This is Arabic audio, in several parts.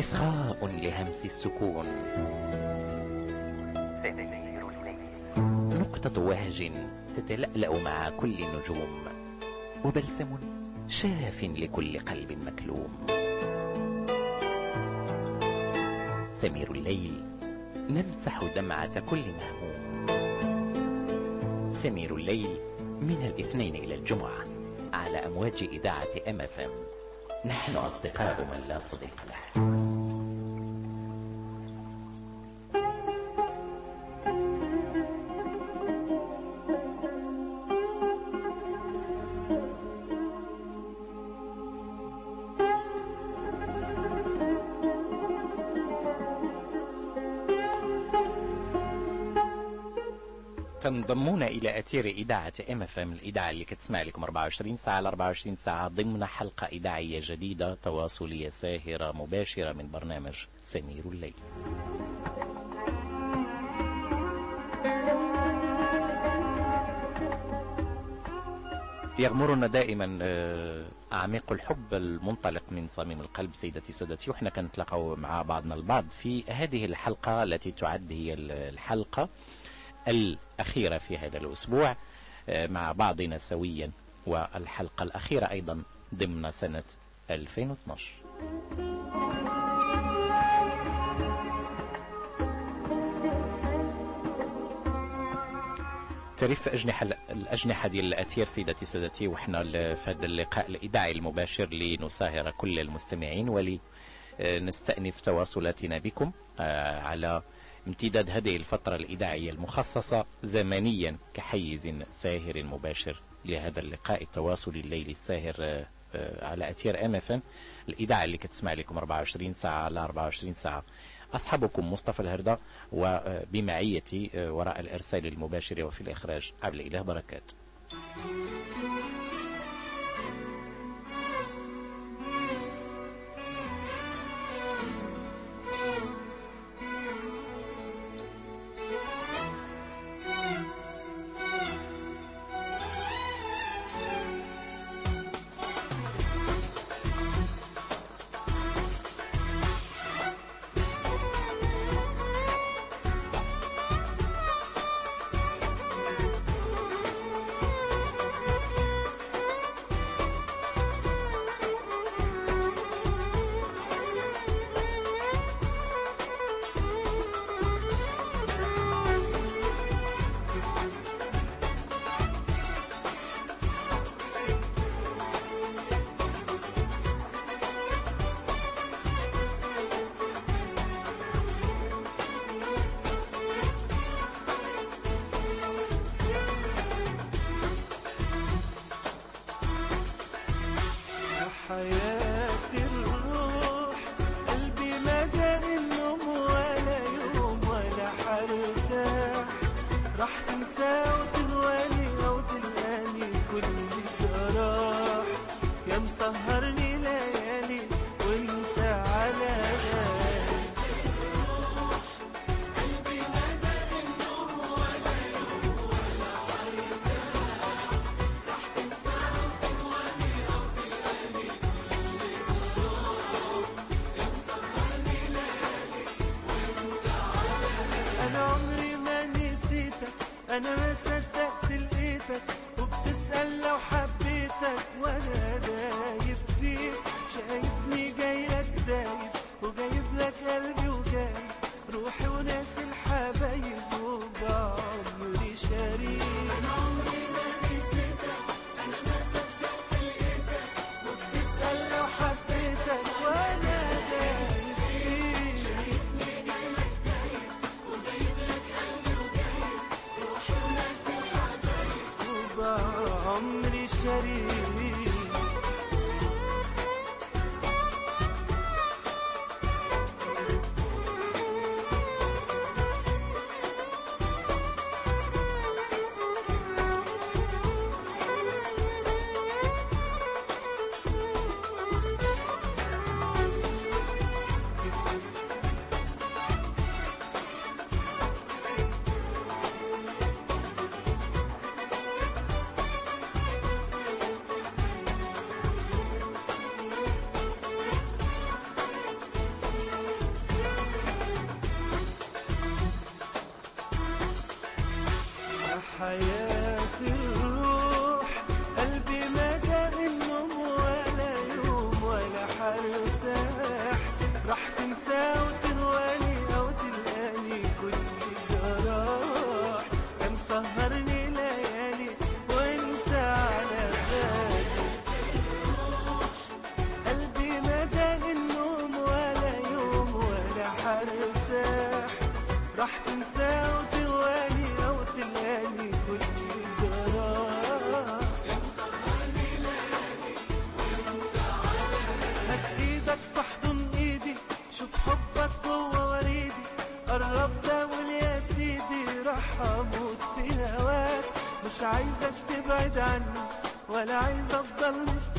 إصغاء لهمس السكون. نقطة وهج تتلألأ مع كل النجوم وبلسم شاف لكل قلب مكلوم. سمير الليل نمسح دمعة كل مهموم. سمير الليل من الاثنين إلى الجمعة على أمواج إذاعة أم نحن أصدقاء من لا صديق له. تنضمون إلى أثير إذاعة MFM الإذاعة اللي كتسمع لكم 24 ساعة على 24 ساعة ضمن حلقة إذاعية جديدة تواصلية ساهرة مباشرة من برنامج سمير الليل. يغمرنا دائما آه، أعماق الحب المنطلق من صميم القلب سيدتي سادتي وإحنا كنتلاقوا مع بعضنا البعض في هذه الحلقة التي تعد هي الحلقة الأخيرة في هذا الأسبوع آه، مع بعضنا سويا والحلقة الأخيرة أيضا ضمن سنة 2012 تعرف أجنحة الأجنحة ديال الأثير سيدتي سادتي وحنا في هذا اللقاء الإذاعي المباشر لنساهر كل المستمعين ولنستأنف تواصلاتنا بكم آه، على امتداد هذه الفترة الإذاعية المخصصة زمنيا كحيز ساهر مباشر. لهذا اللقاء التواصلي الليلي الساهر آه، آه، على أثير MFM الإذاعة اللي كتسمع لكم 24 ساعة على 24 ساعة. أصحابكم مصطفى الهردة وبمعيتي آه، وراء الإرسال المباشر وفي الإخراج عبد الإله بركات. ولا عايز أفضل مستني.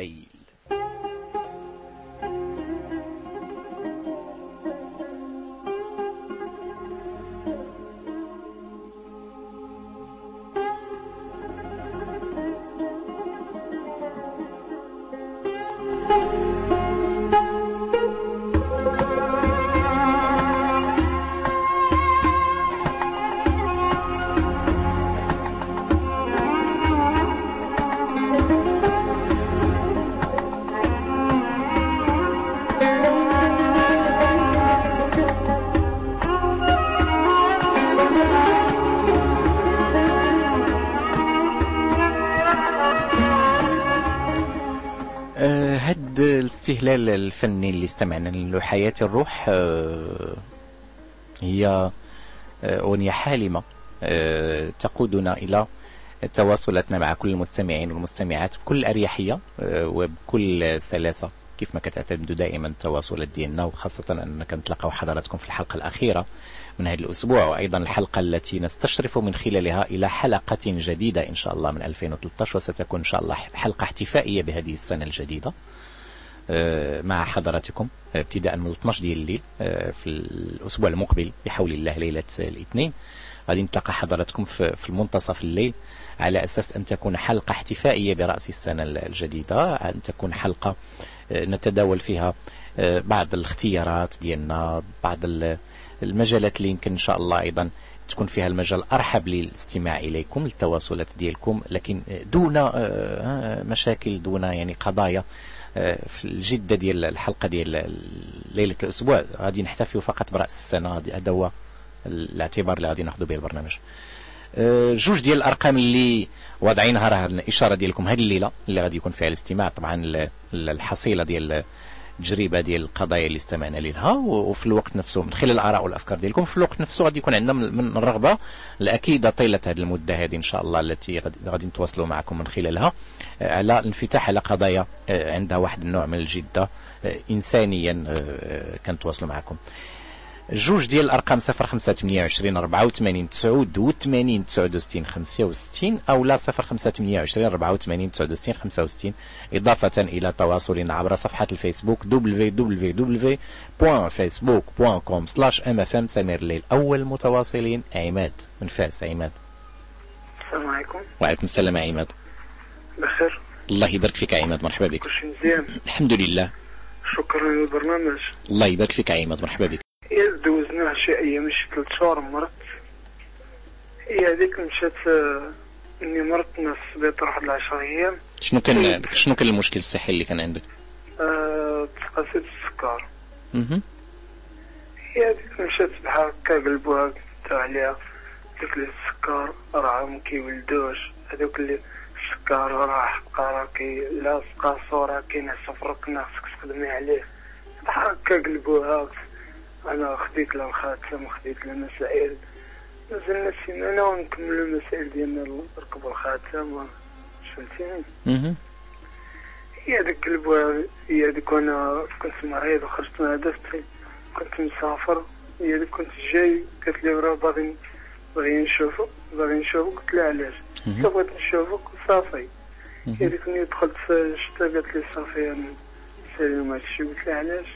سمير الاستهلال الفني اللي استمعنا له حياة الروح آه، هي آه، أغنية حالمة آه، تقودنا إلى تواصلاتنا مع كل المستمعين والمستمعات بكل أريحية وبكل سلاسة كيف ما كتعتمدوا دائما التواصلات ديالنا وخاصة أننا كنتلاقاو حضراتكم في الحلقة الأخيرة من هذا الأسبوع وأيضا الحلقة التي نستشرف من خلالها إلى حلقة جديدة إن شاء الله من 2013 وستكون إن شاء الله حلقة احتفائية بهذه السنة الجديدة. مع حضراتكم. آه، ابتداء من 12 ديال الليل آه، في الأسبوع المقبل بحول الله ليلة الاثنين. غادي نتلاقى حضراتكم في المنتصف الليل على أساس أن تكون حلقة احتفائية برأس السنة الجديدة أن تكون حلقة آه، نتداول فيها آه، بعض الاختيارات ديالنا بعض ال- المجالات اللي يمكن إن شاء الله أيضا تكون فيها المجال أرحب للاستماع إليكم للتواصلات ديالكم. لكن آه، دون آه، آه، مشاكل دون يعني قضايا آه، في الجدة ديال الحلقة ديال ليلة الأسبوع غادي نحتفيو فقط برأس السنة هذا هو الاعتبار اللي غادي ناخذ به البرنامج. آه، جوج ديال الأرقام اللي واضعينها راه الإشارة ديالكم هذه الليلة اللي غادي يكون فيها الاستماع طبعا ال- ال- الحصيلة ديال التجربة ديال القضايا اللي استمعنا لها وفي الوقت نفسه من خلال الآراء والأفكار ديالكم في الوقت نفسه غادي يكون عندنا من الرغبه الاكيده طيلة هذه المدة هذه إن شاء الله التي غادي- نتواصلوا معكم من خلالها. آه، على الانفتاح على قضايا آه، عندها واحد النوع من الجدة آه، انسانيا آه، آه، كنتواصلوا معكم. جوج ديال الأرقام 0528 84 89 69 65 أو لا 0528 84 69 65 إضافة إلى تواصلنا عبر صفحة الفيسبوك www.facebook.com mfm سمير الليل اول متواصلين عماد من فاس عماد السلام عليكم. وعليكم السلام عماد بخير. الله يبارك فيك يا عماد مرحبا بك. كلشي مزيان. الحمد لله. شكرا للبرنامج الله يبارك فيك يا عماد مرحبا بك. هي دوزنا شي أيام شي ثلاث شهور مرت. هي هذيك مشات آه، إني مرت ناس في السبيطار واحد العشر أيام. شنو كان شنو كان المشكل الصحي اللي كان عندك؟ آه، تقاسيت السكر. مهم. هي هذيك مشات بحال هكا قلبوها عليها. داك اللي السكر راه ما كيولدوش. هذوك اللي السكر راه حقا راه كي لا سقاسو راه كاين صفر كنا خصك تخدمي عليه. بحال هكا قلبوها أنا خديت لها الخاتم خديت لها مسائل مازلنا سيمانة ونكملو المسائل ديالنا نركبو الخاتم فهمتيني. هي ديك قلبوها هي ديك وأنا كنت مريض وخرجت مع دفتي كنت مسافر. هي ديك كنت جاي قالت لي راه باغي باغي نشوفك باغي نشوفك قلت لها علاش؟ بغيت نشوفك وصافي. ديك ملي دخلت في الشتا قالت لي صافي أنا سالي هادشي قلت لها علاش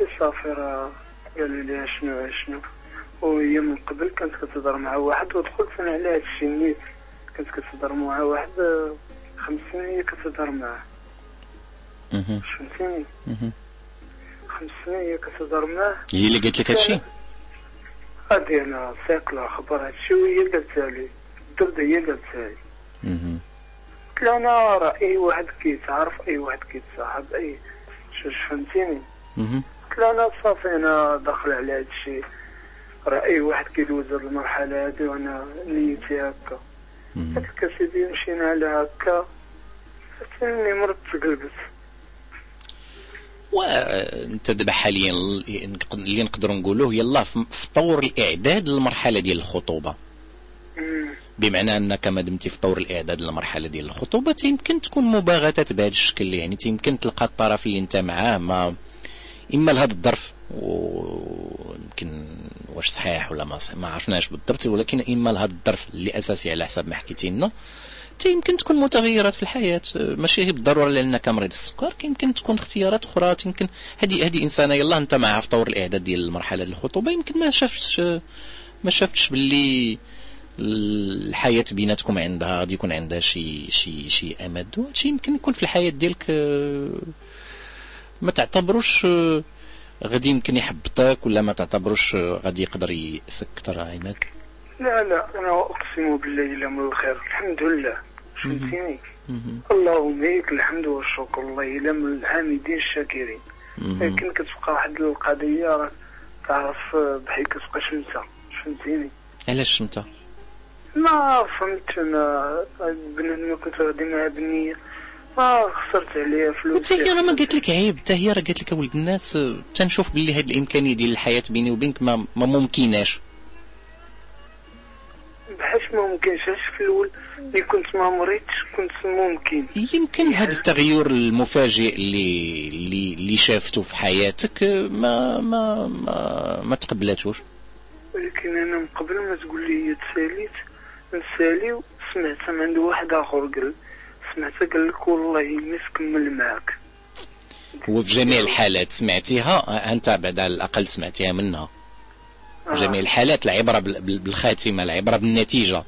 قلت صافي راه قالوا لي شنو شنو وهي من قبل كانت كتهضر مع واحد ودخلت أنا على هادشي نيت كانت كتهضر مع واحد خمس سنين هي كتهضر معاه. فهمتيني. خمس سنين هي كتهضر معاه هي اللي قالت لك هادشي غادي أنا ساكله خبر هادشي وهي قالتها لي بالضبط هي قالتها لي مهم. قلت لها أنا راه أي واحد كيتعرف أي واحد كيتصاحب أي شوش فهمتيني. قلت لها أنا صافي أنا داخل على هادشي راه أي واحد كيدوز هاد المرحلة هادي وأنا نيتي هكا. قلت لك أسيدي مشينا على هكا فهمتيني مرت تقلبت وانت دابا حاليا اللي نقدروا نقولوه يلا في في طور الإعداد للمرحلة ديال الخطوبة. بمعنى أنك ما دمتي في طور الإعداد للمرحلة ديال الخطوبة يمكن تكون مباغتات بهذا الشكل يعني يمكن تلقى الطرف اللي أنت معاه ما إما لهذا الظرف ويمكن واش صحيح ولا ما صحيح ما عرفناش بالضبط ولكن إما لهذا الظرف اللي أساسي على حسب ما حكيتي لنا يمكن تكون متغيرات في الحياة ماشي هي بالضرورة لأنك مريض السكر يمكن تكون اختيارات أخرى يمكن هذه هذه إنسانة يلا أنت معها في طور الإعداد ديال المرحلة ديال الخطوبة يمكن ما شافتش ما شافتش باللي الحياة بيناتكم عندها غادي يكون عندها شي شي شي أمد. وهادشي يمكن يكون في الحياة ديالك آه، ما تعتبروش آه، غادي يمكن يحبطك ولا ما تعتبروش آه، غادي يقدر يسكر عينك لا لا أنا أقسم بالله إلا من الخير. الحمد لله. فهمتيني. اللهم لك الحمد والشكر. الله إلا من الحامدين الشاكرين. لكن كتبقى واحد القضية تعرف بحال كتبقى شمسة. فهمتيني؟ علاش انت ما فهمت. أنا بنادم كنت غادي معاه بالنية ما خسرت عليها فلوس. وتا هي راه ما قالت لك عيب. حتى هي راه قالت لك ولد الناس تنشوف باللي هذه الإمكانية ديال الحياة بيني وبينك ما ما ممكناش. بحاش ما ممكنش. في الأول ملي كنت ما مريتش كنت ممكن. يمكن هذا التغير المفاجئ اللي اللي اللي شافته في حياتك ما ما ما, ما تقبلاتوش. ولكن أنا من قبل ما تقول لي تساليت نسالي سمعت من عند واحد آخر قال سمعت قال لك والله ما تكمل معاك وفي جميع الحالات سمعتيها؟ آه، أنت بعد على الأقل سمعتيها منها. في جميع الحالات العبرة بال- بال- بالخاتمة العبرة بالنتيجة.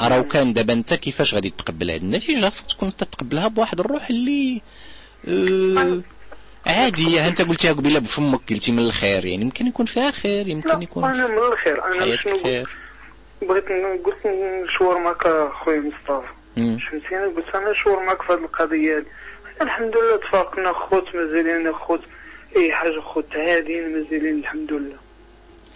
راهو كان دابا أنت كيفاش غادي تقبل هذه النتيجة؟ خاصك تكون أنت تقبلها بواحد الروح اللي آه عادية أنت قلتيها قبيلة بفمك قلتي من الخير. يعني يمكن يكون فيها خير يمكن لا يكون أنا من الخير. أنا شنو بغيت قلت نشور معك خويا مصطفى. فهمتيني؟ قلت أنا نشور معك في هذه القضية الحمد لله تفاقنا خوت مازالين خوت. اي حاجة خوت. عاديين مازالين الحمد لله.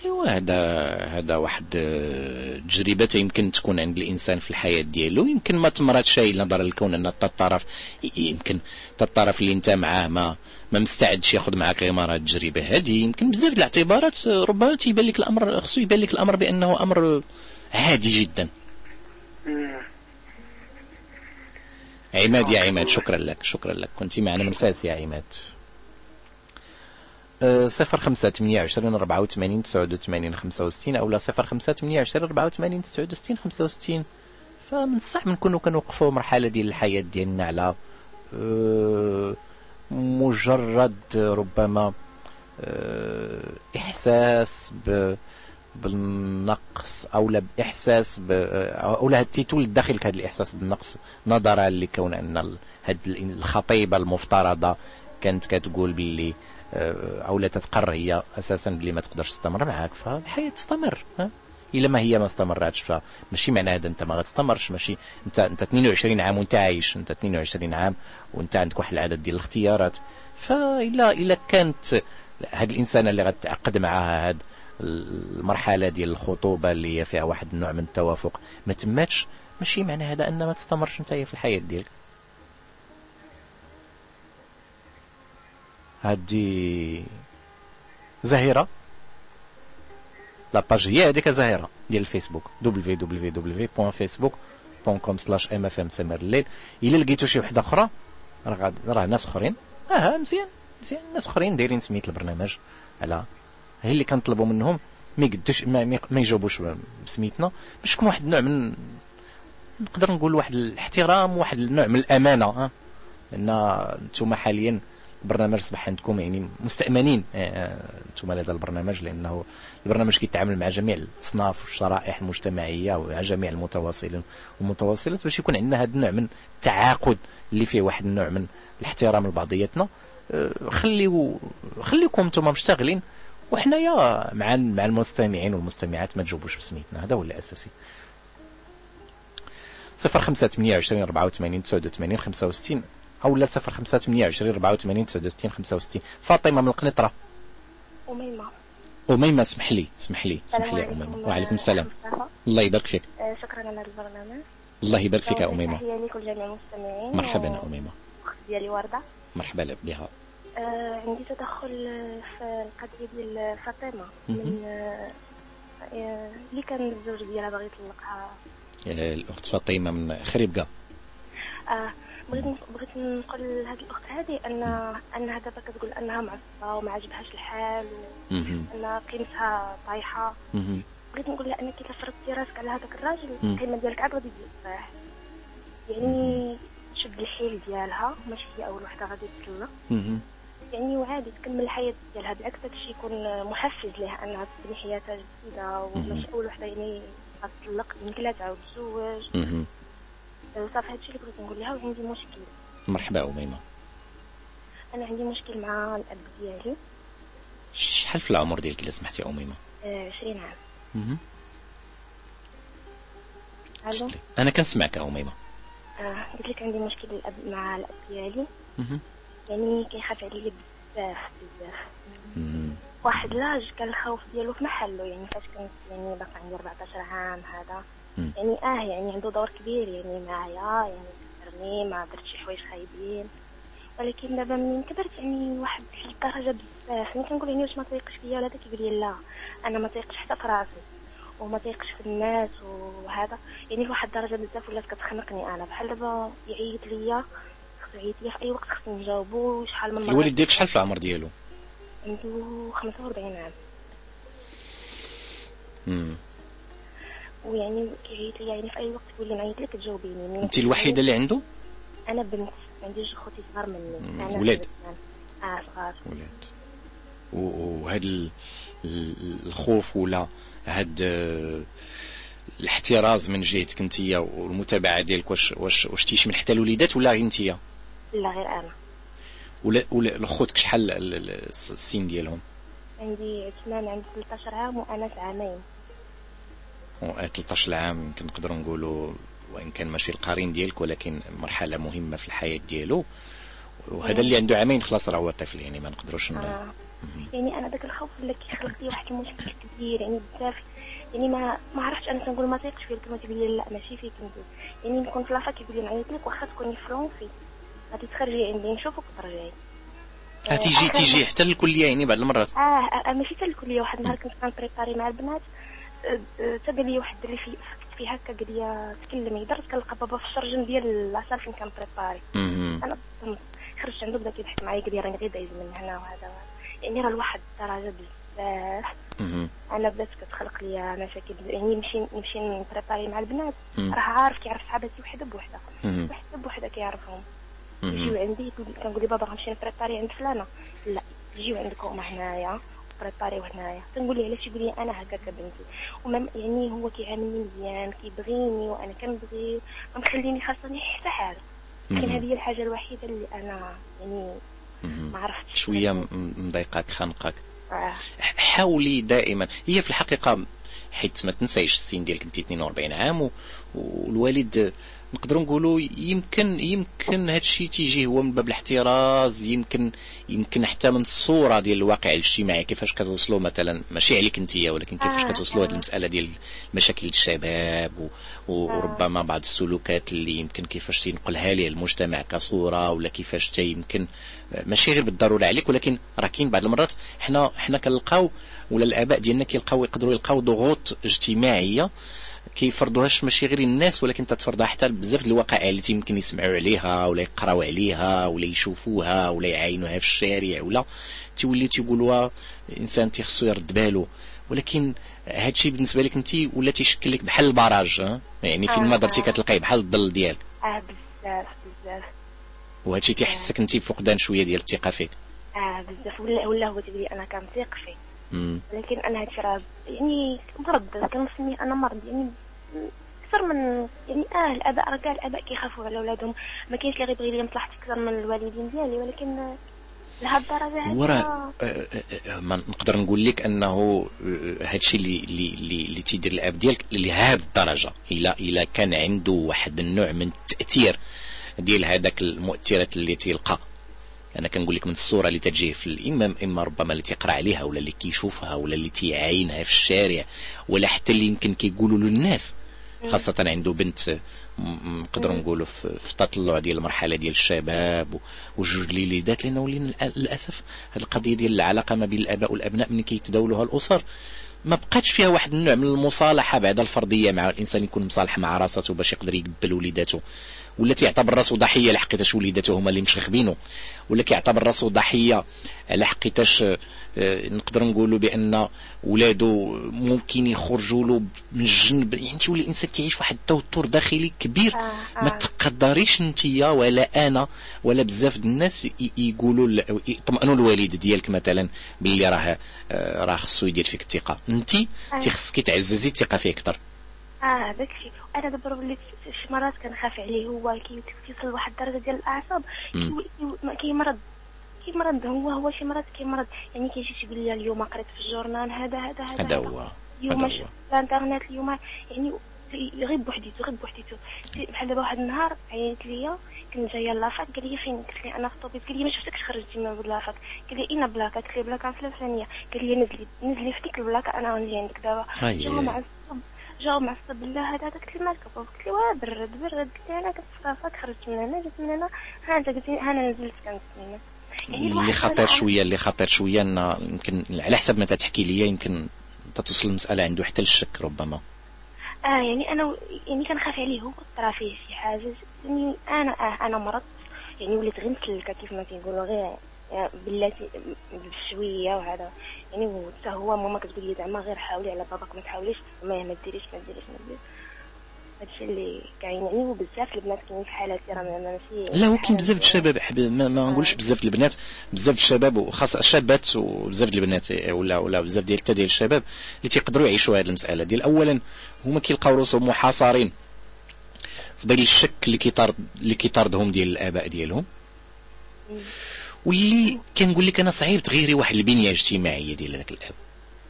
أيوا هذا هذا واحد آه، تجربة يمكن تكون عند الإنسان في الحياة ديالو. يمكن ما تمرات شيء نظرا لكون أن الطرف يمكن الطرف اللي أنت معاه ما ما مستعدش ياخذ معك غير مرة التجربة هذه يمكن بزاف د الاعتبارات آه، ربما تيبان لك الأمر خصو يبان لك الأمر بأنه أمر عادي جدا. عماد يا عماد شكرا لك شكرا لك. كنت معنا من فاس يا عماد. أه، صفر خمسة ثمانية وعشرين أربعة وثمانين تسعود وثمانين خمسة وستين أو لا صفر خمسة ثمانية وعشرين أربعة وثمانين تسعود وستين. خمسة وستين فمن الصح نكونوا كنوقفوا مرحلة ديال الحياة ديالنا على أه، مجرد ربما أه، إحساس ب بالنقص أو لا بإحساس ب... أو لا تيتولد داخلك هذا الإحساس بالنقص. نظرا لكون أن ال- الخطيبة المفترضة كانت كتقول باللي آه، أو لا تتقر هي أساسا باللي ما تقدرش تستمر معاك فالحياة تستمر إلا ما هي ما استمراتش فماشي معنى هذا أنت ما غتستمرش ماشي. انت أنت 22 عام وأنت عايش أنت 22 عام وأنت عندك واحد العدد ديال الاختيارات. فالا إلا كانت هاد الإنسانة اللي غتعقد معاها هاد المرحلة ديال الخطوبة اللي هي فيها واحد النوع من التوافق. ما تماتش ماشي معنى هذا ان ما تستمرش أنت في الحياة ديالك. هادي زهيرة. la page هي هذيك زهيرة ديال الفيسبوك. www.facebook.com slash MFM سمير الليل إلا لقيتو شي وحدة أخرى راه راه ناس أخرين. آه مزيان مزيان. ناس أخرين دايرين سميت البرنامج على هي اللي كنطلبوا منهم ما يقدوش ما, يجاوبوش بسميتنا. باش يكون واحد النوع من نقدر نقول واحد الاحترام واحد النوع من الأمانة لأن أنتم حاليا البرنامج اصبح عندكم يعني مستأمنين آه، أنتم لدى البرنامج لأنه البرنامج كيتعامل مع جميع الأصناف والشرائح المجتمعية ومع جميع المتواصلين والمتواصلات باش يكون عندنا هذا النوع من التعاقد اللي فيه واحد النوع من الاحترام لبعضياتنا. آه، خليو خليكم أنتم مشتغلين وحنايا مع مع المستمعين والمستمعات ما تجاوبوش بسميتنا هذا هو الاساسي صفر خمسة ثمانية وعشرين أربعة وثمانين تسعود وثمانين خمسة وستين أو لا صفر خمسة ثمانية وعشرين أربعة وثمانين تسعود وستين خمسة وستين. فاطمة من القنيطرة. أميمة. أميمة اسمح لي اسمح لي اسمح لي أميمة. وعليكم السلام. الله يبارك فيك. آه، شكرا على البرنامج. الله يبارك فيك يا أميمة تحية لكل جميع المستمعين. مرحبا يا أميمة. ديالي وردة. مرحبا بها. آه، عندي تدخل آه، في القضية ديال فاطمة مهم. من آه، اللي كان الزوج ديالها باغي يطلقها الأخت فاطمة من خريبكا آه، بغيت بغيت نقول لهاد الأخت هذه أن انها دابا كتقول أنها معصبة وما عجبهاش الحال. وان قيمتها طايحة. بغيت نقول لها أنك اذا فرضتي راسك على هذاك الراجل. القيمة ديالك عاد غادي تزيد يعني تشد الحيل ديالها ماشي هي أول وحدة غادي تطلق. يعني وعادي تكمل الحياة ديالها بالعكس داكشي يكون محفز لها انها تبني حياتها جديده وماشي اول وحدة يعني غتطلق يمكن لها تعاود تزوج. مهم. صافي هادشي اللي بغيت نقول لها وعندي مشكل. مرحبا أميمة. أنا عندي مشكل مع الأب ديالي. شحال في العمر ديالك إلا سمحتي أميمة؟ آه، 20 عام. مهم. ألو؟ أنا كنسمعك يا أميمة. آه، قلت لك عندي مشكل الأب مع الأب ديالي. يعني كيخاف عليا بزاف بزاف. واحد لاج كان الخوف ديالو في محله يعني فاش كنت يعني باقي عندي 14 عام هذا. يعني آه يعني عنده دور كبير يعني معايا يعني كبرني ما درت شي حوايج خايبين. ولكن دابا ملي كبرت يعني واحد الدرجة بزاف. يعني كنقول يعني واش ما تيقش فيا؟ ولا هذا كيقول لي لا أنا ما تيقش حتى في راسي وما تيقش في الناس وهذا. يعني لواحد الدرجه بزاف ولات كتخنقني أنا. بحال دابا يعيط ليا خصو يعيط ليا في أي وقت خصني نجاوبو شحال من مرة الوالد ديالك شحال في العمر ديالو؟ عنده 45 عام. مم. ويعني كيعيط لي يعني في أي وقت يقول لي نعيط لك تجاوبيني. انت الوحيدة اللي عنده؟ أنا بنت ما عنديش خوتي صغار مني. ولاد؟ آه صغار. ولاد. وهاد ال- ال- الخوف ولا هاد آه، الاحتراز من جهتك انتيا والمتابعة ديالك واش واش واش تيشمل حتى الوليدات ولا غير انتيا؟ لا غير أنا. ولا ولا خوتك شحال ال- ال- السن ديالهم؟ عندي عثمان عنده 13 عام وأنا عامين. و- 13 عام يمكن نقدروا نقولوا وإن كان ماشي القرين ديالك ولكن مرحلة مهمة في الحياة ديالو. وهذا اللي عنده عامين خلاص راه هو طفل يعني ما نقدروش. آه. يعني أنا داك الخوف اللي كيخلق لي واحد المشكل كبير يعني بزاف. يعني ما ما عرفتش أنا تنقول ما تيقش فيا كما تيقول لي لا ماشي فيك يعني نكون في la fac كيقول لي نعيط لك واخا تكوني فرونسي. غادي تخرجي عندي نشوفك وترجعي آه تيجي آخر تيجي حتى للكليه يعني بعض المرات آه آه، ماشي حتى الكلية واحد النهار كنت كنبريباري مع البنات آه، آه، تا قال لي واحد اللي في فيه هكا قال لي تكلمي درت كنلقى بابا في الشرجم ديال la salle فين كنبريباري. أنا. خرجت عنده بدا كيضحك معايا قال لي راني غير دايز من هنا وهذا. يعني راه لواحد الدرجه بزاف. أنا بدات كتخلق لي مشاكل يعني نمشي نمشي نبريباري مع البنات. راه عارف كيعرف صحاباتي وحدة بوحدة. وحدة بوحدة كيعرفهم. يجيو عندي كنقول لي بابا غنمشي نبريباري عند فلانة. لا يجيو عندكم هنايا بريباريو هنايا. تنقول لي علاش يقول لي أنا هكاك بنتي؟ وما يعني هو كيعاملني مزيان كيبغيني وأنا كنبغيه ما مخليني خاصني حتى حاجة لكن. هذه هي الحاجة الوحيدة اللي أنا يعني. ما عرفتش شوية مضايقاك خانقاك. آه. حاولي دائما. هي في الحقيقة حيت ما تنسايش السن ديالك انت 42 عام والوالد نقدروا نقولوا يمكن يمكن هادشي تيجي هو من باب الاحتراز يمكن يمكن حتى من الصورة ديال الواقع الاجتماعي كيفاش كتوصلوا مثلا ماشي عليك انت ولكن كيفاش آه، كتوصلوا هذه آه. المسألة ديال مشاكل الشباب و... وربما بعض السلوكات اللي يمكن كيفاش تنقلها ليه المجتمع كصورة ولا كيفاش تي يمكن ماشي غير بالضرورة عليك ولكن راه كاين بعض المرات حنا حنا كنلقاو ولا الآباء ديالنا كيلقاو يقدروا يلقاو ضغوط اجتماعية كيفرضوهاش ماشي غير الناس ولكن تتفرضها حتى بزاف الوقائع اللي يمكن يسمعوا عليها ولا يقراو عليها ولا يشوفوها ولا يعاينوها في الشارع ولا تيولي تيقولوها الانسان تيخصو يرد بالو ولكن هادشي بالنسبة لك انت ولا تيشكل لك بحال البراج ها؟ يعني فين ما آه. درتي كتلقاي بحال الظل ديالك آه بزاف بزاف وهادشي تيحسك انت بفقدان شوية ديال الثقة فيك آه بزاف ولا ولا هو تيقول لي أنا كنثيق فيه مم. ولكن أنا هادشي راه يعني مرض كنسميه أنا مرض يعني أكثر من يعني آه الآباء راه كاع الآباء كيخافوا على أولادهم. ما كاينش اللي غيبغي لي مصلحتي أكثر من الوالدين ديالي ولكن لهاد الدرجة هادي ورا آه، آه، آه، ما نقدر نقول لك أنه هادشي اللي اللي اللي, تيدير الآب ديالك لهذه الدرجة. إلا إلا كان عنده واحد النوع من التأثير ديال هذاك المؤثرات اللي تيلقى أنا كنقول لك من الصورة اللي تجيه في اما إما ربما اللي تيقرأ عليها ولا اللي كيشوفها ولا اللي تيعاينها في الشارع ولا حتى اللي يمكن كيقولوا له الناس خاصة عنده بنت نقدروا نقولوا في تطلع ديال المرحله ديال الشباب وجوج الوليدات لأنه للأسف هذه القضية ديال العلاقة ما بين الآباء والأبناء ملي كيتداولوها الأسر ما بقاتش فيها واحد النوع من المصالحة بعد الفرديه مع الإنسان يكون مصالح مع راساته باش يقدر يقبل وليداته. ولا تيعتبر راسو ضحية لحقيتاش وليداته هما اللي مشخبينه ولا كيعتبر راسو ضحية على حقيتاش آه، نقدر نقولوا بأن ولادو ممكن يخرجوا له من الجنب. يعني تولي الإنسان تعيش واحد التوتر داخلي كبير. آه، ما آه. تقدريش انتيا ولا أنا ولا بزاف الناس يقولوا يطمئنوا الوالد ديالك مثلا باللي راه راه خصو يدير فيك الثقة. انت تيخصك تعززي الثقة فيه أكثر. آه داكشي أنا دابا وليت شي مرات كنخاف عليه هو كي- كيوصل لواحد الدرجه ديال الأعصاب كيمرض كيمرض هو هو شي مرات كيمرض يعني كيجي تيقول لي اليوم قريت في الجورنال هذا هذا هذا هذا هو اليوم شفت. في الإنترنت اليوم يعني غير بوحديتو غير بوحديتو بحال دابا واحد النهار عيطت ليا كنت جاية la fac قال لي فين؟ قلت لي أنا في الطوبيس قال لي ما شفتكش خرجتي من la fac قال لي اين بلاكة. قلت لي بلاكة فلانية. قال لي نزلي نزلي في ديك البلاكة أنا غنجي عندك دابا. هاي. جاو معصب بالله هذا قلت لي مالك بابا قلت لي واه برد برد. قلت لي أنا كنت لافاك خرجت من هنا جيت من هنا. ها أنت قلت لي أنا نزلت كنت من هنا. يعني اللي خطير شوية اللي خطير شوية إن يمكن على حسب ما تحكي لي يمكن تتوصل المساله عنده حتى للشك ربما. آه يعني أنا يعني كنخاف عليه هو طرا فيه شي حاجة. يعني أنا آه أنا مرضت. يعني وليت غير مسلكه كيف ما تيقولوا غير يعني بلاتي بشوية وهذا. يعني حتى هو ماما كتقول لي زعما غير حاولي على باباك ما تحاوليش. ما ما ديريش ما ديريش ما ديريش. هادشي اللي كاين. يعني وبزاف البنات كاينين في حالاتي راه ما- ماشي لا هو كاين بزاف د الشباب حبيبي ما, ما نقولش بزاف البنات بزاف الشباب وخاصة الشابات وبزاف البنات ولا ولا بزاف ديال حتى ديال الشباب اللي تيقدروا يعيشوا هذه المسألة ديال اولا هما كيلقاو راسهم محاصرين في ذاك الشك اللي كيطارد اللي كيطاردهم ديال الآباء ديالهم. واللي كنقول لك أنا صعيب تغيري واحد البنية الاجتماعيه ديال هذاك الأب.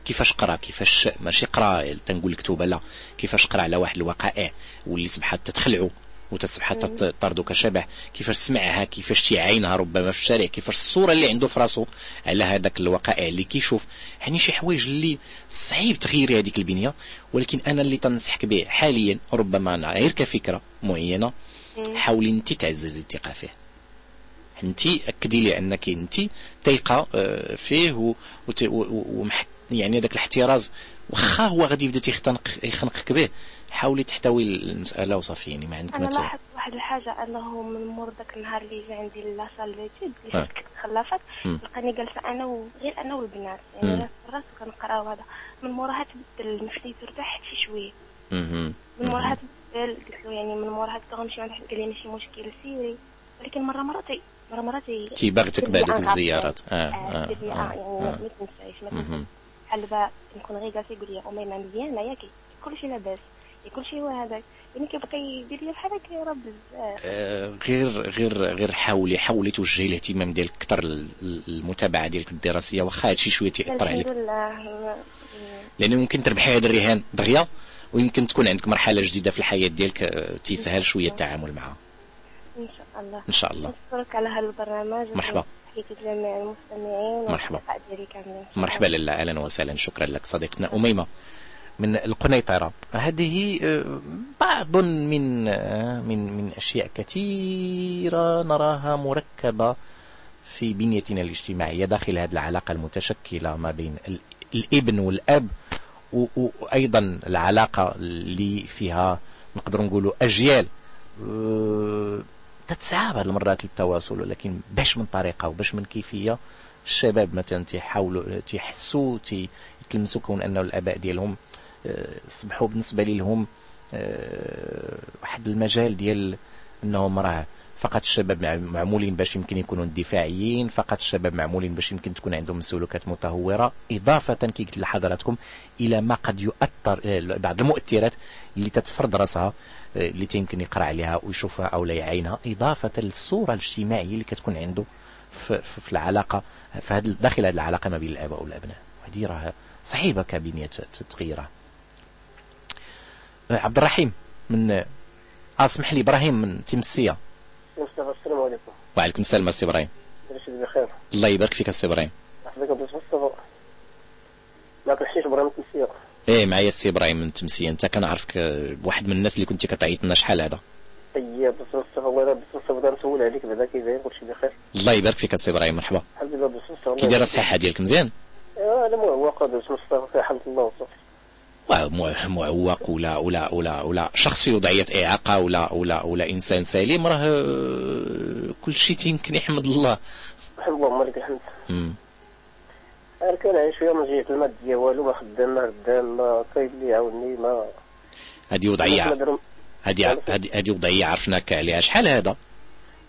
كيفاش قرأ؟ كيفاش ماشي قرأ تنقول كتوبه لا. كيفاش قرأ على واحد الوقائع؟ واللي سبحات تتخلعوا وتصبح تطردو كشبح كيفاش سمعها؟ كيفاش تيعاينها ربما في الشارع؟ كيفاش الصورة اللي عنده في راسو على هذاك الوقائع اللي كيشوف؟ يعني شي حوايج اللي صعيب تغيري هذيك البنية. ولكن أنا اللي تنصحك به حاليا ربما أنا غير كفكرة معينة حاولي أنت تعززي الثقة فيه. انت أكدي لي أنك انت تيقة آه، فيه و... وت... و... و... ومح... يعني هذاك الاحتراز واخا هو غادي يبدأ تيختنق يخنقك به حاولي تحتوي المسألة وصافي يعني ما عندك أنا ما ت- لاحظت واحد الحاجة أنه من مور داك النهار اللي جا عندي لاصال ليتيد آه. اللي كنت خلافات. لقاني جالسه أنا وغير أنا والبنات. يعني راس الراس وكنقراو هذا من موراها تبدل نفسيتو ارتاح شي شوية. من موراها. تبدل قلت له يعني من موراها تغمشي عند قال لي ماشي مشكل سيري ولكن مرة مرة مره تي تيباغتك تدير لي بعد أنغابي. الزيارات آه آه آه, يعني ما آه. ما. تنسايش بحال دابا نكون غير جالسه يقول لي أمي ما مزيانه ياك كلشي لاباس كلشي هو هذاك يعني كيبقى يدير لي بحال هكا بزاف آه، غير غير غير حاولي حاولي توجهي الاهتمام ديالك أكثر للمتابعة ديالك الدراسية واخا هادشي شوية تيأثر عليك الحمد لله لأن ممكن تربحي هذا الرهان دغيا ويمكن تكون عندك مرحلة جديدة في الحياة ديالك آه، تيسهل شوية التعامل معها الله. إن شاء الله. نشكرك على هذا البرنامج مرحبا. تحية جميع المستمعين مرحبا. كاملين مرحبا لله. أهلا وسهلا. شكرا لك صديقتنا أميمة من القنيطرة. هذه آه، بعض من آه، من من أشياء كثيرة نراها مركبة في بنيتنا الاجتماعية داخل هذه العلاقة المتشكلة ما بين ال- الابن والأب و- و- وأيضا العلاقة اللي فيها نقدر نقولوا أجيال. آه، تتصعب هذه المرات التواصل ولكن باش من طريقة وباش من كيفية الشباب مثلا تيحاولوا تيحسوا تي- يتلمسوا كون أنه الآباء ديالهم آه، اصبحوا بالنسبة لهم آه، واحد المجال ديال أنهم راه فقط الشباب مع- معمولين باش يمكن يكونوا دفاعيين فقط الشباب معمولين باش يمكن تكون عندهم سلوكات متهورة. إضافة كي قلت لحضراتكم إلى ما قد يؤثر آه، بعض المؤثرات اللي تتفرض راسها. آه، اللي تيمكن يقرأ عليها ويشوفها أو لا يعينها. إضافة للصورة الاجتماعية اللي كتكون عنده في, في, العلاقة في هذا داخل هذه العلاقة ما بين الآباء والأبناء. وهذه راه صعيبه كبنية تغييرها آه، عبد الرحيم من آه اسمح لي إبراهيم من تمسيه مصطفى السلام عليكم. وعليكم السلام السي إبراهيم. بخير. الله يبارك فيك السي إبراهيم. حفظك ابو مصطفى. معك الحشيش إبراهيم تنسيه إيه معايا السي إبراهيم من تمسيه أنت كنعرفك آه، واحد من الناس اللي كنت كتعيط لنا شحال هذا؟ بس مصطفى الله يرضى مصطفى بدا نسول عليك بعدا كي داير كلشي بخير الله يبارك فيك السي إبراهيم مرحبا. الحمد لله مصطفى كي دايره الصحة ديالك مزيان؟ ايوا أنا معوق بس مصطفى في حمد الله وصافي. معوق ولا ولا ولا ولا شخص في وضعية إعاقة ولا ولا ولا إنسان سليم راه آه، كل شيء يمكن يحمد الله. الحمد لله مالك الحمد. عايش شوية من جهة الماديه والو ما خدام ما خدام ما كاين اللي يعاوني ما هذه وضعية. هذه هذه وضعية عرفناك عليها شحال هذا؟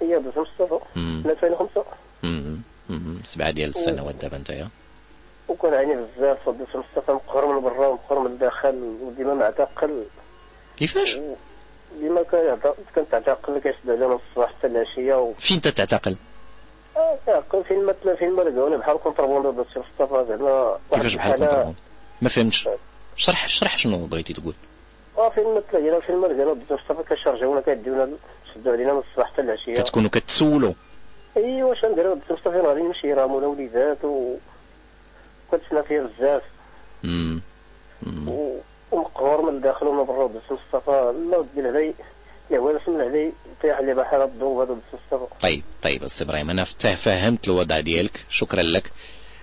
هي بس مصطفى مم. من 2005 مم. مم. سبعة ديال السنوات دابا انت وكان عيني بزاف صديت مصطفى مقهر من برا ومقهر من الداخل وديما معتقل. كيفاش؟ ديما يعت- كنت تعتقل كيشد علينا من الصباح حتى العشية و... فين تتعتقل؟ آه، تعقل فين مثلا فين ما لقاوني بحال contrebande بس مصطفى زعما كيفاش بحال contrebande ما فهمتش. شرح شرح شنو بغيتي تقول؟ آه فين مثلا هنا فين ما لقاونا بس مصطفى كيشرجونا كيديونا شدوا علينا من الصباح حتى العشية. كتكونوا كتسولوا ايوا واش نديرو بس مصطفى غادي نمشي راه مولا وليدات و كنت سنا فيها بزاف. مم. مم. و- ومقهور من الداخل ومن برا بس مصطفى لا ودي علي بس طيب طيب السي إبراهيم أنا تفهمت الوضع ديالك. شكرا لك.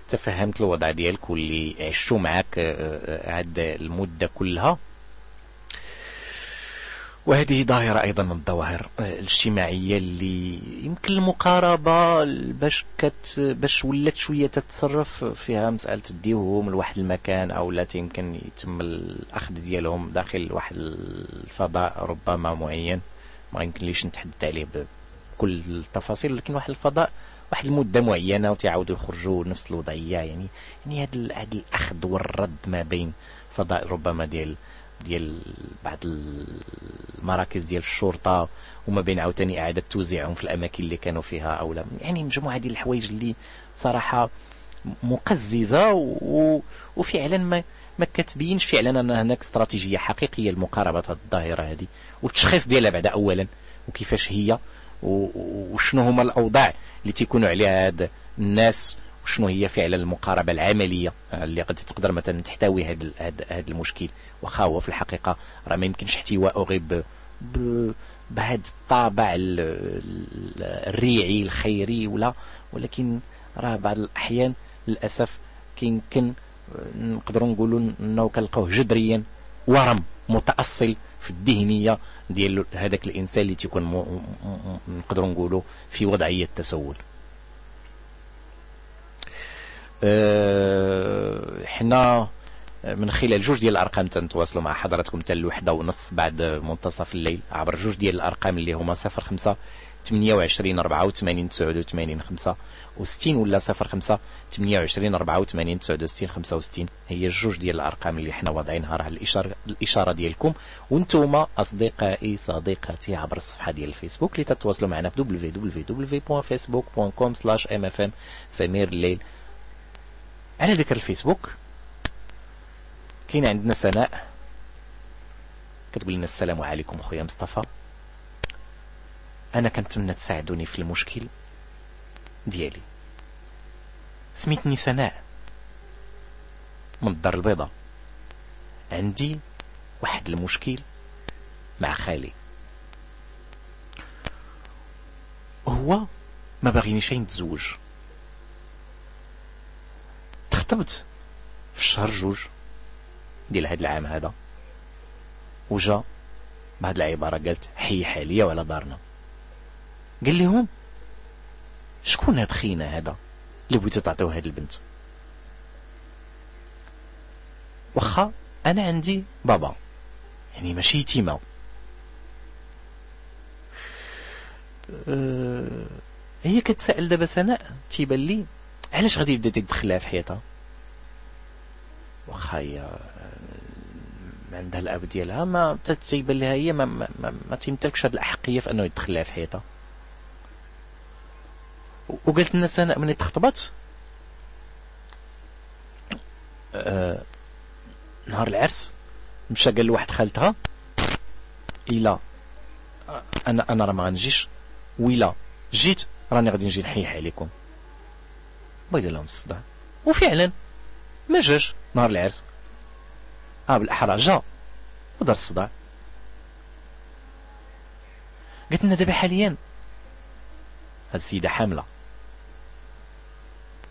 تفهمت الوضع ديالك واللي عشتو معك آه، آه، هاد المدة كلها. وهذه ظاهرة أيضا من الظواهر الاجتماعية اللي يمكن المقاربة باش كت باش ولات شوية تتصرف فيها مسألة تديوهم لواحد المكان أو لا يمكن يتم الأخذ ديالهم داخل واحد الفضاء ربما معين. ما يمكن ليش نتحدث عليه بكل التفاصيل لكن واحد الفضاء واحد المدة معينة وتعاودوا يخرجوا نفس الوضعية يعني يعني هذا الأخذ والرد ما بين فضاء ربما ديال ديال بعض المراكز ديال الشرطة وما بين عاوتاني إعادة توزيعهم في الأماكن اللي كانوا فيها أو لا. يعني مجموعة ديال الحوايج اللي بصراحة مقززة و... وفعلا ما ما كتبينش. فعلا ان هناك استراتيجية حقيقية لمقاربة الظاهرة هذه والتشخيص ديالها بعد اولا وكيفاش هي وشنو هما الأوضاع اللي تيكونوا عليها هاد الناس. وشنو هي فعلا المقاربة العملية اللي قد تقدر مثلا تحتوي هذا هذا المشكل؟ واخا هو في الحقيقة راه ما يمكنش احتوائه غير بهذا الطابع ال- ال- الريعي الخيري ولا ولكن راه بعض الأحيان للأسف كيمكن نقدروا نقولوا إنه كنلقاوه جذريا ورم متأصل في الذهنية ديال هذاك الإنسان اللي تيكون نقدروا نقولوا في وضعية تسول حنا من خلال جوج ديال الأرقام تنتواصلوا مع حضراتكم حتى الوحدة ونص بعد منتصف الليل عبر جوج ديال الأرقام اللي هما 05 28 84 89 5 و60 ولا 05 28 84 69 65 هي الجوج ديال الأرقام اللي حنا واضعينها راه الاشاره الإشارة ديالكم. وأنتم أصدقائي صديقاتي عبر الصفحة ديال الفيسبوك اللي تتواصلوا معنا في www.facebook.com/mfm سمير الليل. على ذكر الفيسبوك. كاين عندنا سناء. كتقول لنا السلام عليكم خويا مصطفى. أنا كنتمنى تساعدوني في المشكل ديالي. سميتني سناء. من الدار البيضاء. عندي واحد المشكل مع خالي. هو ما باغينيش نتزوج تخطبت في الشهر جوج ديال هاد العام هذا. وجا بهاد العبارة قالت حي حاليا وعلى دارنا. قال لهم شكون هاد خينا هذا اللي بغيتو تعطيوه هاد البنت؟ واخا أنا عندي بابا يعني ماشي يتيمة. أه هي كتسائل دابا سناء تيبان لي علاش غادي يبدا تدخلها في حياتها؟ واخا هي آه، عندها الاب ديالها ما تيبان لها هي ما, ما, ما, تيمتلكش هذه الأحقية في أنه يدخلها في حياتها وقالت لنا سناء ملي تخطبت؟ أه نهار العرس مشى قال لواحد خالتها الا أنا أنا راه ما غنجيش ويلا جيت راني غادي نجي نحيح عليكم. يدير لهم الصداع. وفعلا ما جاش. نهار العرس. آه بالأحرى جا. ودار الصداع. قالت لنا دابا حاليا. هاد السيدة حاملة.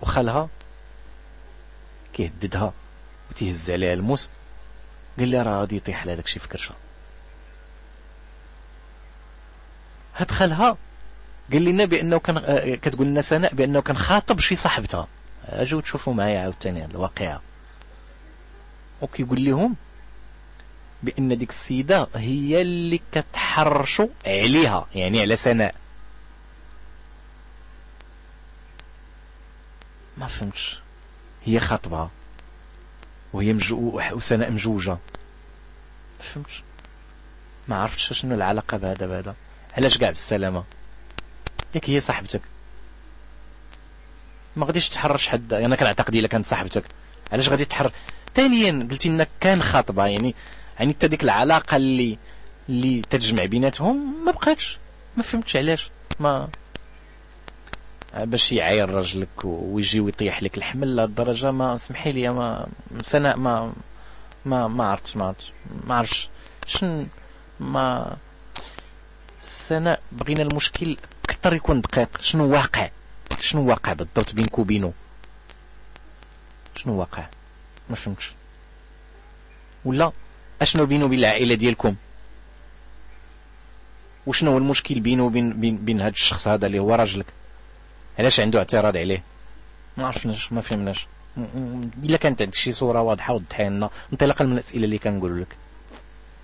وخالها كيهددها وتيهز عليها الموس. قال لي راه غادي يطيح على داكشي في كرشه هاد خالها قال لنا بأنه كان آه، كتقول لنا سناء بأنه كان خاطب شي صاحبتها. اجيو تشوفوا معايا عاوتاني الواقعة. وكيقول لهم بأن ديك السيدة هي اللي كتحرشوا عليها يعني على سناء ما فهمتش. هي خاطبها وهي مجو وسناء مجوجة. ما فهمتش. ما عرفتش شنو العلاقة بهذا بهذا. علاش كاع بالسلامة؟ ياك هي صاحبتك. ما غاديش تحرش حد. أنا كنعتقد إلا كانت صاحبتك. علاش غادي تحر ثانيا قلتي إنك كان خاطبة. يعني يعني حتى ديك العلاقة اللي اللي تجمع بيناتهم ما بقاتش. ما فهمتش علاش. ما باش يعاير راجلك ويجي ويطيح لك الحمل لهالدرجة ما اسمحي لي ما سناء ما ما ما عرفت ما عرفت ما عرفتش. شن ما سناء بغينا المشكل أكثر يكون دقيق؟ شنو واقع؟ شنو واقع بالضبط بينك وبينه شنو واقع؟ ما فهمتش. ولا أشنو بينه وبين العائلة ديالكم؟ وشنو هو المشكل بينه وبين بين, بين هذا الشخص هذا اللي هو راجلك؟ علاش عنده اعتراض عليه؟ ما عرفناش ما فهمناش. إلا كانت عندك شي صورة واضحة وضحيها لنا انطلاقا من الأسئلة اللي كنقول لك.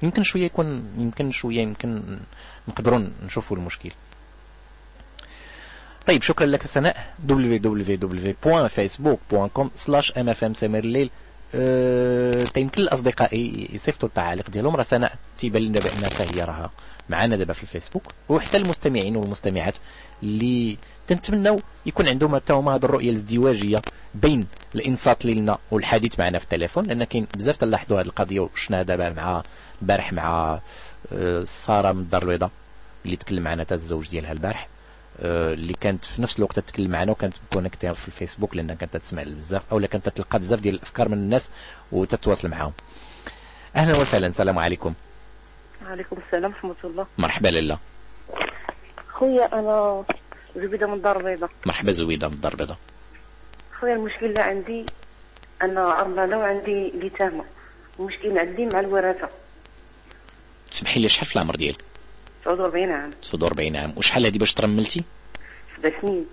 يمكن شوية يكون يمكن شوية يمكن نقدروا نشوفوا المشكل. طيب شكرا لك سناء. www.facebook.com slash mfm سمير الليل أه... يمكن الاصدقاء يصيفطوا التعاليق ديالهم. راه سناء تيبان لنا بأنها هي راها معنا دابا في الفيسبوك. وحتى المستمعين والمستمعات اللي تنتمناو يكون عندهم حتى هما هذه الرؤية الازدواجية بين الانصات لنا والحديث معنا في التليفون. لأن كاين بزاف تلاحظوا هذه القضية وشفناها دابا مع البارح مع آه، سارة من الدار البيضاء اللي تكلم معنا حتى الزوج ديالها البارح. اللي كانت في نفس الوقت تتكلم معنا وكانت كونيكتي في الفيسبوك لأن كانت تسمع بزاف أو كانت تلقى بزاف ديال الأفكار من الناس وتتواصل معاهم. أهلا وسهلا. السلام عليكم. وعليكم السلام ورحمة الله. مرحبا لاله خويا أنا زبيدة من الدار البيضاء. مرحبا زويدة من الدار البيضاء. خويا المشكل اللي عندي أنا عرضانة وعندي اليتامى المشكل عندي مع الوراثة. تسمحي لي شحال في العمر ديالك؟ 49 عام 49 عام وشحال هادي باش ترملتي؟ سبع سنين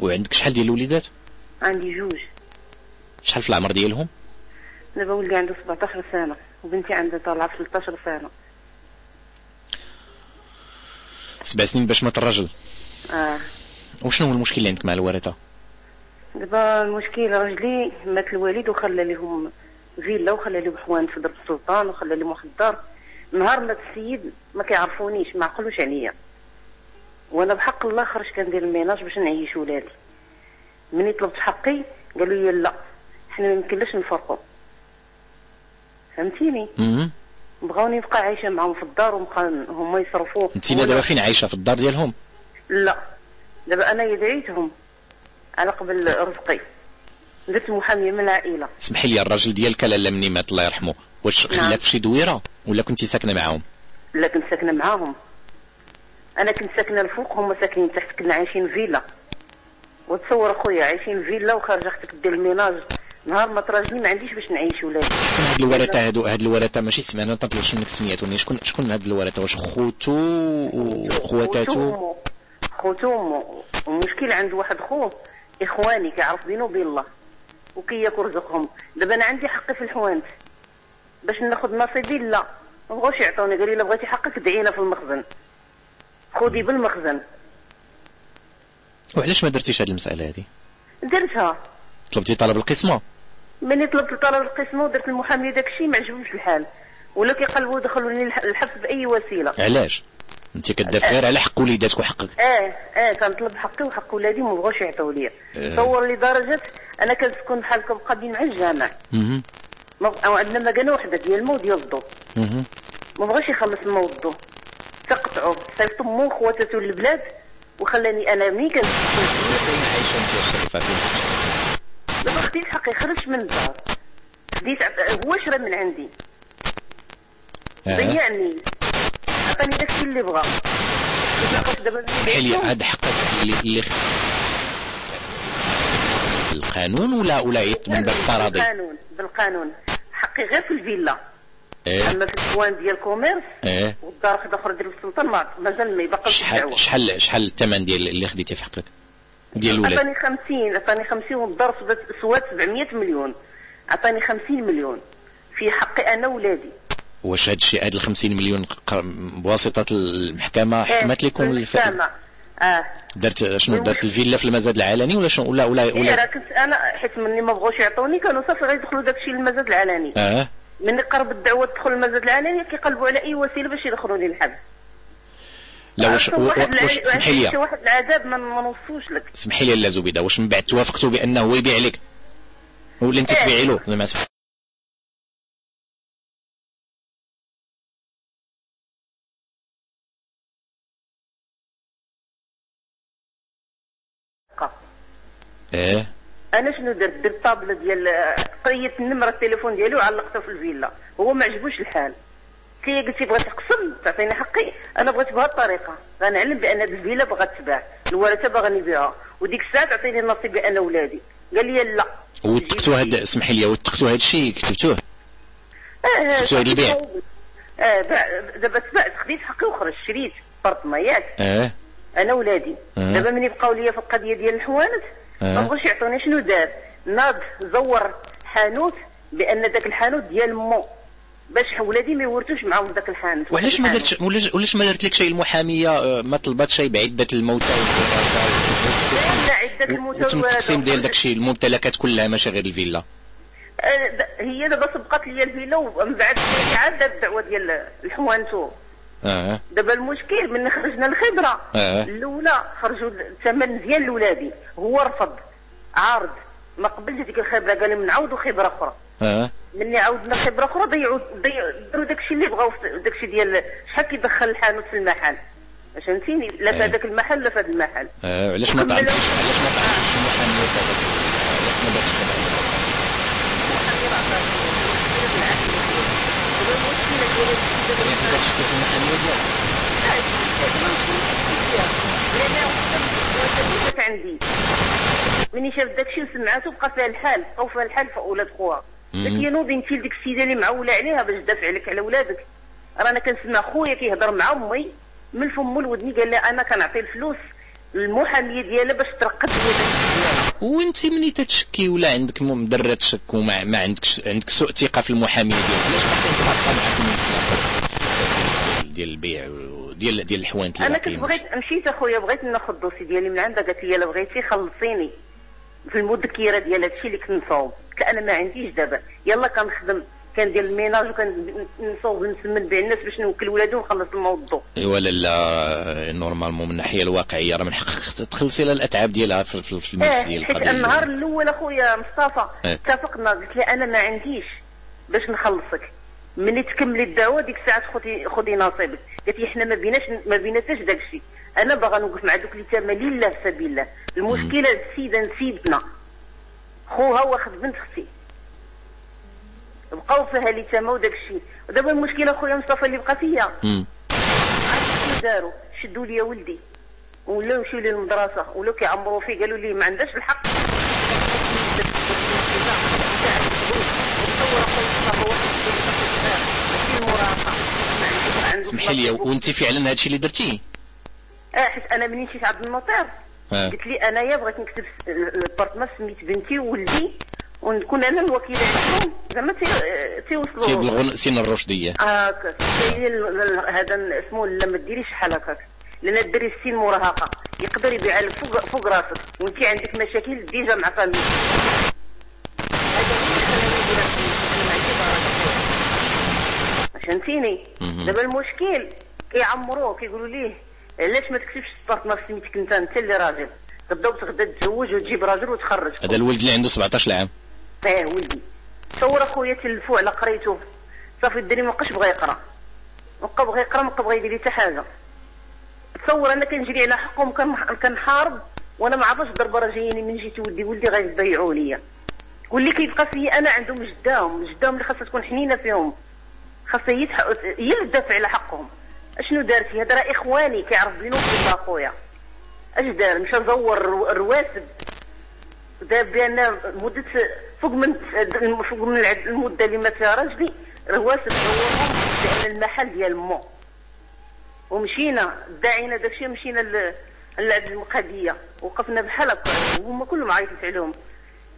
وعندك شحال ديال الوليدات؟ عندي جوج. شحال في العمر ديالهم؟ دابا ولدي عنده 17 سنة وبنتي عندها طالعة في 13 سنة. سبع سنين باش مات الراجل آه. وشنو هو المشكل اللي عندك مع الورثه دابا المشكل راجلي مات الوالد وخلى لهم فيلا وخلى لهم حوان في درب السلطان وخلى لهم واحد الدار. نهار مات السيد ما كيعرفونيش ما عقلوش عليا. وأنا بحق الله خرج كندير الميناج باش نعيش ولادي. ملي طلبت حقي قالوا لي لا حنا ما يمكنلاش نفرقوا فهمتيني. بغاوني نبقى عايشة معاهم في الدار ونبقى هما يصرفوا انت دابا فين عايشة؟ في الدار ديالهم؟ لا. دابا أنا يدعيتهم على قبل رزقي درت محامية من العائلة. اسمحي لي الراجل ديالك لاله مني مات الله يرحمه. واش نعم. خلاك في شي دويرة؟ ولا كنتي ساكنة معاهم؟ لا كنت ساكنة معاهم. أنا كنت ساكنة الفوق هما ساكنين تحت كنا عايشين فيلا. وتصور أخويا عايشين فيلا وخارجه أختك دير ال ménage. نهار ما تراجلي ما عنديش باش نعيش ولادي. شكون هاد الورثة هادو هاد الورثة ماشي سمعنا ما تطلبش منك سميتوني شكون شكون هاد الورثة؟ واش خوتو وخواتاتو؟ خوتو امو المشكل عند واحد خوه إخواني كيعرف بينه وبين الله وكياكل رزقهم دابا أنا عندي حقي في الحوانت. باش ناخذ نصيبي لا. ما بغاوش يعطوني. قال لي بغيتي حقك دعينا في المخزن. خذي بالمخزن. وعلاش ما درتيش هاد المسألة هادي؟ درتها. طلبتي طلب القسمة. ملي طلبت طلب القسمة ودرت المحاميه داك الشيء ما عجبهمش الحال. ولا كيقلبوا دخلوني الح- الحبس بأي وسيلة. علاش؟ انت كدافع غير على حق وليداتك وحقك. آه آه كنطلب حقي وحق ولادي ما بغاوش يعطيو لي. تصور لدرجة أنا كنسكن بحال كنقابل مع الجامع. أو عندنا مكانه وحدة ديال الماء وديال الضو. ما بغاش يخلص الماء والضو تقطعوا صيفط مو خواتاتو للبلاد وخلاني أنا ملي كنسكن فين عايشه انت يا شريفه فين عايشه دابا خديت حقي خرجت من الدار. خديت هو شرى من عندي. آه. ضيعني. عطاني داكشي اللي بغا. اسمحي لي هاد حقك اللي اللي القانون ولا ولا من باب التراضي. بالقانون. بالقانون. حقي غير في الفيلا. إيه. أما في الديوان ديال الكوميرس إيه. والدار خد أخرى ديال السلطان ما مازال ما يبقاش شحال شحال شحال الثمن ديال اللي خديتي في حقك؟ ديال الولاد؟ عطاني 50 عطاني 50 والدار سوات سوات 700 مليون. عطاني 50 مليون. في حقي أنا وولادي واش هاد الشيء هاد ال 50 مليون بواسطة المحكمة حكمت لكم الف... آه. درت شنو درت الفيلا في المزاد العلني ولا شنو؟ ولا ولا, إيه ولا... راه كنت أنا حيت مني ما بغاوش يعطوني كانوا صافي غيدخلوا داكشي للمزاد العلني. آه. مني قرب الدعوة تدخل المزاد العلني كيقلبوا على أي وسيلة باش يدخلوني الحبس لا واش واحد واش الع- اسمحي لي؟ واحد العذاب ما نوصفوش لك. اسمحي لي لا زبيده واش من بعد توافقتوا بأنه هو يبيع لك؟ ولا أنت إيه. تبيعي له؟ زعما إيه. أنا شنو درت؟ درت طابلة ديال قريت النمرة التليفون ديالو وعلقته في الفيلا. هو ما عجبوش الحال. كي قلتي بغيت تقسم تعطيني حقي أنا بغيت بهذه الطريقة. غنعلم بأن هذه الفيلا باغا تباع. الورثه باغا نبيعها. وديك الساعة تعطيني نصيبي أنا وولادي. قال لي لا. وثقتوا هاد اسمحي لي وثقتوا هاد الشيء كتبتوه؟ آه، سبتوا هاد البيع. آه دابا تبعت خديت حقي وخرجت شريت برطمه ياك آه. أنا ولادي. آه. دابا ملي بقاو ليا في القضية ديال الحوانت؟ آه. ما بغاوش يعطوني شنو دار ناض زور حانوت بأن ذاك الحانوت ديال مو باش ولادي ما يورثوش معاهم ذاك الحانوت وعلاش ما. درتش وعلاش ما درت لك شيء المحامية آه، ما طلبت شيء بعدة الموتى عدة الموتى وتم التقسيم ديال. داك الشيء الممتلكات كلها ماشي غير الفيلا آه، هي دابا سبقت ليا الفيلا ومن بعد عاد الدعوة ديال الحوانتو آه. دابا المشكل من خرجنا الخبرة. آه. الأولى خرجوا الثمن مزيان لولادي هو رفض. عارض. ما قبلش ديك الخبرة قال لهم نعاودوا خبرة أخرى. آه. مني عاودنا خبرة أخرى ضيعوا ضيعوا داروا داكشي اللي بغاو في- داكشي ديال شحال كيدخل الحانوت في المحل. فهمتيني؟ لا في آه. هذاك المحل لا في هذا المحل. آه. علاش ما. طعمتش علاش ما طعمتش في هذاك علاش ما درتش كذا انت كتشكي في المحاميه ديالك لأن عندي مني شاف داكشي وسمعاتو بقى فيها الحال بقاو فيها الحال في أولاد خوها نوضي انت لديك السيده اللي معوله عليها باش تدافع لك على ولادك رانا كنسمع خويا كيهضر مع أمي من فمو لودني قال لي أنا كنعطي الفلوس للمحاميه ديالها باش ترقد لي وانت ملي تتشكي ولا عندك مدرة شك وما ما عندكش عندك سوء ثقة في المحامية ديالك؟ علاش باقي باقا معاك ديال البيع ديال ديال الحوانت أنا كنت بغيت مشيت أخويا بغيت ناخذ ال dossier ديالي من عندها قالت لي الا بغيتي خلصيني في المذكرة ديال هادشي اللي كنت نصاوب قلت أنا ما عنديش دابا. يلا كنخدم. كندير ال ménage وكنصاوب نسمن بيع الناس باش نوكل ولادي ونخلص الموضوع إيوا لا normalement من الناحيه الواقعية راه من حقك تخلصي لها الأتعاب ديالها في في في الملف آه ديال حيت القضية. النهار الأول أخويا مصطفى آه. اتفقنا قلت لي أنا ما عنديش باش نخلصك. ملي تكملي الدعوة ديك الساعة خذي خذي نصيبك. قالت لي حنا ما بيناش ما بيناتش داك الشيء. أنا باغا نوقف مع دوك اليتامى لله في سبيل الله. المشكلة السيده نسيبتنا خوها واخد بنت أختي بقاو فيها اليتامى وداك الشيء ودابا المشكلة خويا مصطفى اللي بقى فيا. عرفت شنو داروا؟ شدوا لي ولدي. ولاو يمشيو للمدرسة. ولاو كيعمروا فيه. قالوا لي ما عندهاش الحق. اسمحي لي وانت فعلا هادشي اللي درتيه؟ آه حيت أنا منين مشيت عند ال notaire آه. قلت لي أنايا بغيت نكتب ال appartement سميت بنتي وولدي. ونكون أنا الوكيلة عندهم زعما تي- تيوصلوا تيبلغوا سن الرشدية. ال- هذا اسمه لا ما ديريش بحال هكاك. لأن الدري السن مراهقة. يقدر يبيع لك فوق فوق راسك. وانت عندك مشاكل déjà مع بركة. فهمتيني. دابا المشكل كيعمروه كيقولوا ليه علاش ما تكتبش السبارت ما سميتك انت؟ انت اللي راجل. تبدأ تغدا تتزوج وتجيب راجل وتخرج. هذا الولد اللي عنده 17 عام. آه ولدي. تصور أخويا تلفو على قريته. صافي الدري ما بقاش بغى يقرأ. ما بقى بغى يقرأ ما بغى يدير حتى حاجة. تصور أنا كنجري على حقهم كن- كنحارب وأنا ما عرفتش ضربه راه جايين من جهه ولدي. ولدي غيضيعوا ليا. واللي كيبقى فيا أنا عندهم جداهم جداهم اللي خاصها تكون حنينة فيهم. خاصها هي هي اللي تدافع على حقهم. أشنو دارتي؟ هذا راه إخواني كيعرف بينهم وبين أخويا. أش دار؟ مشى زور الرو- الرواسب. دار بأن مدة فوق من فوق من المدة اللي مات فيها راجلي رواسب دورهم بان المحل ديال مو. ومشينا داعينا داكشي مشينا لعند المقادية. وقفنا بحال هكا. وهما كلهم عيطت عليهم.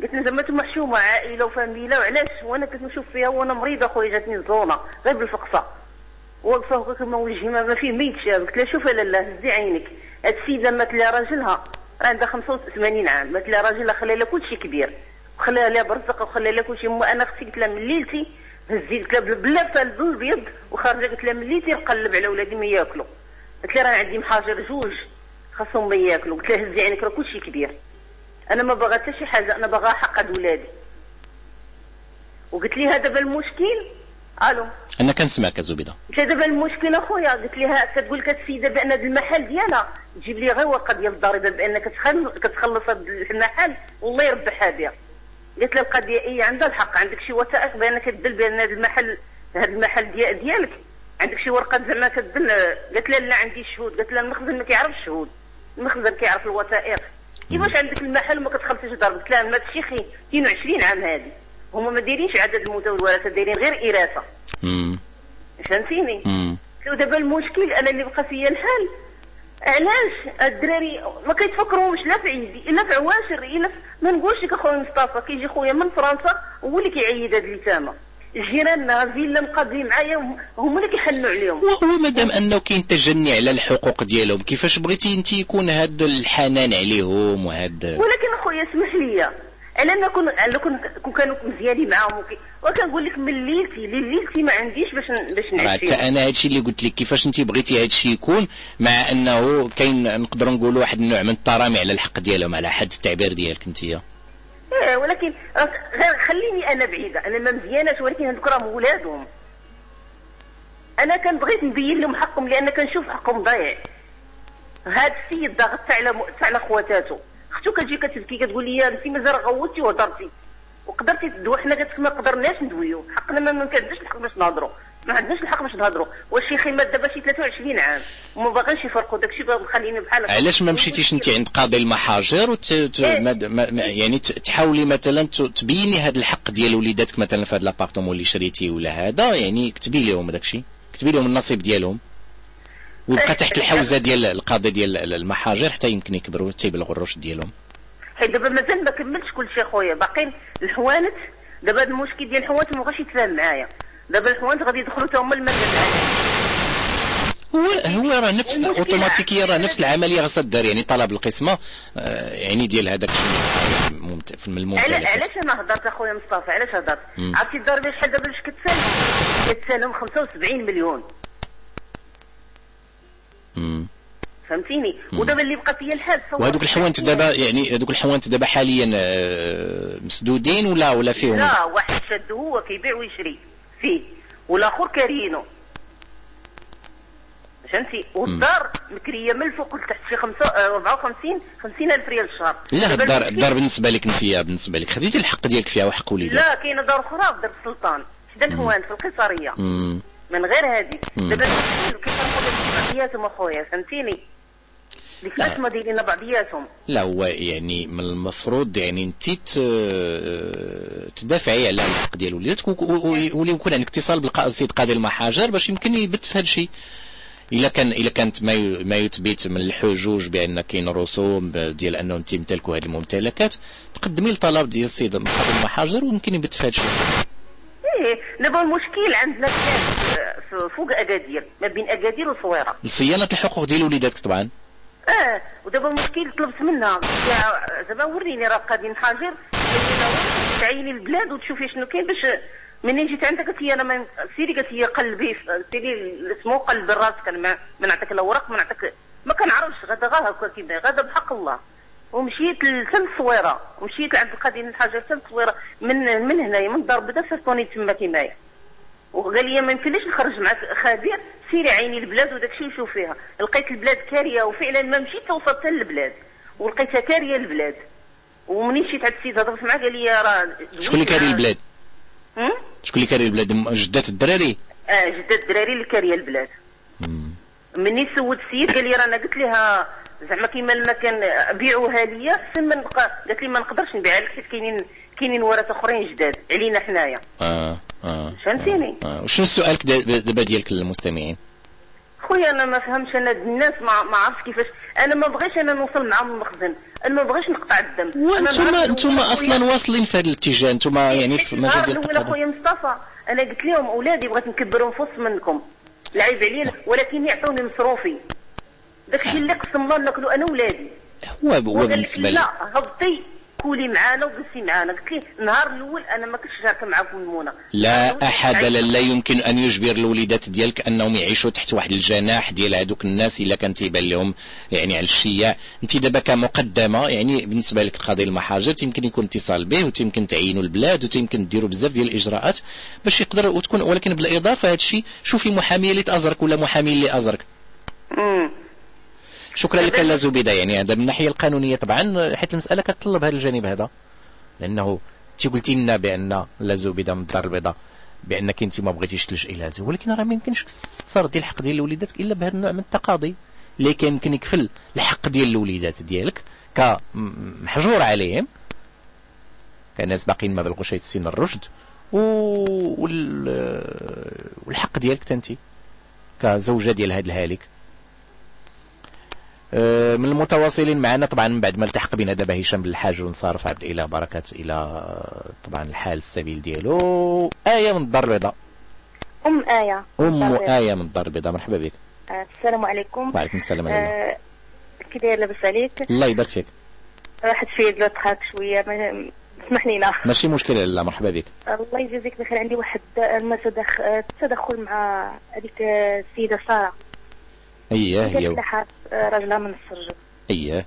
قلت لهم زعما أنتم محشومة عائلة وفاميله وعلاش؟ وأنا كنت نشوف فيها وأنا مريضة خويا جاتني الزونة غير بالفقصة. واقفه هكا كما وجهي ما ما فيه ما يتشاب قلت لها شوف يا لاله هزي عينك. هاد السيدة مات لها راجلها راه عندها 85 عام. مات لها راجلها خلى لها كلشي كبير. وخلى لها برزقه وخلى لها كلشي. مو أنا أختي قلت لها من ليلتي هزيت قلت لها بلا فال البيض وخارجه قلت لها من ليلتي نقلب على ولادي ما ياكلوا. قلت لها راه عندي محاجر جوج خاصهم ما ياكلوا. قلت لها هزي عينك راه كلشي كبير. أنا ما باغا حتى شي حاجة أنا باغا حق هاد ولادي. وقلت لها دابا المشكل؟ ألو. أنا كنسمعك زبيدة. قلت لها دابا المشكل أخويا. قلت لها كتقول لك السيده بأن هذا المحل ديالها تجيب لي غير ورقة ديال الضريبة كتخل- كتخلص هذا المحل والله يربحها بها. قلت لها القضية عندها الحق. عندك شي وثائق بانك تدل بأن هذا المحل هذا المحل ديال ديالك. عندك شي ورقة زعما كتدل. قالت لها لا عندي شهود. قالت لها المخزن ما كيعرفش الشهود المخزن كيعرف الوثائق. كيفاش عندك المحل وما كتخلصيش ضرب قلت لها مات شيخي 22 عام هذه هما ما دايرينش عدد والورثه دايرين غير مم. فهمتيني؟ دابا المشكل أنا اللي بقى فيا الحال علاش الدراري ما كيتفكروش؟ لا في عيدي الا في عواشر في ما نقولش لك اخويا مصطفى كيجي خويا من فرنسا هو اللي كيعيد هاد اليتامى. جيراننا فيلا مقضي معايا هم- هما اللي كيحنوا عليهم. وهو مادام أنه كاين تجني على الحقوق ديالهم كيفاش بغيتي أنت يكون هذا الحنان عليهم وهذا ولكن أخويا اسمح لي على ان كون على كون كون كانوا مزيانين معاهم وكنقول لك من ليلتي ليلتي ما عنديش باش باش نعيش. أنا هادشي اللي قلت لك كيفاش انت بغيتي هادشي يكون مع أنه كاين نقدروا نقولوا واحد النوع من الترامي على الحق ديالهم على حد التعبير ديالك أنت. إيه ولكن غير خليني أنا بعيدة أنا ما مزياناش ولكن هذوك راهم ولادهم. أنا كان بغيت نبين لهم حقهم لأن كنشوف حقهم ضايع. هذا السيد حتى على على خواتاتو اختو كتجي كتبكي كتقول لي انت مازال غوتي وهضرتي. وقدرتي تدوي حنا قالت لك ما قدرناش ندويو. حقنا ما كندوش الحق باش نهضروا ما عندناش الحق باش نهضروا والشيخي مات دابا شي 23 عام. وما باغينش يفرقوا داكشي مخليني بحال. علاش ما مشيتيش انت عند قاضي المحاجر وت... ت... إيه. ما... ما... يعني تحاولي مثلا ت... تبيني هذا الحق ديال وليداتك مثلا في هذا لابارتمون اللي شريتي ولا هذا؟ يعني كتبي لهم داك الشيء كتبي لهم النصيب ديالهم. ويبقى. تحت الحوزة ديال القاضي ديال المحاجر حتى يمكن يكبروا حتى يبلغوا الرشد ديالهم. حيت دابا مازال ما كملتش كل شيء خويا باقيين الحوانت دابا هذا المشكل ديال الحوانت ما بغاش يتفاهم معايا. دابا الحوانت غادي يدخلوا حتى هما المجال هو هو راه نفس اوتوماتيكيا راه نفس العملية خاصها دار يعني طلب القسمة آه، يعني ديال هذاك الشيء ممت- في الممتلكات علاش أنا هضرت أخويا مصطفى؟ علاش هضرت. عرفتي الضريبه شحال دابا باش كتسالم كتسالم 75 مليون. فهمتيني؟ ودابا اللي بقى فيا الحال وهذوك الحوانت دابا يعني هذوك الحوانت دابا حاليا آه، مسدودين ولا ولا فيهم؟ لا واحد شاد هو كيبيع ويشري فيه. والآخر كارينو فهمتي؟ والدار مكرية من الفوق لتحت شي خمسة آه، 54 50 ألف ريال الشهر لا الدار الدار بالنسبة لك انت بالنسبة لك. خديتي الحق ديالك فيها وحق وليدك لا كاينة دار أخرى في دار السلطان. حدا الحوان في القيصريه. من غير هذه. دابا كيفرقوا بين بعضياتهم اخويا فهمتيني؟ ديك الأسماء دايرين بعضياتهم. لا هو يعني من المفروض يعني انت تدافعي على الحق ديال وليدك و- و- و- ويكون عندك اتصال بالسيد قاضي المحاجر باش يمكن يبت في هذا الشيء. إلا كان إلا كانت ما ما يثبت من الحجوج بأن كاين رسوم ديال انهم تمتلكوا هذه الممتلكات تقدمي الطلب ديال السيد قاضي المحاجر ويمكن يبت في هذا الشيء. إيه دابا المشكل عندنا فوق أكادير ما بين أكادير وصويرة. لصيانه الحقوق ديال وليداتك طبعا. آه ودابا المشكل طلبت منها. زعما وريني راه لي لا تعيني البلاد وتشوفي شنو كاين باش منين جيت عندك. قلت لي أنا ما سيري قالت لي قلبي سيري اسمه قلب راسك ما نعطيك الأوراق ما نعطيك ما كنعرفش غدا غا هكا كيبدا غدا بحق الله. ومشيت لتم الصويره ومشيت لعند القاضي الحاجة تم الصويره من من هنايا من دار بدا فاستوني تما كيمايا. وقال لي ما يمكنليش نخرج معك خبير سيري عيني البلاد وداك الشيء وشوف فيها. لقيت البلاد كارية وفعلا ما مشيت وصلت للبلاد. ولقيتها كارية البلاد ومنين مشيت عند السيد؟ هضرت معاه قال لي راه شكون اللي كاري البلاد؟ هم؟ شكون اللي كاري البلاد؟ جدات الدراري؟ آه جدة الدراري اللي كارية البلاد مني سولت السيد قال لي راه أنا قلت لها زعما كيما المكان بيعوها ليا ثم نبقى قالت لي ما نقدرش نبيعها لك حيت كاينين كاينين ورث أخرين جداد علينا حنايا. آه آه فهمتيني؟ آه. وشنو سؤالك دا- دابا ديالك للمستمعين؟ خويا أنا ما فهمش أنا الناس ما ما عرفتش كيفاش. أنا ما بغيتش أنا نوصل معاهم المخزن أنا ما بغيتش نقطع الدم. وأنتم أنتم أصلا خويا- واصلين في هذا الاتجاه أنتم يعني في مجال ديال الأول التقاضي اخويا مصطفى أنا قلت لهم أولادي بغيت نكبرهم في وسط منكم. العيب علينا ولكن يعطوني مصروفي. داك الشيء اللي قسم الله ناكلو أنا ولادي. هو هو بالنسبة لي. لا هبطي كولي معانا وجلسي معانا. قلت ليه النهار الأول أنا ما كنتش شاركه معاكم المونة. لا أحد لا, لا يمكن أن يجبر الوليدات ديالك أنهم يعيشوا تحت واحد الجناح ديال هذوك الناس إلا كان تيبان لهم يعني على الشياع أنت دابا كمقدمة يعني بالنسبة لك القاضي المحاجر يمكن يكون اتصال به ويمكن تعينوا البلاد ويمكن ديروا بزاف ديال الإجراءات باش يقدر وتكون. ولكن بالإضافة هذا الشيء شوفي محامية اللي تأزرك ولا محامي اللي أزرك. امم شكرا لك لا زبيدة. يعني هذا من الناحية القانونية طبعا حيت المسألة كتطلب هذا الجانب هذا. لأنه أنت قلتي لنا بأن لا زبيدة من الدار البيضاء بأنك أنت ما بغيتيش تلجئي لها ولكن راه ما يمكنش تصردي الحق ديال وليداتك إلا بهذا النوع من التقاضي. اللي كيمكن يكفل الحق ديال الوليدات ديالك كمحجور عليهم. كناس باقيين ما بلغوش سن الرشد. و... وال... والحق ديالك تنتي كزوجة ديال هذا الهالك. من المتواصلين معنا. طبعا من بعد ما التحق بنا دابا هشام الحاج ونصارف عبد الإله بركات إلى آه، طبعا الحال السبيل ديالو. آية من الدار البيضاء. أم آية. أم. آية من الدار البيضاء. مرحبا بك. آه، السلام عليكم. وعليكم السلام آه، كي داير لاباس عليك؟ الله يبارك فيك. واحد في بلا تخاك شوية. اسمح لينا ماشي مشكلة. لا مرحبا بك. الله يجازيك بخير. عندي واحد آه، التدخل مع هذيك آه، السيدة سارة. اييه هي لحى آه، راجلها من السرجم. اييه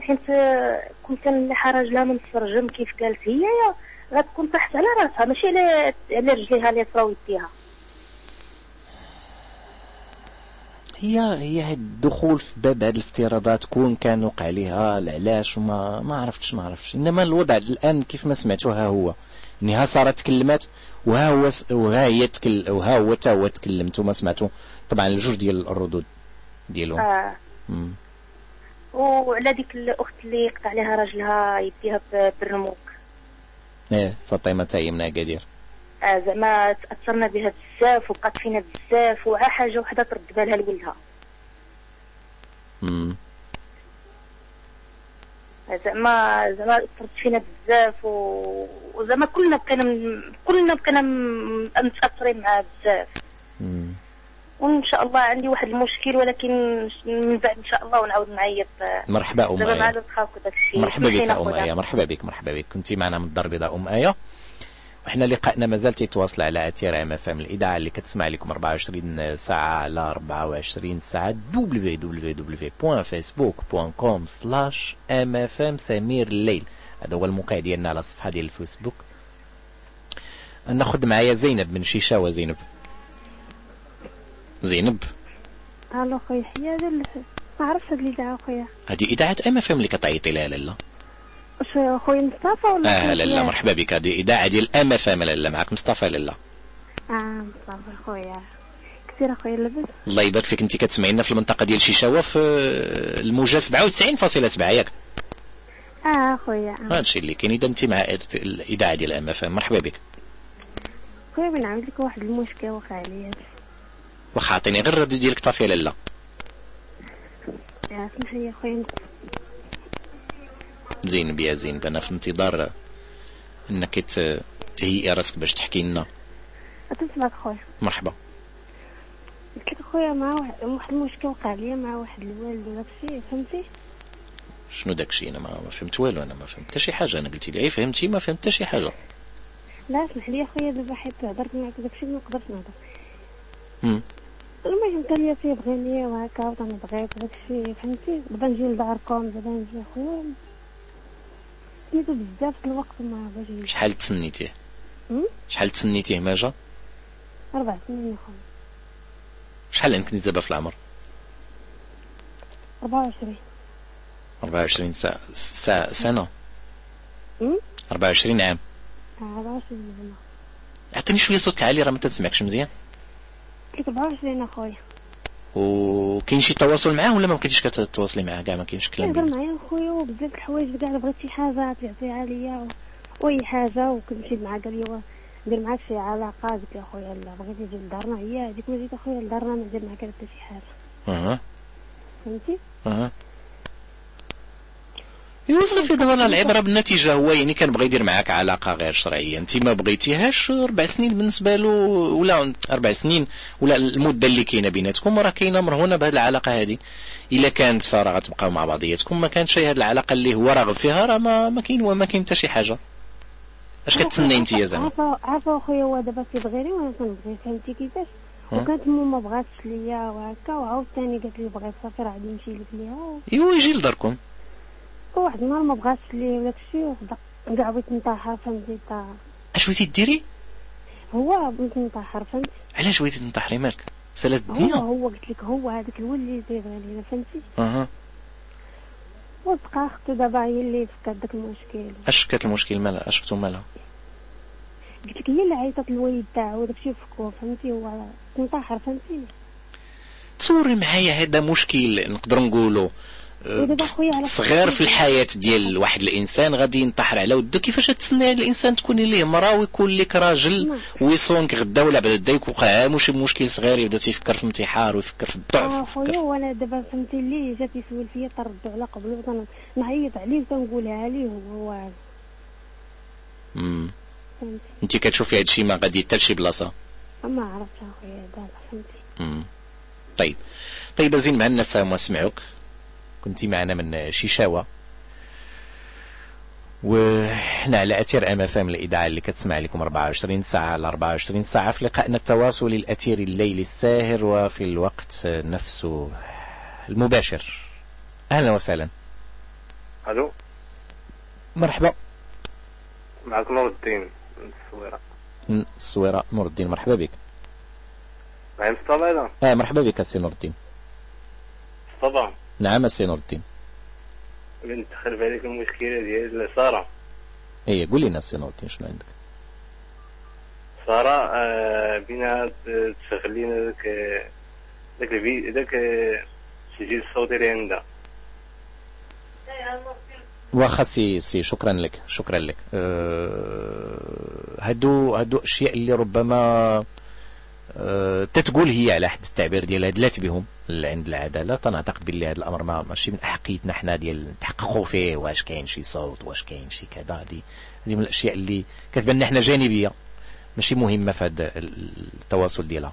حيت آه، كنت كنلحى راجلها من السرجم كيف قالت هي؟ غتكون تحت على راسها ماشي على على رجليها اليسرى ويديها هي هي الدخول في باب هاد الافتراضات كون كان وقع عليها العلاش وما ما عرفتش ما عرفتش. إنما الوضع الآن كيف ما سمعتوا ها هو. يعني ها ساره تكلمت وها هو. وها هي تكل... وها هو تا هو تكلم نتوما سمعتوا طبعا الجوج ديال الردود ديالهم. مم. وعلى ديك الأخت اللي قطع عليها راجلها يديها بالرموك إيه فاطمة تاهي من اكادير آه زعما تأثرنا بها بزاف وبقات فينا بزاف وعا حاجة وحدة ترد بالها لولدها مم. آه زعما زعما اثرت فينا بزاف و... وزعما كلنا بقينا من... كلنا بقينا متأثرين معاه بزاف مم. وإن شاء الله عندي واحد المشكل ولكن من بعد إن شاء الله ونعاود نعيط مرحبا ام إيه مرحبا بك ام. إيه مرحبا بك مرحبا بك. كنتي معنا من الدار البيضاء ام إيه وحنا لقائنا مازال تيتواصل على اثير MFM الإذاعة اللي كتسمع لكم 24 ساعة على 24 ساعة www.facebook.com slash MFM سمير الليل. هذا هو الموقع ديالنا على الصفحة ديال الفيسبوك. ناخذ معايا زينب من شيشاوة زينب زينب. ألو خويا حيا ديال ما عرفتش هاد الاذاعه خويا هذه إذاعة MFM اللي كتعيطي لها لالا واش خويا مصطفى ولا آه لالا؟ مرحبا بك. هذه إذاعة ديال MFM لالا معك مصطفى لالا آه مصطفى خويا كثير خويا لاباس الله يبارك فيك. انت كتسمعينا في المنطقة ديال شيشاوة في الموجة 97.7 ياك. آه خويا آه. هذا الشيء اللي كاين. إذا انت مع الإذاعة ديال أم أف إم مرحبا بك. خويا بغيت نعاود لك واحد المشكل وقع عليا واخا عطيني غير الراديو ديالك طافية لالا آه، اسمح لي خويا. زينب يا زينب أنا في انتظار إنك تهيئي راسك باش تحكي لنا. تسمعك خويا. مرحبا. قلت لك خويا مع واحد واحد المشكل وقع ليا مع واحد الوالد وداك الشيء فهمتي؟ شنو داك الشيء؟ أنا ما فهمت والو أنا ما فهمت حتى شي حاجة. أنا قلتي لي أي فهمتي؟ ما فهمت حتى شي حاجة. لا اسمح لي خويا دابا حيت هضرت معاك داك الشيء ما نقدرش نهضر. المهم قال لي تيبغيني وهكا وأنا بغيت وداك الشيء فهمتي؟ دابا نجي لداركم دابا نجي خويا سميتو بزاف الوقت ما باش شحال تسنيتيه؟ شحال تسنيتيه ما جا أربع سنين خويا شحال عندك انت دابا في العمر؟ 24 24 سا... سا... مم؟ 24 عام. آه، 24 زعما عطيني شوية صوتك عالي راه ما تسمعكش مزيان. قلت لك 24 اخويا وكاين شي تواصل معاه ولا ما بقيتيش كتواصلي معاه كاع؟ ما كاينش كلام كيهضر معايا خويا وبزاف الحوايج كاع بغيت شي حاجة تعطيها ليا وأي حاجة وكنت مشيت معاه قال لي ندير معاك شي علاقة قلت له خويا لا بغيت نجي لدارنا هي هذيك ما جيت اخويا لدارنا ما ندير معاك حتى شي حاجة. أها. فهمتي؟ أها. دابا راه العبرة بالنتيجة هو يعني كان بغى يدير معاك علاقة غير شرعية. انت ما بغيتيهاش أربع سنين بالنسبة له ولا أربع سنين ولا المدة اللي كاينة بيناتكم راه كاينة مرهونه بهذه العلاقة هذه. إلا كانت فرا غتبقاو مع بعضياتكم ما كانش هذه العلاقة اللي هو راغب فيها راه ما ما كاين ما كاين حتى شي حاجة. اش كتسنى انت يا زعما عارفه عارفه اخويا هو دابا كيبغيني وأنا كنبغي فهمتي كيفاش؟ وكانت مو ما بغاتش ليا وهكا وعاود ثاني قالت لي بغيت صافي راه غادي نمشي لك ليها. ايوا يجي لداركم. وواحد النهار ما بغاتش ليا وداك الشيء وخدا كاع بغيت نطاحر فهمتي؟ تا اش بغيتي ديري؟ هو بغيت نطاحر فهمتي؟ علاش بغيتي تنتحري مالك؟ سالات هو الدنيا. هو قلت لك هو هذاك الولد اللي تيبغي لينا فهمتي؟ أها. وتبقى اختو دابا هي اللي فكات داك المشكل. اش كانت المشكل مالها؟ اش كنتو مالها؟ قلت لك هي اللي عيطت للوالد تاعو وداك الشيء فكو فهمتي؟ هو انتحر فهمتي؟ تصوري معايا هذا مشكل نقدر نقولوا صغير في الحياة ديال واحد الإنسان غادي ينتحر على وده كيفاش تسنى الإنسان تكون ليه مرأة ويكون لك راجل نعم. ويصونك غدا ولا بعد غدا يوقع عام شي مشكل صغير يبدا تيفكر في الانتحار ويفكر في الضعف آه خويا وأنا دابا فهمتي اللي جات يسول فيا تردوا على قبل نعيط عليه وتنقولها ليه هو هو مم. فهمتي. انت كتشوفي هادشي ما غادي حتى لشي بلاصة. ما عرفتش اخويا دابا فهمتي. طيب. طيب زين مع الناس هما سمعوك. كنتي معنا من شيشاوة. وحنا على أثير أم إف إم الاذاعه اللي كتسمع لكم 24 ساعة على 24 ساعة في لقائنا التواصلي الأثير الليلي الساهر وفي الوقت نفسه المباشر. أهلا وسهلا. ألو. مرحبا. معك نور الدين من الصويرة. من الصويرة. نور الدين مرحبا بك. معي مصطفى آه مرحبا بك السي نور الدين. مصطفى نعم السي نور الدين. بنت تخرب عليك المشكلة ديال سارة. إيه قول لنا السي نور الدين شنو عندك؟ سارة آه، بينا تشغل لينا داك داك الفي داك التسجيل الصوتي اللي عندها. واخا سي سي شكرا لك شكرا لك. أه هادو هادو أشياء اللي ربما تتقول هي على حد التعبير ديالها دلات بهم عند العدالة. تنعتقد باللي هذا الأمر ما ماشي من احقيتنا حنا ديال نتحققوا فيه واش كاين شي صوت واش كاين شي كذا. هذه هذه من الأشياء اللي كتبان لنا حنا جانبية ماشي مهمة في هذا التواصل ديالها.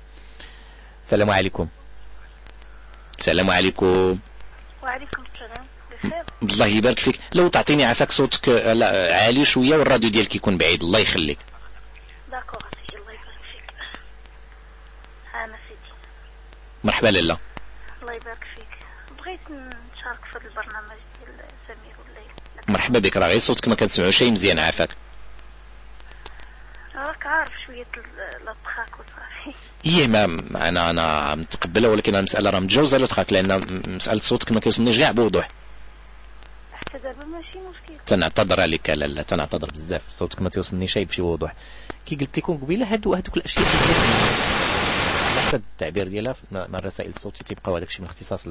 السلام عليكم. السلام عليكم. وعليكم السلام. بخير. الله يبارك فيك. لو تعطيني عفاك صوتك آه، عالي شوية والراديو ديالك يكون بعيد. الله يخليك داكوغ سيدي الله يبارك فيك أنا سيدي مرحبا لاله الله يبارك فيك. بغيت نشارك في البرنامج ديال سمير والليل. مرحبا بك راه غير صوتك ما كنسمعوش شي مزيان عافاك. راك عارف شوية الضحك وصافي. إيه ما أنا أنا متقبلة ولكن المسألة راه متجاوزه لو تخاك لأن مسألة صوتك ما كيوصلنيش كاع بوضوح. حتى دابا ماشي مشكل. تنعتذر عليك لا لا تنعتذر بزاف صوتك ما توصلني شيء بشي وضوح. كي قلت لكم قبيلة هادو هادوك الأشياء حسب التعبير ديالها ما الرسائل الصوتية تيبقاو هذاك الشيء من اختصاص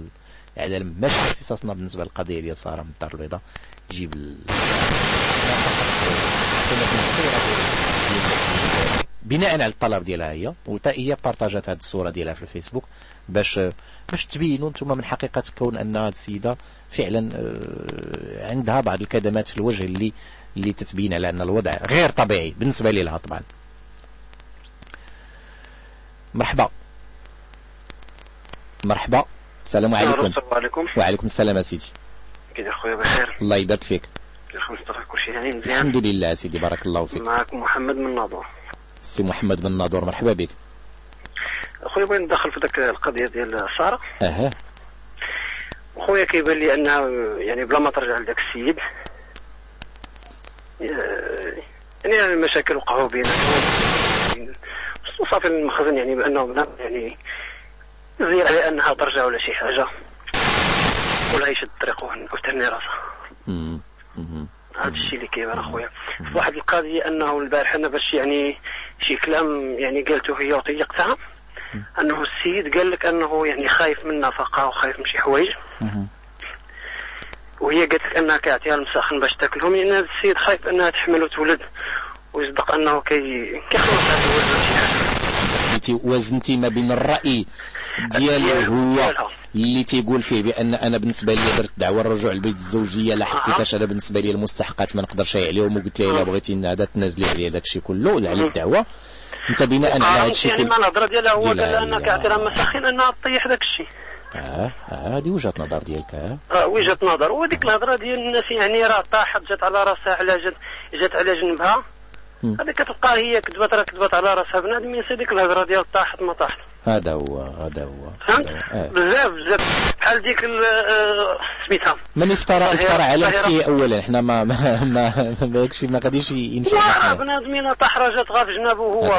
الاعلام ماشي اختصاصنا بالنسبة للقضية ديال سارة من الدار البيضاء تجيب. بناء على الطلب ديالها هي وتا هي بارطاجات هذه الصورة ديالها في الفيسبوك باش باش تبينوا أنتم من حقيقة كون أن هذه السيدة فعلا آه، عندها بعض الكدمات في الوجه اللي اللي تتبين على أن الوضع غير طبيعي بالنسبة لها طبعا مرحبا. مرحبا. السلام عليكم. السلام عليكم. وعليكم السلام سيدي. كي خويا بخير. الله يبارك فيك. يعني الحمد لله سيدي بارك الله فيك. معك محمد من ناظور. السي محمد بن ناظور مرحبا بك. خويا بغيت ندخل في ذاك القضية ديال سارة؟ أها. خويا كيبان لي أنها يعني بلا ما ترجع لذاك السيد آه، يعني المشاكل وقعوا بيناتهم. وصافي المخزن يعني بانهم لا يعني زي على أنها ترجع ولا شي حاجة. ولا يشد الطريق وتهني راسها. هذا الشيء اللي كيبان أخويا. في واحد القضية أنه البارح أنا باش يعني شي كلام يعني قالته هي وطيقتها أنه السيد قال لك أنه يعني خايف من النفقه وخايف من شي حوايج. وهي قالت لك أنها كيعطيها المساخن باش تاكلهم. لأن هذا السيد خايف أنها تحمل وتولد. ويصدق أنه كي كيخلص هذا ولا شي حاجة. انت وزنتي ما بين الرأي ديالو هو. اللي تيقول فيه بأن أنا بالنسبة لي درت دعوة الرجوع للبيت الزوجية أها. كيفاش أنا بالنسبة لي المستحقات ما نقدرش عليهم وقلت لها إلا بغيتي هذا تنازلي عليا داك الشيء كله على الدعوه أنت بناء على هذا الشيء يعني ما الهضره ديالها هو قال. كيعطي لها مساخن أنها تطيح داك الشيء. آه آه هذه وجهة نظر ديالك آه. آه، وجهة نظر. وهذيك الهضرة ديال الناس يعني راه طاحت جات على راسها على جات جات على جنبها. مم. هذيك كتلقى هي كذبت راه كذبت على راسها بنادم ينسى ديك الهضره ديال طاحت ما طاحت هذا هو هذا هو فهمت. آه. بزاف بزاف بحال ديك آه، سميتها من افترى افترى على. نفسه اولا إحنا ما ما ما داكشي ما غاديش ينفع واه معنا. بنادمين طاح جات غا في جنابه هو.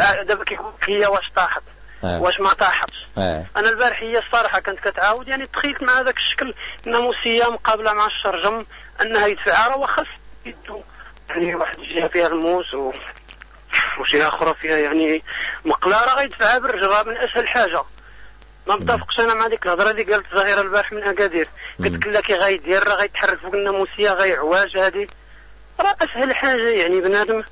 آه، دابا كيقول لك هي واش طاحت آه. واش ما طاحتش آه أنا البارح هي الصراحة كانت كتعاود يعني تخيلت مع هذاك الشكل ناموسيه مقابله مع الشرجم أنها يدفعها راه واخا يعني واحد جهه فيها الموس و وجهة أخرى فيها يعني مقلة. راه غيدفعها بالرجل من أسهل حاجة. ما متفقش أنا مع ديك الهضرة اللي قالت زهيره البارح من أكادير. قلت لك كي غيدير راه غيتحرك فوق الناموسية غيعواج هذه راه أسهل حاجة يعني بنادم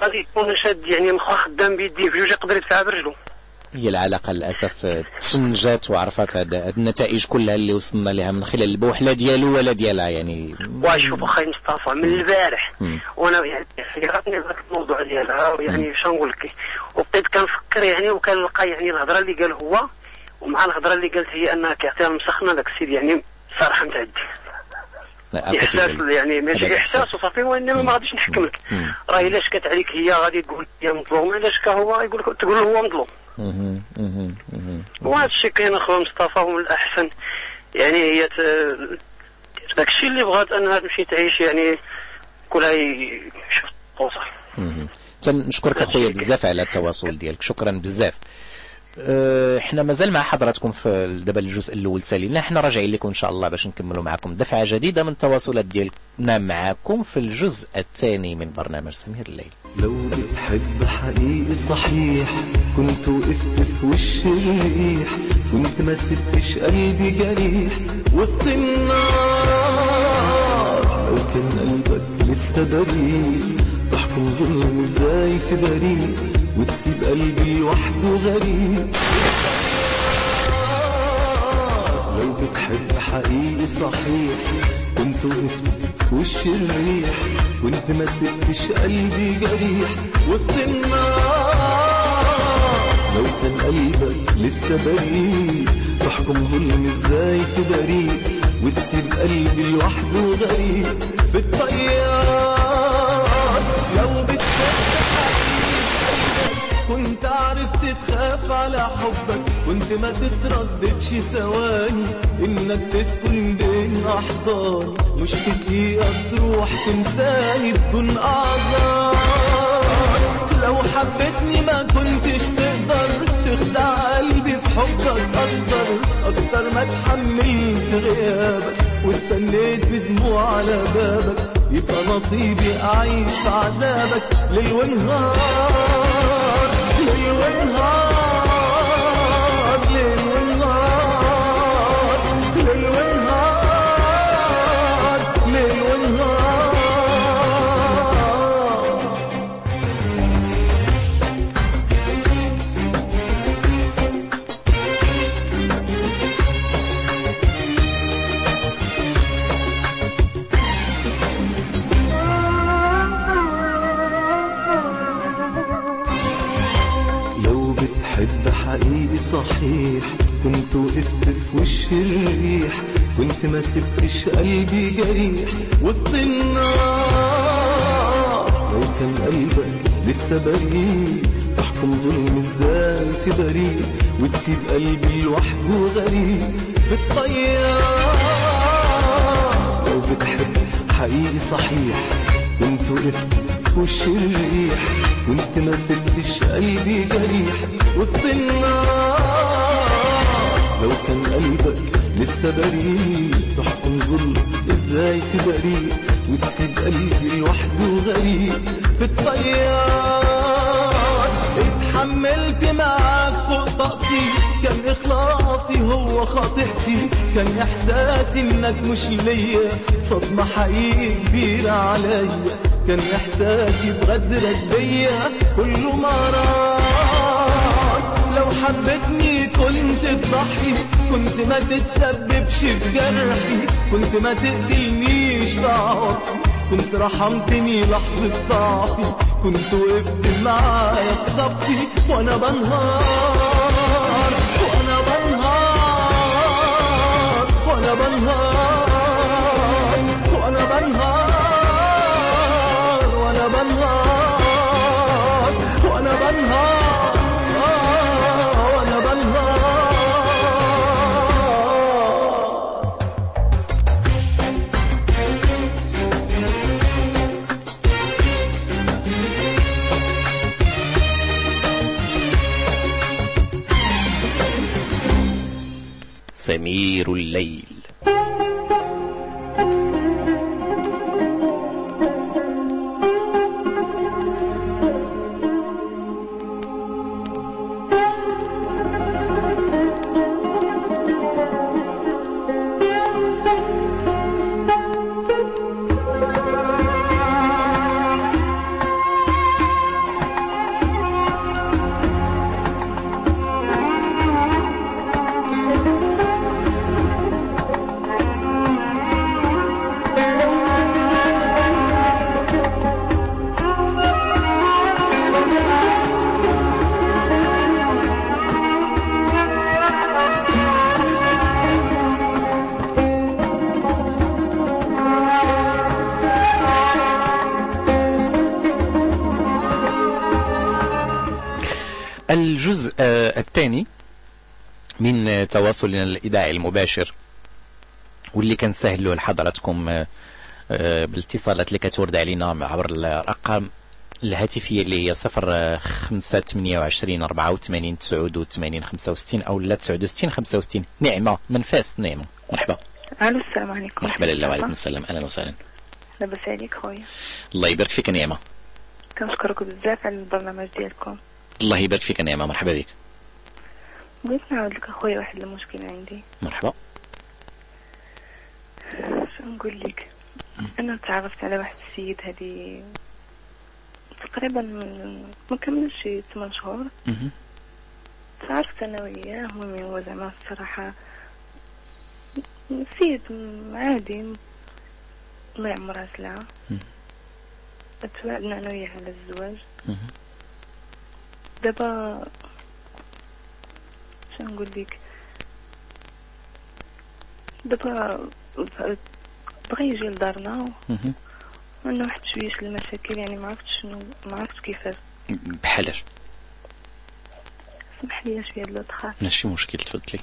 غادي يكون شاد يعني مخا خدام بيديه في جوج يقدر يدفعها برجلو. هي العلاقة للأسف تشنجات وعرفت هاد النتائج كلها اللي وصلنا لها من خلال البوحلة ديالو ولا ديالها يعني واشوف أخي مصطفى من البارح. وأنا يعني حيرتني هذاك الموضوع ديالها ويعني شنو نقول لك وبقيت كنفكر يعني وكنلقى يعني الهضرة اللي قال هو ومع الهضرة اللي قالت هي أنها كيعطيها المسخنه داك السيد يعني صراحة متعدي لا إحساس. يعني هذا ماشي. إحساس وصافي وإنما ما غاديش نحكم لك. راه إلا شكات عليك هي غادي تقول هي مظلومه إلا شكا هو يقول لك تقول له هو مظلوم. وهذا الشيء كاين اخويا مصطفى ومن الاحسن. يعني هي. داك الشيء اللي بغات انها تمشي تعيش يعني كلها ي- شوف قوصه مهم. تنشكرك أخويا بزاف على التواصل ديالك. شكرا بزاف. إحنا مازال مع حضراتكم في دابا الجزء الأول سالينا إحنا راجعين لكم إن شاء الله باش نكملوا معكم دفعة جديدة من التواصلات ديالنا معكم في الجزء الثاني من برنامج سمير الليل. لو بتحب حقيقي صحيح كنت وقفت في وش الريح. كنت ما سبتش قلبي جريح وسط النار. لو كان قلبك لسه بريء. ظلم إزاي في بريء وتسيب قلبي لوحده غريب لو بتحب حقيقي صحيح كنت وقفت في وش الريح كنت ما سبتش قلبي جريح. وسط النار لو كان قلبك لسه بريء تحكم ظلم إزاي في بريء وتسيب قلبي لوحده غريب. في الطيار لو بتحب كنت عرفت تخاف على حبك كنت ما تترددش ثواني إنك تسكن بين أحضان مش في دقيقة تروح تنساني بدون أعذار. لو حبيتني ما كنتش تقدر تخدع قلبي في حبك أكتر أكتر ما اتحملت غيابك واستنيت بدموع على بابك. يبقى نصيبي اعيش في عذابك ليل ونهار ليل ونهار. صحيح كنت وقفت في وش الريح. كنت ما سبتش قلبي جريح. وسط النار. لو كان قلبك لسه بريء تحكم ظلم إزاي في بريء. وتسيب قلبي لوحده غريب. في الطيار لو بتحب حقيقي صحيح. كنت وقفت في وش الريح. كنت ما سبتش قلبي جريح. وسط النار. لو كان قلبك لسه بريء تحكم ظلم. إزاي في بريء وتسيب قلبي لوحده غريب. في الطيار اتحملت معاك فوق طاقتي. كان إخلاصي هو خاطئتي كان إحساسي إنك مش ليا. صدمة حقيقي كبيرة عليا. كان إحساسي بغدرك بيا. كله مرار لو حبيتني كنت تضحي كنت ما تتسببش في جرحي كنت ما تقتلنيش في عواطفي كنت رحمتني لحظة ضعفي كنت وقفت معايا في صفي وأنا بنهار. سمير الليل. من آه، تواصلنا الإذاعي المباشر واللي كان سهل له لحضراتكم آه، آه، بالاتصالات اللي كتورد علينا عبر الأرقام الهاتفية اللي هي صفر خمسة ثمانية وعشرين أربعة وثمانين تسعود وثمانين خمسة وستين أو لا تسعود وستين خمسة وستين. نعمة من فاس نعمة. مرحبا. ألو السلام عليكم. مرحبا لله وعليكم السلام. أهلا وسهلا. لاباس عليك خويا. الله يبارك فيك نعمة. كنشكركم بزاف على البرنامج ديالكم. الله يبارك فيك نعمة. مرحبا بك. بغيت نعاود لك أخويا واحد المشكل عندي مرحبا نقول لك أنا تعرفت على واحد السيد هذه تقريبا من ما كملش شي 8 شهور. تعرفت أنا وياه المهم هو زعما الصراحة سيد عادي الله يعمرها سلعة مم. اتوعدنا أنا وياه على الزواج. دابا شنو نقول لك. دابا بغى يجي لدارنا. وعندنا واحد شوية المشاكل يعني ما عرفتش شنو ما عرفتش كيفاش. بحالاش سمح لي شوية بلا دخل ماشي مشكل تفضلي.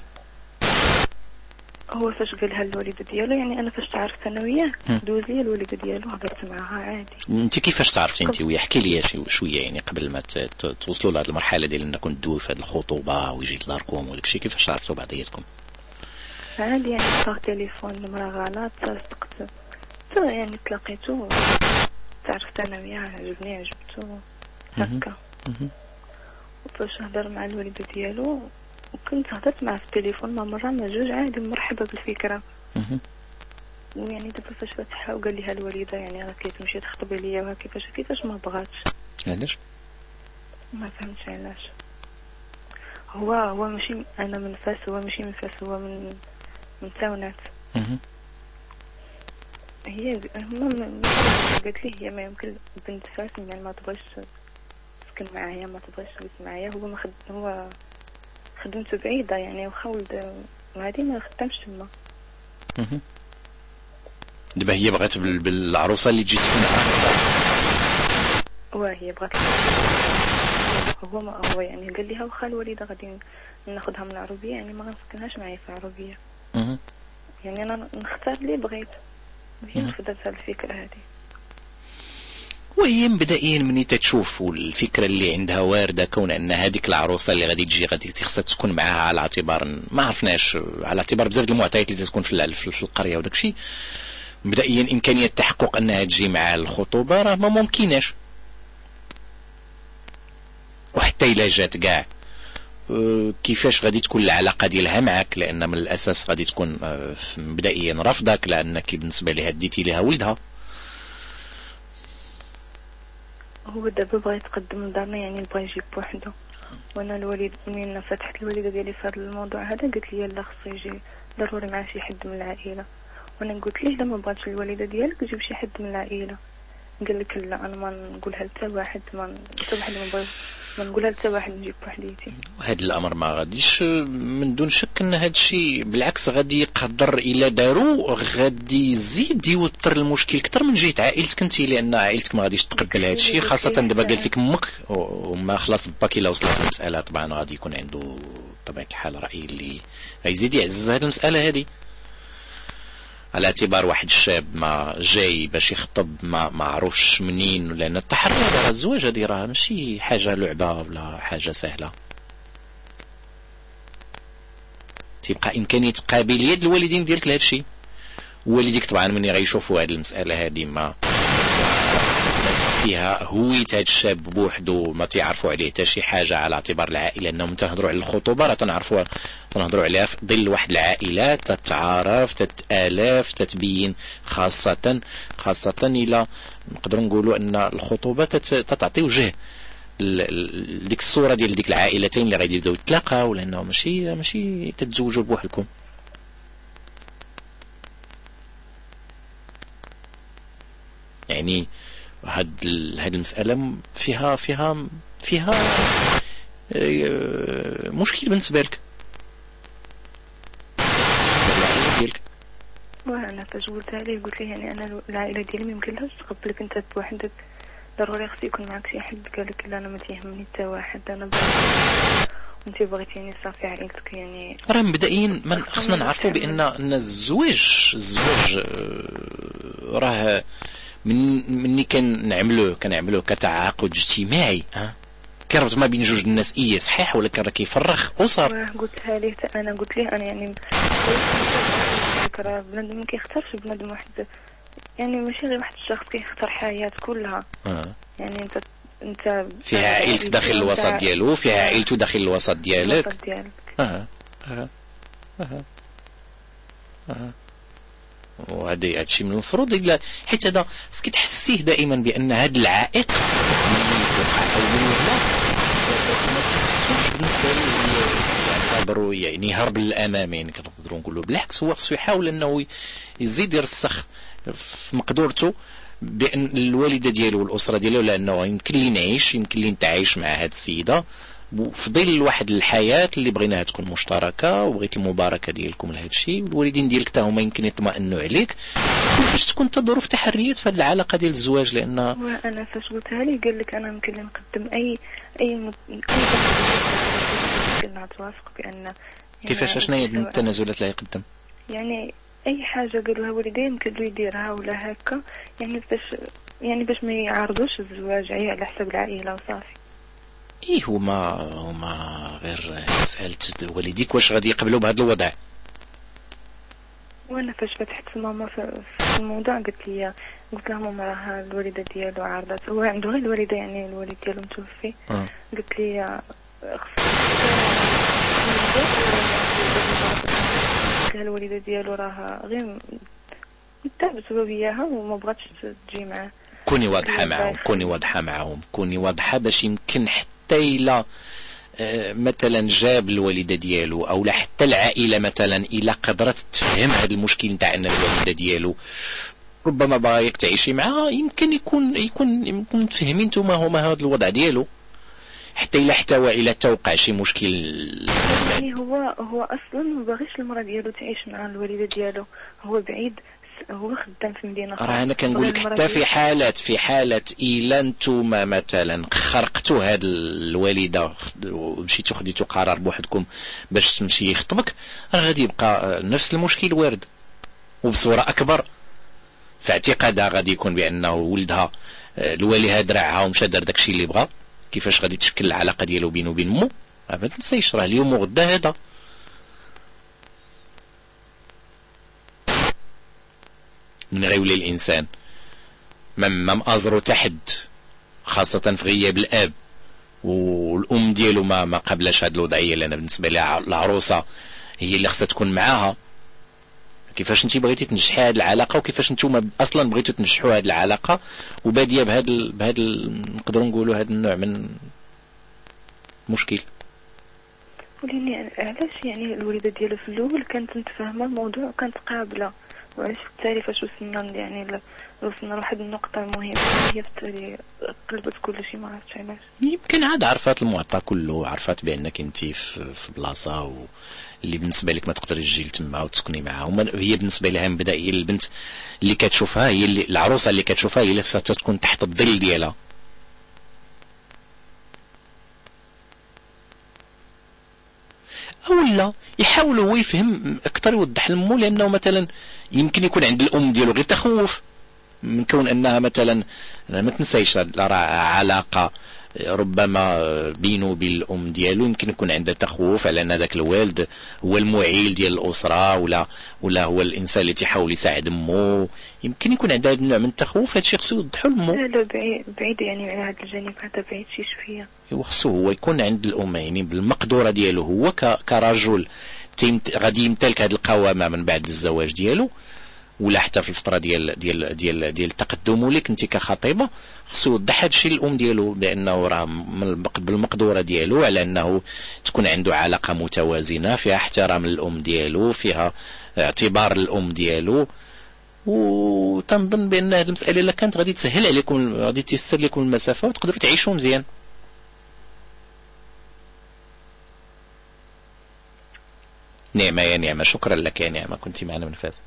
هو فاش قالها الوالده ديالو يعني أنا فاش تعرفت أنا وياه. دوز لي الوالده ديالو هضرت معاها عادي. أنت كيفاش تعرفتي أنت وياه؟ احكي لي شوية يعني قبل ما توصلوا لهذه المرحلة ديال انكم تدوي في هذه الخطوبة ويجي لداركم وداك الشيء كيفاش عرفتوا بعضياتكم؟ عادي يعني صار تليفون المرا غلط صدقت. يعني تلاقيتو تعرفت أنا وياه عجبني عجبتو. هكا. وفاش هضر مع الوالده ديالو وكنت هضرت معاه في التليفون ما مره ما جوج عادي مرحبا بالفكرة. مهم. ويعني دابا فاش فتحها وقال لي الوالدة يعني راه كتمشي تخطب ليا وها كيفاش كيفاش ما بغاتش. علاش؟ ما فهمتش علاش. هو هو ماشي أنا من فاس هو ماشي من فاس هو من من تاونات. هي هما قالت لي هي ما يمكن بنت فاس يعني ما تبغيش تسكن معايا ما تبغيش تجلس معايا. هو ما خد هو خدمته بعيدة يعني واخا ولد وهادي ما خدامش تما. دابا هي بغات بال- بالعروسة اللي تجي تكون معاها وهي بغات هو ما هو يعني قال لها واخا الوالدة غادي ناخدها من العربية يعني ما غنسكنهاش معايا في العربية مهم. يعني أنا نختار اللي بغيت وهي. رفضت هاد الفكرة هادي وهي مبدئيا مني تتشوف والفكرة اللي عندها واردة كون أن هذيك العروسة اللي غادي تجي غادي خصها تكون معاها على اعتبار ما عرفناش على اعتبار بزاف المعطيات اللي تكون في في القرية وداك الشيء. مبدئيا إمكانية تحقق أنها تجي مع الخطوبة راه ما ممكناش. وحتى إلا جات كاع. أه، كيفاش غادي تكون العلاقة ديالها معك لأن من الأساس غادي تكون أه، مبدئيا رفضك لانك بالنسبة لها ديتي لها ولدها. هو دابا بغا يتقدم لدارنا يعني بغا يجيب بوحدو. وأنا الوالد منين فتحت الوالده ديالي في هذا الموضوع هذا قالت لي لا خصو يجي ضروري مع شي حد من العائلة. وأنا قلت ليه الا ما بغاتش الوالده ديالك جيب شي حد من العائلة. قال لك لا أنا ما نقولها لتا واحد ما حتى واحد ما بغا نقولها لتا واحد نجيب بوحديتي هذا الأمر ما غاديش من دون شك إن هذا الشيء بالعكس غادي يقدر إلى دارو غادي يزيد يوتر المشكل أكثر من جهة عائلتك أنت لأن عائلتك ما غاديش تقبل هذا الشيء خاصة دابا قالت لك أمك وما خلاص باك الا وصلت المسألة طبعا غادي يكون عنده بطبيعه الحال رأي اللي غيزيد يعزز هذه المسألة هذه على اعتبار واحد الشاب ما جاي باش يخطب ما ما عرفش منين لأن التحرر راه الزواج هذه راه ماشي حاجة لعبة ولا حاجة سهلة. تيبقى إمكانية قابليه الوالدين ديالك لهذا الشيء. والديك طبعا من غيشوفوا هذه المسألة هذه ما فيها هوية هذا الشاب بوحدو ما تعرفوا عليه حتى شي حاجة على اعتبار العائلة إنهم تنهضروا على الخطوبة راه تنعرفوا تنهضروا عليها في ظل واحد العائلات تتعارف تتآلاف تتبين خاصه خاصة إلى نقدروا نقولوا أن الخطوبة تت- تتعطي وجه ديك الصورة ديال ديك العائلتين اللي غادي يبداو يتلاقاو لأنه ماشي ماشي تتزوجوا بوحدكم. يعني هاد هاد المسألة م- فيها فيها فيها آه، مشكل بالنسبة لك. وأنا فاش قلتها ليه قلت ليه يعني أنا العائلة ديالي ما يمكنلهاش تقبلك. أنت بوحدك ضروري خص يكون معك شي حد قال لك لا أنا ما تيهمني حتى واحد أنا وأنت بغيتيني صافي عائلتك يعني. راه مبدئيا من خصنا نعرفوا بأن أن الزواج الزواج آه، راه من مني كنعملوه كنعملوه كتعاقد اجتماعي ها؟ كيربط ما بين جوج الناس إيه صحيح ولكن راه كيفرخ اسر قلتها ليه؟ أنا قلت ليه أنا يعني راه بنادم ما كيختارش بنادم واحد يعني ماشي غير واحد الشخص كيختار حياة كلها. آه. يعني انت انت فيها عائلتك داخل الوسط ديالو فيها عائلته داخل الوسط ديالك الوسط ديالك. آه. آه. آه. آه. وهذا هادشي من المفروض الا حيت هذا خصك تحسيه دائما بأن هذا العائق ملي يوقع أو من هنا ما تحسوش بالنسبة يعتبروا يعني هرب للأمام يعني كنقدروا نقولوا بالعكس هو خصو يحاول إنه يزيد يرسخ في مقدورته بأن الوالدة ديالو والأسرة ديالو لأنه يمكن لي نعيش يمكن لي نتعايش مع هذه السيدة. في ظل واحد الحياة اللي بغيناها تكون مشتركة وبغيت المباركة ديالكم لهذا الشيء والوالدين ديالك حتى هما يمكن يطمئنوا عليك. باش تكون ظروف تحريات في هذه العلاقة ديال الزواج لأن وأنا فاش قلتها لي؟ قال لك أنا يمكن نقدم اي أي مت... اي كنا توافق بأن كيفاش شنو هي التنازلات اللي يقدم؟ يعني أي حاجة والديه يمكن له يديرها ولا هكا يعني باش يعني باش ما يعارضوش الزواج عي على حساب العائلة وصافي. إيه هما هما غير مسألة والديك واش غادي يقبلوا بهذا الوضع؟ وأنا فاش فتحت ماما في الموضوع قلت لي قلت لها ماما راه الوالدة ديالو عارضات هو عنده غير الوالدة يعني الوالد ديالو متوفي. آه. قلت لي الوالدة ديالو راه غير وما بغاتش تجي معاه. كوني واضحة معهم كوني واضحة معهم كوني واضحة باش يمكن حتى إلى آه، مثلا جاب الوالدة ديالو أو لا حتى العائلة مثلا إلى قدرت تفهم هذا المشكل نتاع أن الوالدة ديالو ربما باغيك تعيشي معاه يمكن يكون يكون يمكن تفهمي نتوما هما هذا الوضع ديالو. حتى إلى احتوى إلى توقع شي مشكل. يعني هو هو أصلا ما باغيش المرأة ديالو تعيش مع الوالدة ديالو. هو بعيد هو خدام في مدينة. راه أنا كنقول لك حتى في حالات في حالة إلا نتوما مثلا خرقتوا هاد الوالدة ومشيتوا خديتوا قرار بوحدكم باش تمشي يخطبك راه غادي يبقى نفس المشكل وارد وبصورة أكبر. في اعتقادها غادي يكون بأنه ولدها آه، الوالي درعها ومشى دار داكشي اللي بغا. كيفاش غادي تشكل العلاقة ديالو بينه وبين مو؟ ما تنسيش راه اليوم وغدا هذا. من غيولي الإنسان. ما مأزرو تحد. خاصة في غياب الأب. والأم ديالو ما ما قبلش هاد الوضعية لأن بالنسبة ع- العروسة. هي اللي خصها تكون معاها. كيفاش انت بغيتي تنجحي هاد العلاقة وكيفاش نتوما أصلا بغيتوا تنجحوا هاد العلاقة وبادية ال... بهاد ال... نقدروا نقولوا هاد النوع من مشكل. ولكن علاش يعني الوالده ديالو في الأول كانت متفاهمة الموضوع وكانت قابلة؟ وعلاش في التالي فاش وصلنا يعني ل- وصلنا لواحد النقطة مهمة هي في التالي قلبت كل شيء ما عرفتش علاش. يمكن عاد عرفات المعطى كله عرفات بأنك انت في, في بلاصة و... اللي بالنسبة لك ما تقدريش تجي لتما وتسكني معها وما هي بالنسبة لها من بدا هي البنت اللي كتشوفها هي اللي العروسة اللي كتشوفها هي اللي خصها تكون تحت الظل ديالها. أو لا يحاول هو يفهم أكثر يوضح لمو لأنه مثلا يمكن يكون عند الأم ديالو غير تخوف من كون أنها مثلا ما تنسيش راه علاقة. ربما بينه وبين الام ديالو يمكن يكون عنده تخوف على أن ذاك الوالد هو المعيل ديال الأسرة ولا ولا هو الإنسان اللي تيحاول يساعد أمه. يمكن يكون عنده هذا النوع من التخوف هذا الشيء خصو يوضحوا لمو لا لا بعيد بعيد يعني على هذا الجانب هذا بعيد شي شوية. ايوا خصو هو يكون عند الأم يعني بالمقدورة ديالو هو كرجل غادي يمتلك هذه القوامة من بعد الزواج ديالو. ولا حتى في الفترة ديال ديال ديال ديال تقدمه لك انت كخطيبة خصو يوضح هذا الشيء للأم ديالو بانه راه بالمقدورة ديالو على أنه تكون عنده علاقة متوازنة فيها احترام للأم ديالو فيها اعتبار الام ديالو. وتنظن بأن هذه المسألة إلا كانت غادي تسهل عليكم غادي تيسر لكم المسافة وتقدروا تعيشوا مزيان. نعمة يا نعمة شكرا لك يا نعمة كنت معنا من فاس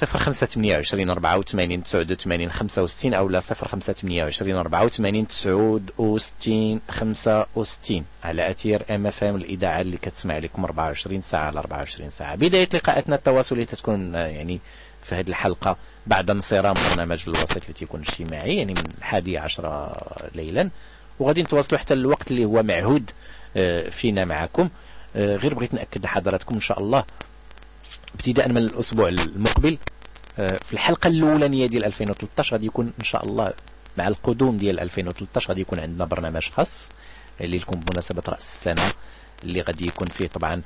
صفر خمسة ثمانية وعشرين أربعة وثمانين تسعود وثمانين خمسة وستين أو لا صفر خمسة ثمانية وعشرين أربعة وثمانين تسعود وستين خمسة وستين على أثير MFM الإذاعة اللي كتسمع لكم 24 ساعة على 24 ساعة. بداية لقاءاتنا التواصلية تكون آه، يعني في هذه الحلقة بعد انصرام برنامج الوسط اللي تيكون اجتماعي يعني من الحادي عشر ليلا. وغادي نتواصلوا حتى الوقت اللي هو معهود آه، فينا معكم. آه، غير بغيت نأكد لحضراتكم إن شاء الله ابتداء من الأسبوع المقبل آه، في الحلقة الأولانية ديال 2013 غادي يكون إن شاء الله مع القدوم ديال 2013 غادي يكون عندنا برنامج خاص اللي لكم بمناسبة رأس السنة اللي غادي يكون فيه طبعا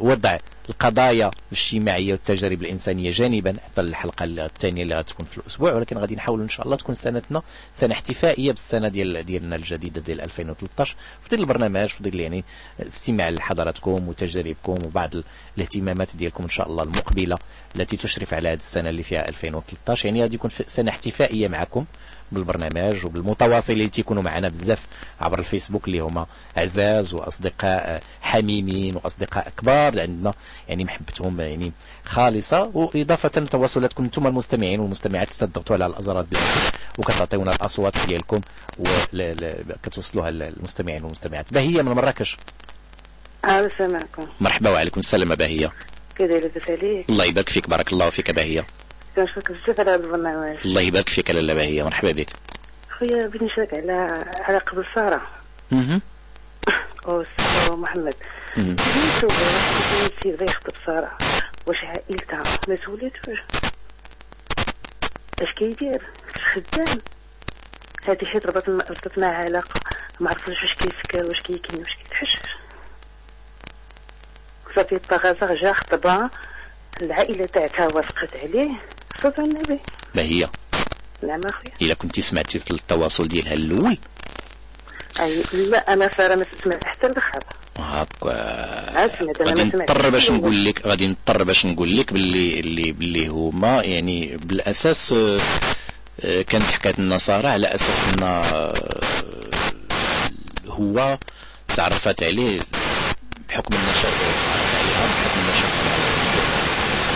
وضع القضايا الاجتماعية والتجارب الإنسانية جانبا. حتى الحلقة الثانية اللي غتكون في الأسبوع ولكن غادي نحاول إن شاء الله تكون سنتنا سنة احتفائية بالسنة ديال ديالنا الجديدة ديال 2013 في ظل البرنامج في ظل يعني استماع لحضراتكم وتجاربكم وبعض ال- الاهتمامات ديالكم إن شاء الله المقبلة التي تشرف على هذه السنة اللي فيها 2013 يعني غادي يكون في سنة احتفائية معكم. بالبرنامج وبالمتواصلين تيكونوا معنا بزاف عبر الفيسبوك اللي هما اعزاز وأصدقاء حميمين وأصدقاء كبار عندنا يعني محبتهم يعني خالصة. وإضافة تواصلاتكم أنتم المستمعين والمستمعات تضغطوا على الأزرار ديالكم وكتعطيونا الأصوات ديالكم وكتوصلوها للمستمعين والمستمعات. باهيه من مراكش. أنا سامعكم مرحبا وعليكم السلام باهية كذا لاباس عليك الله يبارك فيك بارك الله فيك باهية كنشكرك بزاف على هذا البرنامج الله يبارك فيك لاله باهية مرحبا بك خويا بغيت نشارك على على قبل مهم. أو محمد السيد بغا يخطب سارة واش عائلتها ما سولاتوش اش كيدير خدام هادي حيت ربط ربطت معاه علاقة ما عرفتش واش كيسكر واش كيكين واش كيتحشش صافي الطغازة جا خطبها العائلة تاعتها وافقت عليه على النبي باهية نعم اخويا إلا كنتي سمعتي التواصل ديالها الأول أي لا أنا ساره ما سمعت حتى الآخر هاكا. غادي ما نضطر باش نقول لك غادي نضطر باش نقول لك باللي اللي باللي هما يعني بالأساس آه، كانت حكاية النصارى على أساس إن آه، هو تعرفت عليه بحكم النشاء تعرف عليها بحكم النشاء مع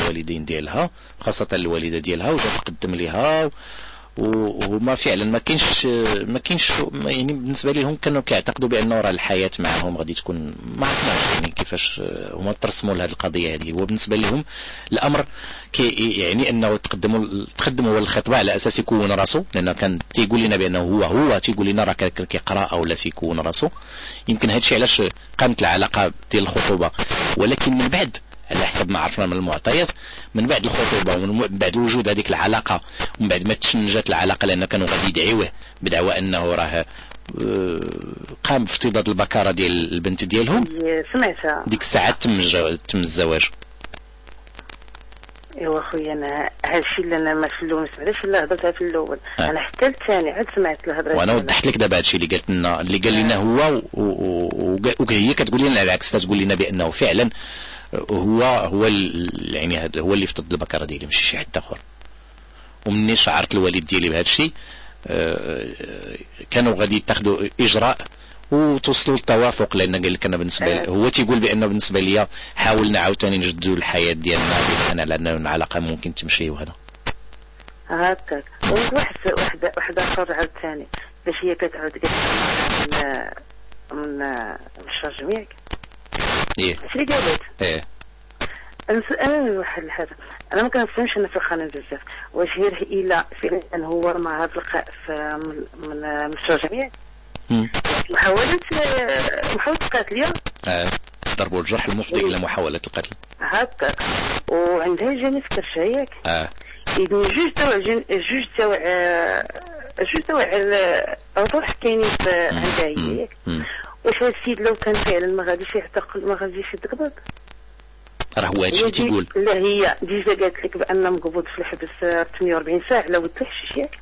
الوالدين ديالها خاصة الوالدة ديالها وجا تقدم لها وهما فعلا ما كاينش ما كاينش يعني بالنسبة لهم كانوا كيعتقدوا بانه راه الحياة معهم غادي تكون ما عرفناش يعني كيفاش هما ترسموا لهذه القضية هذه وبالنسبه لهم الأمر كي يعني أنه تقدموا تقدموا الخطبة على أساس يكون راسو لأنه كان تيقول لنا بأنه هو هو تيقول لنا راه كيقرأ أو لا تيكون راسو. يمكن هذا الشيء علاش قامت العلاقة ديال الخطوبة. ولكن من بعد على حسب ما عرفنا من المعطيات. من بعد الخطوبة ومن بعد وجود هذيك العلاقة ومن بعد ما تشنجت العلاقة لأن كانوا غادي يدعيوه بدعوى أنه راه آه، قام بافتضاض البكارة ديال البنت ديالهم. إي، سمعتها ديك الساعة تم تم الزواج. إيوا خويا أنا هادشي اللي أنا ما في الأول ما سمعتش الا هضرتها في الأول. آه. أنا حتى الثاني عاد سمعت الهضرة. وأنا. وضحت لك دابا هادشي اللي قالت لنا اللي قال لنا هو و- و- و- وهي كتقول لنا العكس تقول لنا بأنه فعلا هو هو يعني هذا هو اللي افتض البكره ديالي ماشي شي حد آخر. ومني شعرت الوالد ديالي بهذا الشيء آه، كانوا غادي يتخذوا إجراء وتوصلوا للتوافق لأن قال لك أنا بالنسبة لي هو تيقول بانه بالنسبة لي حاولنا عاوتاني نجدوا الحياة ديالنا بان لأن العلاقة ممكن تمشي وهذا. هكاك. واحد واحد واحد آخر عاود ثاني باش هي كتعاود قالت من من الشرج ياك إيه. اللي قالت إيه. أنا واحد الحاجة. أنا ما كنفهمش أنا في القانون بزاف. واش هي إلا فعلا هو رمى هذا اللقاء في من ياك مم. محاولة آه، محاولة قتل ياك آه. ضرب الجرح المفضي إلى محاولة القتل. هكاك وعندها جاني في كرشها ياك. آه. إذن جوج تاع جن- جوج تاع آه، جوج تاع الروح كاينين في عندها هي. ياك. واش هاد السيد لو كان فعلا ما غاديش يعتقل ما غاديش يتقبض؟ راه هو هادشي تيقول لا هي ديجا قالت لك بأن مقبوض في الحبس آه، 48 ساعة لا وتحشش ياك.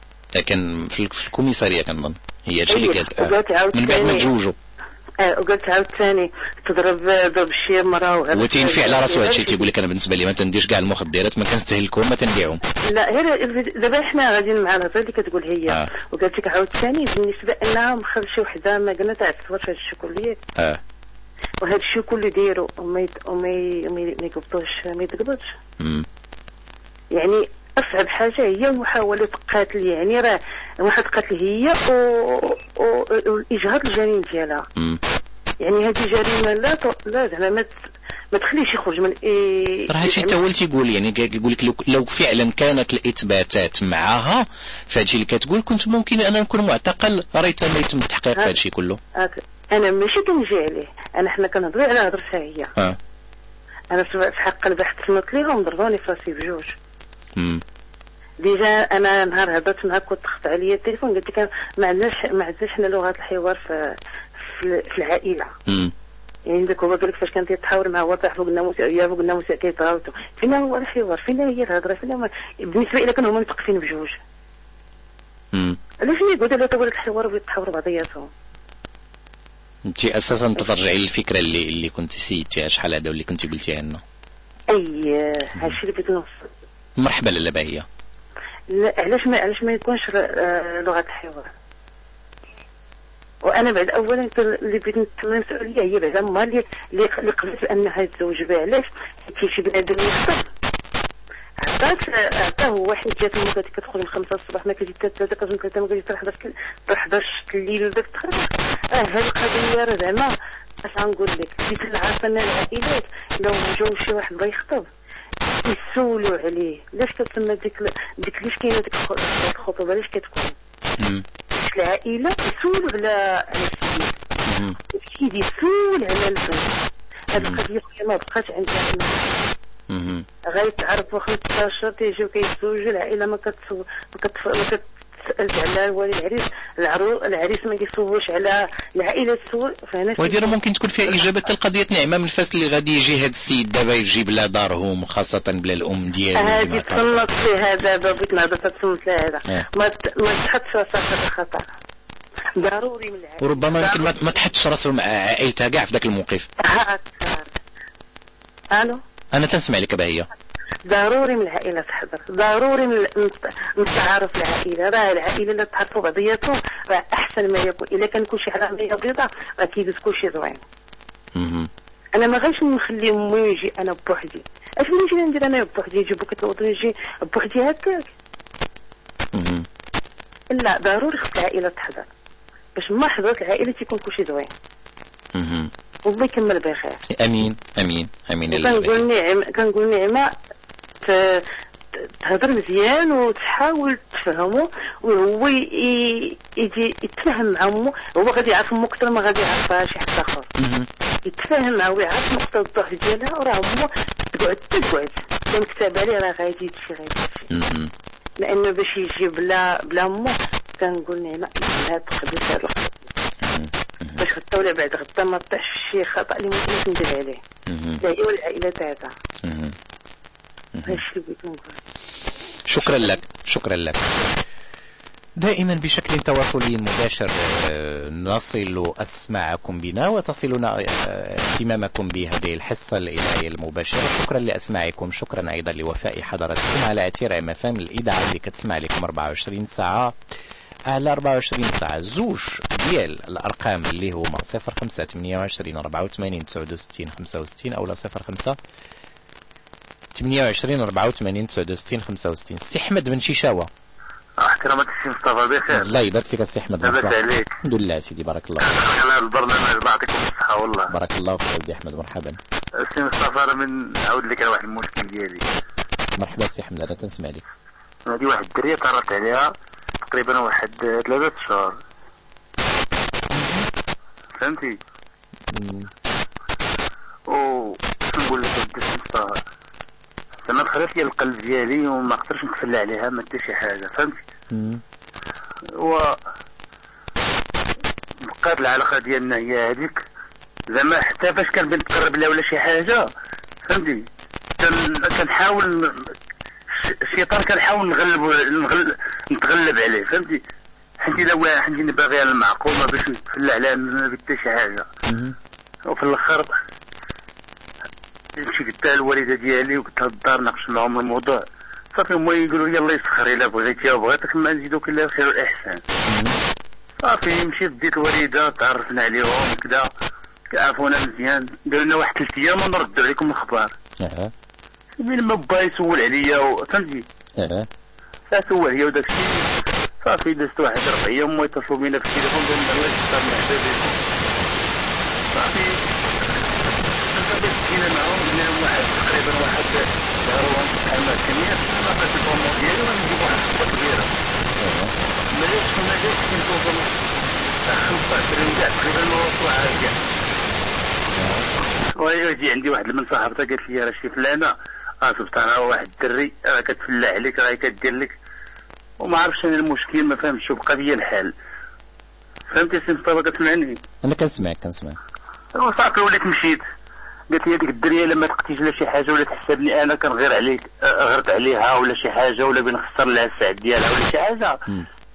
كان في الكوميسارية كنظن. هي هادشي اللي أيه، قالت. من بعد ما. تزوجوا. وقالت عاود ثاني تضرب ضرب شي مرة وغير- هو تينفي على راسو هادشي تيقول لك أنا بالنسبة لي ما تنديرش كاع المخدرات ما كنستهلكهم ما تنبيعهم لا غير دابا حنا غاديين مع الهضره اللي كتقول هي. آه. وقالت لك عاود ثاني بالنسبة انها مخرج شي وحدة ما قلنا تاع تصور في هذا الشيء كله آه. وهذا الشيء كله دايرو وما ما يقبضوش ما يتقبضش. يعني أصعب حاجة هي محاولة قتل يعني راه واحد قتل هي و... و... والاجهاض الجنين ديالها. يعني هذه جريمة لا ت... لا زعما ما. ما تخليش يخرج من إيه... راه هادشي حتى هو اللي تيقول يعني كي- كيقول لك لو, فعلا كانت الإثباتات معها فهادشي اللي كتقول كنت ممكن أنا نكون معتقل ريت ما يتم التحقيق في هادشي كله هاك. أنا ماشي كنجي عليه أنا حنا كنهضروا على هضرتها هي آه أنا في حق البحث صنت ليهم ضربوني في راسي بجوج. déjà أنا نهار هضرت معاك كنت ضغط عليا التليفون قلت لك ما عندناش ما عندناش حنا لغة الحوار في في, في العائلة. مم. يعني داك هو قال لك فاش كان تيتحاور مع واضح فوق الناموس يا فوق الناموس كيتراوتوا فين هو الحوار فين هي الهضرة فين هو بالنسبة إلى كانوا هما متقفين بجوج. علاش يقعدوا لا طولت الحوار ويتحاوروا بعضياتهم. انت أساسا ترجعي للفكره اللي اللي كنت سيتيها شحال هذا واللي كنت قلتيها لنا؟ أي هادشي اللي بغيت نوصل مرحبا لاله باهية. لا علاش ما علاش ما يكونش آه، لغة الحوار وأنا بعد اولا اللي بغيت نتمنى المسؤوليه هي بعد ما اللي اللي قبلت بانها تزوج بها علاش؟ حيت شي بنادم يخطب. عطات عطاه واحد جات أمك هذيك كتخرج من 5 الصباح ما كتجي حتى 3 كتجي 3 ما كتجي حتى 11 حتى 11 الليل ولا تخرج. آه هذه القضية راه زعما اش غنقول لك ديك اللي عارفه أن العائلات لو جاو شي واحد بغا يخطب. يسولوا عليه علاش كتسمى ديك ديك علاش كاينة ديك الخ- ديك الخطوبة علاش كتكون. باش العائلة يسولوا على على السيد. السيد يسول على البنت هاد القضية ما بقاش عندها أنا. مم. غيتعرف واخا 16 تيجيو كيتزوجوا العائلة ما كتسول ما كتف- ما كتسالش على والي العريس العرو العريس ما كيسولش على العائلة تسول فهنا وهذه راه ممكن تكون فيها إجابة حتى لقضيه نعمه من الفاس اللي غادي يجي هذا السيد دابا يجيب لها دارهم خاصة بلا الأم ديالو. كان- تصنت فيها. دابا بغيت نهضر تصنت لها هذا. إيه. ما تحطش راسها في الخطر ضروري من العائلة. وربما يمكن ما تحطش راسه مع عائلتها كاع في ذاك الموقف. ألو؟ أنا تنسمع لك باهيه ضروري من العائلة تحضر. ضروري من من من تعارف العائلة. راه العائلة اللي تعرفوا بعضياتهم راه أحسن ما يكون. إلا كان كلشي حراميه بيضاء راه كيدوز كلشي زوين. أنا ما غاش نخلي أمي يجي أنا بوحدي. أش اللي نجي ندير أنا بوحدي؟ يجيبوك توضي يجي بوحدي هكاك. لا ضروري خص العائلة تحضر. باش ما حضرت العائلة تيكون كلشي زوين. مهم. والله يكمل بخير. أمين أمين أمين. الله كنقول. نعم كنقول نعمة تهضر مزيان وتحاول تفهمه وهو يجي يتفاهم مع امه هو غادي يعرف امه أكثر ما غادي يعرفها شي حد آخر. يتفاهم معاه ويعرف نقطة الضعف ديالها وراه امه تقعد تقعد كان كتب عليه راه غادي يمشي غادي. لأنه باش يجي بلا بلا امه كنقول نعمه انها تقبل هذا الخطأ باش غدا ولا بعد غدا ما طيحش شي خطأ اللي ممكن ندير عليه. لا هي والعائله تاعها مهم. هادشي اللي بغيت نقول شكرا لك شكرا لك. دائما بشكل تواصلي مباشر آه، نصل أسماعكم بنا وتصلنا آه، اهتمامكم بهذه الحصة الإذاعية المباشرة. شكرا لأسماعكم شكرا أيضا لوفاء حضراتكم على أثير MFM الإذاعة اللي كتسمع لكم 24 ساعة. على 24 ساعة زوج ديال الأرقام اللي هما 05 28 84 69 65 أو لا 05 28 84 69 65 سي أحمد بن شيشاوه احترامات السي مصطفى بخير. الله يبارك فيك السي أحمد لاباس عليك. الحمد لله سيدي بارك الله أنا البرنامج الله يعطيكم الصحة والله. بارك الله فيك سيدي أحمد مرحبا. السي مصطفى أنا من نعاود لك على واحد المشكل ديالي. مرحبا سي أحمد أنا تنسمع لك. هذه واحد الدرية طارت عليها تقريبا واحد ثلاثة شهور. فهمتي. و شنو نقول لك السي مصطفى؟ زعما دخلت لي القلب ديالي وما قدرتش نتفلى عليها ما حتى شي حاجة فهمتي. و بقات العلاقة ديالنا هي هذيك. زعما حتى فاش كان بنتقرب لها ولا شي حاجة فهمتي؟ كان كنحاول الشيطان كنحاول نغلب نغل... نتغلب عليه فهمتي؟ حيت إلا واحد حيت باغي على المعقول ما باش نتفلى عليها ما حتى شي حاجة. مم. وفي الآخر مشيت قلت لها الوالدة ديالي وقلت لها الدار ناقش معهم الموضوع. صافي هما يقولوا يلا يسخر إلا بغيتي أو بغيتك ما نزيدوك الا خير والاحسان صافي مشيت ديت الوالدة تعرفنا عليهم كذا عرفونا مزيان. داروا لنا واحد ثلاث أيام ونردوا عليكم الأخبار. آه من ما با يسول عليا فهمتي؟ آه فسول هي وداك الشيء. صافي دزت واحد ربع أيام ويتصلوا بينا في التليفون قالوا لنا الله يستر من صافي جينا معاهم قلنا لهم واحد تقريبا واحد بحال ما كمية ما بقاش الفورمون ديالي ونجيب واحد الخطبة كبيرة ما جاتش ما جاتش توصل 15 كاع تقريبا عاد كاع ويجي عندي واحد من صاحبتها قالت لي راه شي فلانة. آه شفت أنا واحد الدري راه كتفلى عليك راه كدير لك. وما عرفتش أنا المشكل ما فهمتش وبقى بيا الحال. فهمتي سي مصطفى كتسمعني؟ أنا كنسمعك كنسمعك. وصافي وليت مشيت. قالت لي هذيك الدرية لما تقتيش لا شي حاجة ولا تحسبني أنا كنغير عليك غرت عليها ولا شي حاجة ولا بنخسر لها الساعة ديالها ولا شي حاجة.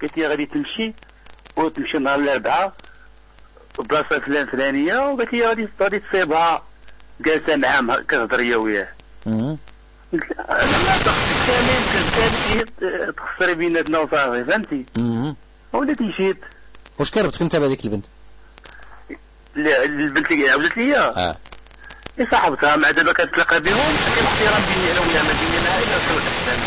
قالت لي غادي تمشي وتمشي نهار الاربعاء بلاصه فلان فلانية وقالت لي غادي غادي تصيبها جالسة معاه مه- كتهضر هي وياه. قلت لها ما كامل تخسري بيناتنا وصافي فهمتي؟ مم. وليت مشيت واش كربتك انت بهذيك البنت؟ البنت اللي عاودت لي آه. صاحبتها مع دابا كتلاقى بهم كاين احترام بيني أنا وياها ما بيني معاها إلا سوء الاحسان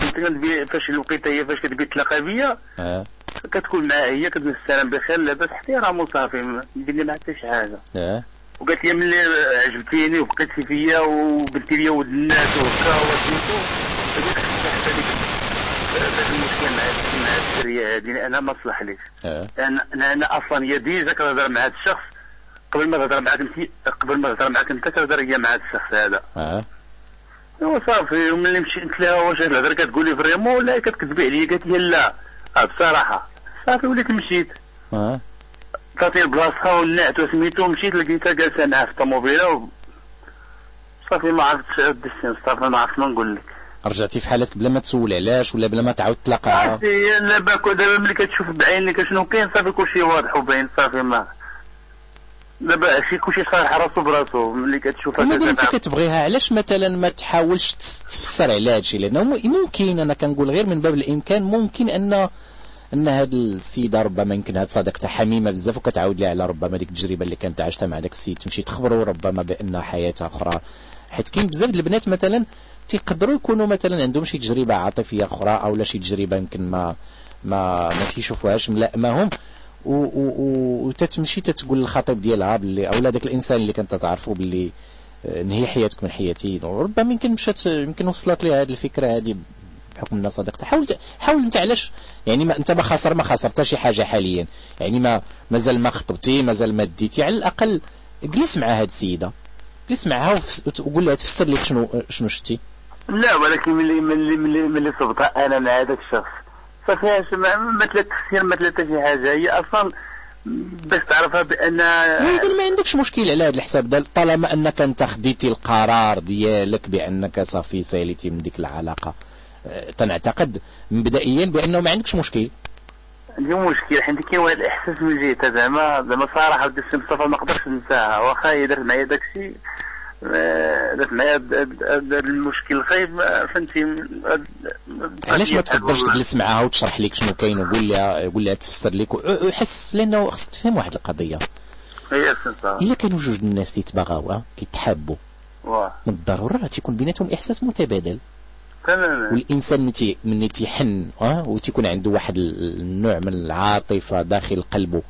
كنت كنبي فاش الوقيته هي فاش كتبي تلاقى بيا آه. كتكون معاه هي كتقول السلام بخير لاباس احترام وصافي ما لي معها حتى شي حاجة. آه. وقالت لي ملي عجبتيني وبقيتي فيا وبنتي لي ولد الناس وهكا وسميتو هذيك حتى ديك هذا المشكل مع مع الدرية هذه أنا ما صلحليش آه. أنا أنا أصلا هي déjà كنهضر مع هذا الشخص قبل ما تهضر معاك انت قبل ما تهضر معاك انت كتهضر هي مع هذا الشخص هذا. آه. وصافي وملي مشيت لها واش الهضرة كتقول لي vraiment؟ ولا كتكذبي عليا قالت لي لا. آه بصراحة. صافي وليت مشيت. آه. عطاتني البلاصة ولعت وسميتو مشيت لقيتها جالسة معاه في الطوموبيلة و... صافي ما عرفتش ال distance صافي ما عرفت ما نقول لك. رجعتي في حالتك بلا ما تسول علاش ولا بلا ما تعاود تلاقاها؟ صافي دابا كو- دابا ملي كتشوف بعينك شنو كاين صافي كلشي واضح وباين صافي ما دابا شي كلشي صالح راسو براسو. ملي كتشوفها ومادام كتبع- انت كتبغيها علاش مثلا ما تحاولش تفسر على هذا الشيء؟ لأنه ممكن أنا كنقول غير من باب الإمكان ممكن ان أن هاد السيدة ربما يمكن هاد صديقتها حميمة بزاف وكتعاود لها على ربما ديك التجربة اللي كانت عاشتها مع داك السيد تمشي تخبروا ربما بأن حياتها أخرى. حيت كاين بزاف البنات مثلا تيقدروا يكونوا مثلا عندهم شي تجربة عاطفية أخرى أو لا شي تجربة يمكن ما ما ما تيشوفوهاش ملائمهم و- وتتمشي تتقول للخطيب ديالها باللي أو داك الإنسان اللي كنت تعرفوا باللي آه، نهي حياتك من حياتي. وربما يمكن مشات يمكن وصلت لها هذه الفكرة هذه بحكم أنها صديقتها حاول حاول أنت علاش؟ يعني ما أنت ما خسر ما خسرت شي حاجة حاليا. يعني ما مازال ما خطبتي مازال ما ديتي. على الأقل جلس مع هاد السيدة. جلس معها وقول لها تفسر لك شنو شنو شتي. لا ولكن ملي ملي ملي ملي صبتها أنا مع هذاك الشخص. صافي هاش ما ما تلا تفسير ما تلا حتى شي حاجة هي أصلا باش تعرفها بأن واذا ما عندكش مشكل على هذا الحساب. ده طالما أنك أنت خديتي القرار ديالك بأنك صافي ساليتي من ديك العلاقة. آه، تنعتقد مبدئيا بأنه ما عندكش مشكل. عندي مشكل حيت كاين واحد الإحساس من جهتها زعما زعما صراحة ودي مصطفى ما نقدرش ننساها. واخا هي دارت معايا داك هاد- هاد المشكل؟ آه، فهمتي علاش ما تقدرش تجلس معها وتشرح لك شنو كاين وقول لها قول لها تفسر لك؟ وحس لأنه خصك تفهم واحد القضية. إلا كانوا جوج الناس تيتباغاو كيتحابوا. واه. من الضروري راه تيكون بيناتهم إحساس متبادل. تماما. والإنسان ملي ملي تيحن آه وتيكون عنده واحد ال- النوع من العاطفة داخل قلبه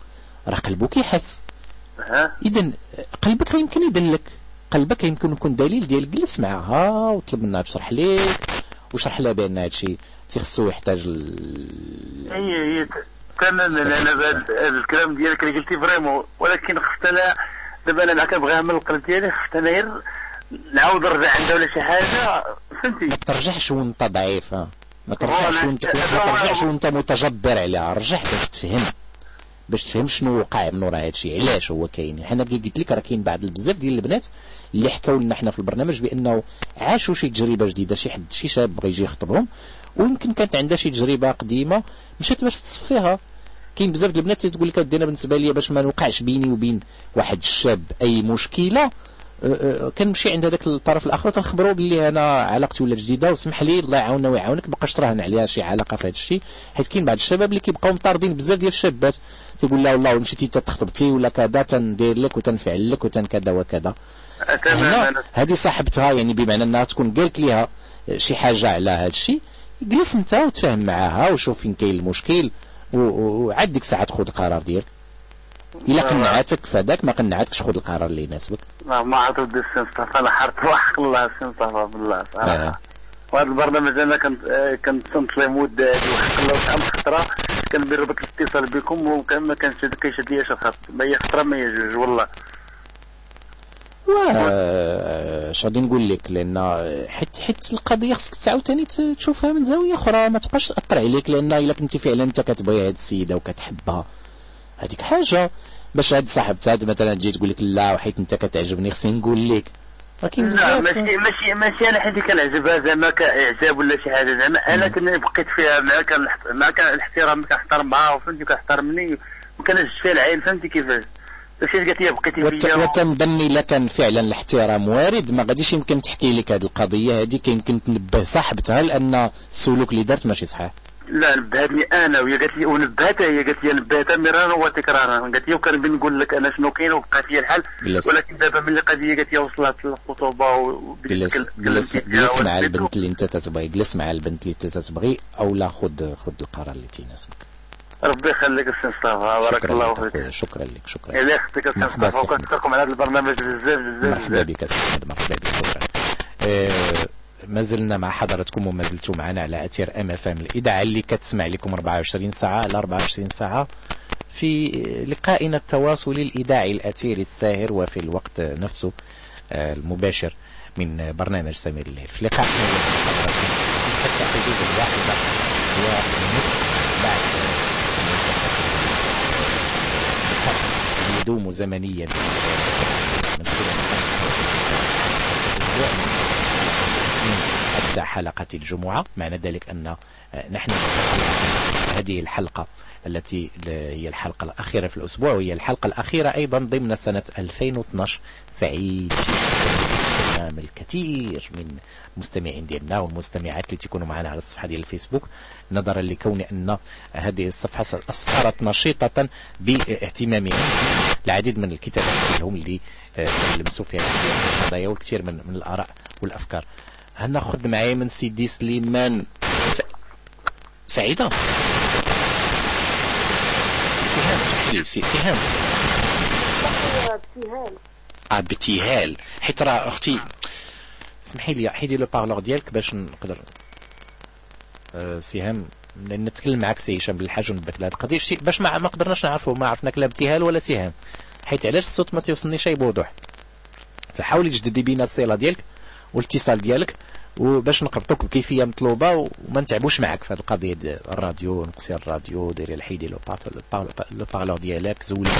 راه قلبه كيحس. اذا قلبك راه يمكن يدلك. قلبك يمكن يكون دليل ديال جلس معها وطلب منها تشرح لك وشرح لها بأن هذا الشيء تيخصو يحتاج ال... هي هي تماما. أنا بهذا هذا الكلام ديالك اللي قلتي فريمون. ولكن خفت أنا دابا أنا معاك نبغيها من القلب ديالي خفت أنا غير نعاود نرجع عندها ولا شي حاجة. فهمتي؟ ما ترجعش وأنت ضعيف. ما ترجعش وانت ما ترجعش وأنت متجبر عليها. رجع باش تفهم. باش تفهم شنو وقع من وراء هذا الشيء علاش هو كاين؟ حنا قلت لك راه كاين بعض بزاف ديال البنات اللي حكاو لنا حنا في البرنامج بأنه عاشوا شي تجربة جديدة شي حد شي شاب بغى يجي يخطبهم ويمكن كانت عندها شي تجربة قديمة مشات باش تصفيها. كاين بزاف البنات تقول لك ودينا بالنسبة لي باش ما نوقعش بيني وبين واحد الشاب أي مشكلة كنمشي عند هذاك الطرف الآخر تنخبروا باللي أنا علاقتي ولات جديدة وسمح لي الله يعاوننا ويعاونك بقاش تراهن عليها شي علاقة في هذا الشيء حيت كاين بعض الشباب اللي كيبقاو مطاردين بزاف ديال الشابات تيقول لا والله مشيتي تخطبتي ولا كذا تندير لك وتنفعل لك وتن كذا وكذا تماما. هنا هذه صاحبتها يعني بمعنى أنها تكون قالت ليها شي حاجة على هذا الشيء جلس أنت وتفاهم معاها وشوف فين كاين المشكل وعاد ديك الساعة تاخذ القرار ديالك. إلا قنعتك فداك ما قنعتك خذ القرار اللي يناسبك. ما ما عرفت ودي السي مصطفى أنا حرت وحق الله السي مصطفى بالله. آه. صراحة وهذا البرنامج أنا كنت آه، كنتصنت ليه مده هذه وحق الله وشحال من خطره كندير ربط الاتصال بكم وكان ما كانش كيشد ليا شي خط ما هي خطرة ما هي جوج والله. و اش غادي نقول لك لأن حيت حيت القضية خصك عاوتاني ت- تشوفها من زاوية أخرى. ما تبقاش تأثر عليك لأن إلا كنتي فعلا أنت كتبغي هاد السيدة وكتحبها. هذيك حاجة. باش هاد صاحبتها مثلا تجي تقول لك لا وحيت أنت كتعجبني خصني نقول لك. راه كاين لا بزاف. ماشي ماشي ماشي أنا حيت كنعجبها زعما كاعجاب ولا شي حاجة زعما أنا كنا بقيت فيها مع مع الاحترام كنحترمها وفهمتي كتحترمني وما كنهزش فيها العين فهمتي كيفاش؟ ماشي قالت لي بقيتي فيا وتنظن الا كان فعلا الاحترام وارد. ما غاديش يمكن تحكي لك هذه القضية هذه كيمكن تنبه صاحبتها لأن السلوك اللي دارت ماشي صحيح. لا نبهتني أنا وهي قالت لي ونبهتها هي قالت لي نبهتها مرارا وتكرارا قالت لي وكان بين نقول لك أنا شنو كاين وبقات هي الحال. ولكن دابا ملي القضية قالت لي وصلت للخطوبة جلس جلس جلس مع. البنت اللي انت تتبغي جلس مع البنت اللي انت تتبغي أو لا خذ خذ القرار اللي تيناسبك ربي يخليك السي مصطفى. بارك شكرا الله لك فيك. شكرا لك شكرا إلى يخطيك السي مصطفى. وكنشكركم على هذا البرنامج بزاف بزاف مرحبا بك سي أحمد مرحبا بك شكرا. آه، ما زلنا مع حضراتكم وما زلتوا معنا على أثير أم إف إم. الإذاعة اللي كتسمع لكم 24 ساعة على 24 ساعة في لقائنا التواصلي الإذاعي الأثير الساهر وفي الوقت نفسه آه، المباشر من برنامج سمير الليل. في لقاء حتى حدود الواحدة ونصف بعد آه، يدوم زمنيا. من خلال أبدأ حلقة الجمعة. معنى ذلك أن آه، نحن هذه الحلقة التي ل- هي الحلقة الأخيرة في الأسبوع وهي الحلقة الأخيرة أيضا ضمن سنة 2012 سعيد الكثير من المستمعين ديالنا والمستمعات اللي تكونوا معنا على الصفحة ديال الفيسبوك. نظرا لكون أن هذه الصفحة صارت نشيطة باهتمامهم العديد من الكتابات لهم اللي آه، لمسوا فيها القضايا والكثير من, من الآراء هناخذ معايا من سيدي سليمان؟ س... سعيدة. سهام اسمحي لي سهام ابتهال آه حيت راه أختي اسمحي لي حيدي لو بارلور ديالك باش نقدر. آه سهام نتكلم معك سي هشام بالحاج ونبت لهاد القضية. شتي باش ما ما قدرناش نعرفوا ما عرفناك لا ابتهال ولا سهام حيت علاش الصوت ما تيوصلنيش أي بوضوح؟ فحاولي تجددي بينا الصله ديالك. والاتصال ديالك وباش نقبطوك بكيفية مطلوبة وما نتعبوش معك في هذه القضية ديال الراديو نقصي الراديو ديري الحيدي le haut-parleur le haut-parleur ديالك زولي.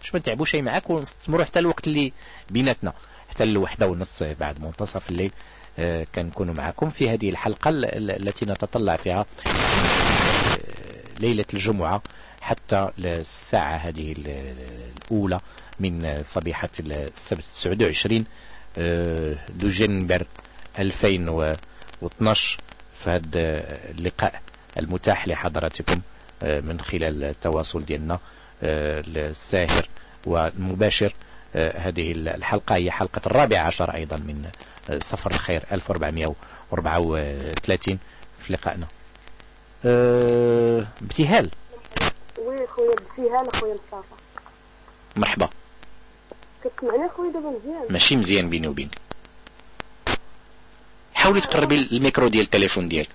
باش ما نتعبوش أي معاك ونستمروا حتى الوقت اللي بيناتنا حتى الوحدة ونص بعد منتصف الليل آه، كنكونوا معكم في هذه الحلقة ال- ال- التي نتطلع فيها آه، ليلة الجمعة حتى الساعة هذه ال- الأولى من صبيحة السبت 29 آه، دجنبر 2012 في هذا اللقاء المتاح لحضراتكم آه، من خلال التواصل ديالنا آه، الساهر والمباشر. آه، هذه الحلقة هي حلقة الرابعة عشر أيضا من سفر الخير 1434 في لقائنا. ابتهال وي خويا ابتهال خويا مصطفى. مرحبا. خويا دابا مزيان. ماشي مزيان بيني وبينك. حاولي تقربي الميكرو ديال التليفون ديالك.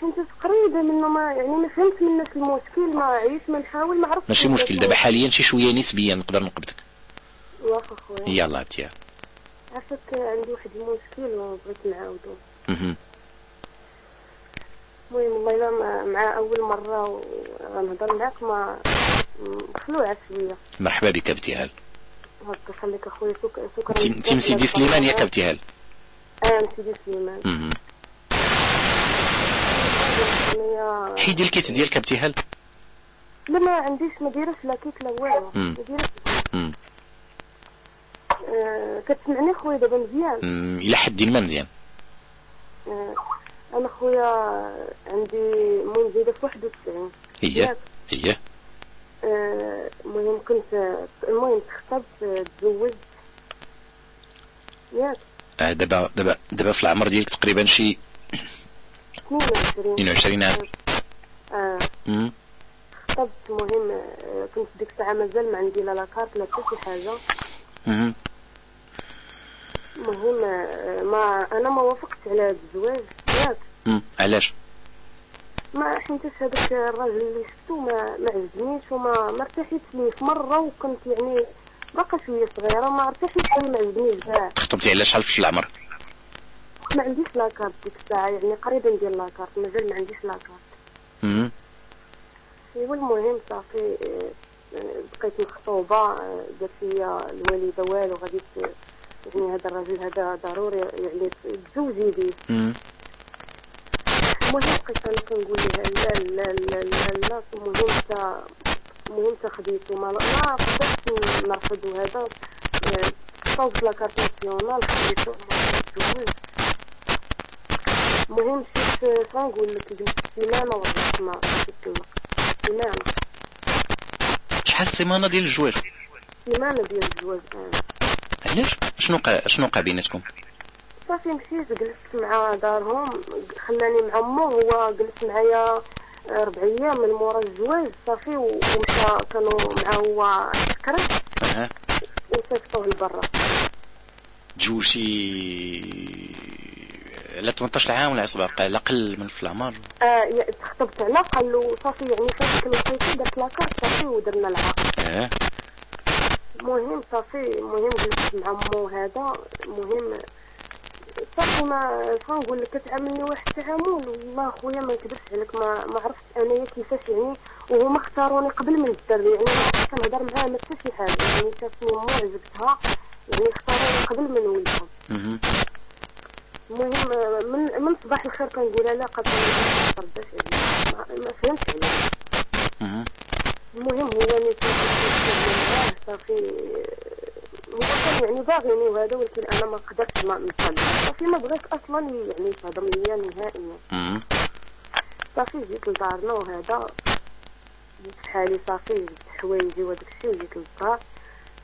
حيت تقريبا منه ما يعني ما فهمت منك المشكل ما عيش ما نحاول ما عرفتش ماشي مشكل دابا حاليا شي شوية نسبيا نقدر نقبضك. واخا خويا. يلا ابتهال عرفتك عندي واحد المشكل وبغيت نعاودو. مهم. المهم والله إلا مع أول مرة غنهضر معاك ما مخلوعة شوية. مرحبا بك ابتهال هاك خليك اخويا شكرا شكرا انت سيدي سليمان ياك ابتهال آه سيدي سليمان. حيدي ال kit ديالك ابتهال لا ما عنديش ما دايرش لا kit لا والو. ما دايرش. آه، كتسمعني خويا دابا مزيان. إلى حد ما مزيان. آه، أنا خويا عندي في 91 هي ياك؟ المهم كنت المهم تخطبت تزوجت ياك. آه، دابا دابا دابا في العمر ديالك تقريبا شي 22 22 عام. آه. مم. خطبت المهم آه، كنت ديك الساعة مازال ما عندي لا لاكارت لا حتى شي حاجة. مهم. المهم آه، ما أنا ما وافقتش على الزواج. ياك. علاش؟ ما حيتاش هذاك الراجل اللي شفتو ما ما عجبنيش وما ما ارتحيتش ليه. في مرة وكنت يعني باقا شوية صغيرة ما ارتحيتش ليه ما عجبنيش. كاع خطبتي على شحال في العمر؟ ما عنديش لاكارت ديك الساعة يعني قريبه ندير لاكارت مازال ما عنديش لاكارت مم. ايوا المهم صافي بقيت مخطوبة قالت لي الوالدة والو غادي يعني هذا الراجل هذا ضروري يعني تزوجي به مم. المهم بقيت كنقول لها لا لا لا لا لا المهم تا المهم تا خديتو. ما ما قدرتش نرفض هذا. صوبت لاكارت ناسيونال خديتو ما تزوج المهم مشيت شنقول لك جبت ما مشيت تما سيمانة. شحال سيمانة ديال الجواز سيمانة ديال الزواج آه. علاش؟ شنو قا شنو وقع بيناتكم صافي مشيت جلست مع دارهم. خلاني مع مو هو جلس معايا ربع أيام من مورا الزواج صافي ومشى كانوا معاه هو سكران أها. وصيفطوه لبرا. تزوجتي على 18 عام ولا اصبر قال أقل من في العمر. يا- تخطبت على قال له صافي يعني فاش الوقيته درت لاكارت صافي ودرنا العقد آه المهم صافي المهم جلست مع مو هذا المهم صافي ما شنو نقول لك كتعاملني واحد التعامل والله خويا ما نكذبش عليك ما ما عرفت أنايا كيفاش يعني وهما اختاروني قبل من الدري يعني كنهضر معاه ما حتى شي حاجة. يعني شافني مو عجبتها يعني اختاروني قبل من ولدهم مهم. المهم من من صباح الخير كنقولها لا قد ما ترداش عليا ما- ما فهمتش مهم. المهم هو اللي معاه صافي. هو كان يعني باغيني وهذا ولكن أنا ما قدرتش ما نصدق صافي ما بغيت أصلا يعني يصدم ليا نهائيا. صافي جيت لدارنا وهذا. جيت حالي صافي جبت حوايجي وداك الشيء وجيت للدار.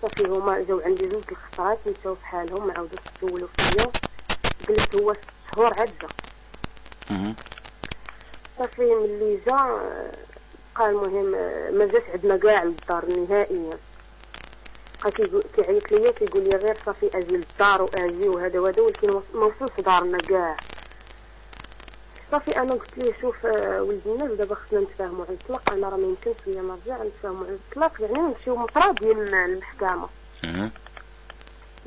صافي هما جاو عندي جوج الخطرات مشاو في حالهم ما عاودوش يسولوا فيا. جلست هو ست شهور عاد جا. صافي ملي جا قال المهم ما جاش عندنا كاع للدار نهائيا. بقى كيعيط ليا كيقول لي غير صافي أجي للدار واجي وهذا وهذا ولكن ما وصلش دارنا كاع. صافي أنا قلت ليه شوف آه، ولد الناس دابا خصنا نتفاهموا على الإطلاق. أنا راه ما يمكنش ليا نرجع نتفاهموا على الإطلاق. يعني نمشيو مطرا ديال المحكمة.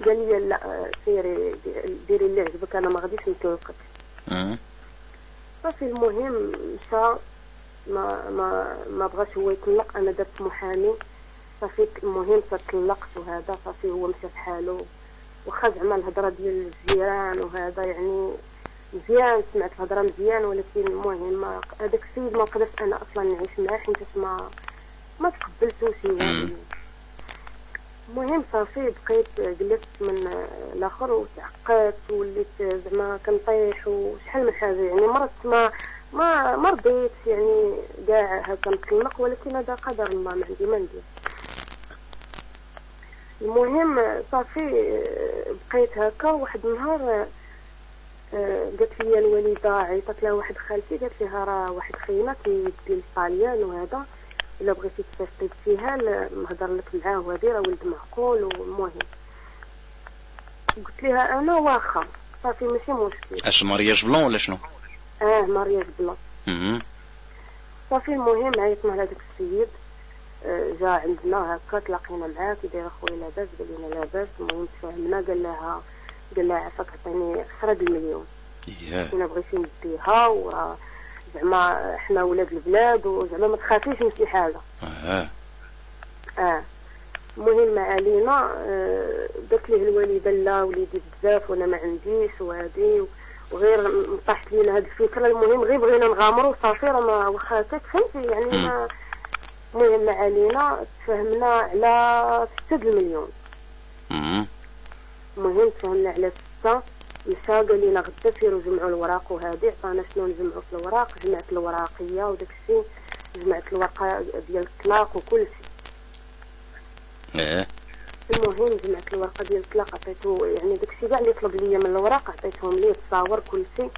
قال لي لا آه، سيري ديري اللي عجبك أنا ما غاديش نتوقف. صافي المهم مشى ما ما ما بغاش هو يطلق. أنا درت محامي. صافي المهم تطلقت وهذا صافي هو مشى في حاله واخا زعما الهضره ديال الجيران وهذا يعني مزيان سمعت الهضرة مزيان ولكن المهم ما هذاك السيد ما قدرت أنا أصلا نعيش معاه حيت ما ما تقبلتوش المهم صافي بقيت جلست من الآخر وتعقدت وليت زعما كنطيح وشحال من حاجة يعني مرات ما ما ما رضيت يعني كاع هكا نطلق ولكن هذا قدر الله ما عندي ما ندير المهم صافي بقيت هكا. واحد النهار آه، قالت لي الوالدة عيطت لها واحد خالتي قالت لها راه واحد خينا كيدير الطاليان وهذا. إلا بغيتي تفاستي فيها نهضر لك معاه وهادي راه ولد معقول والمهم قلت لها أنا واخا. صافي ماشي مشكل. أش مارياج بلون ولا شنو؟ آه مارياج مهم. صافي المهم عيطنا على داك السيد. جا عندنا هكا تلاقينا معاه كي داير أخويا لاباس قال لنا لاباس المهم تفاهمنا قال لها قال لها عفاك عطيني 10 د المليون أنا بغيتي نديها؟ وراه زعما إحنا ولاد البلاد وزعما ما تخافيش من شي حاجة. آه آه. المهم ما علينا آه، قالت ليه الوالدة لا وليدي بزاف وأنا ما عنديش وهادي وغير طاحت لينا هاد الفكرة. المهم غير بغينا نغامروا صافي راه واخا فهمتي يعني ما المهم علينا تفاهمنا على 6 المليون. مهم. المهم تفاهمنا على ستة. مشى قال لنا غدا سيروا جمعوا الوراق وهادي عطانا شنو نجمعوا في الوراق جمعت الوراقيه وداك الشيء جمعت الورقة ديال الطلاق وكل شيء. آه المهم جمعت الورقة ديال الطلاق عطيتو يعني داك الشيء كاع اللي طلب ليا من الوراق عطيتهم ليه التصاور كل شيء.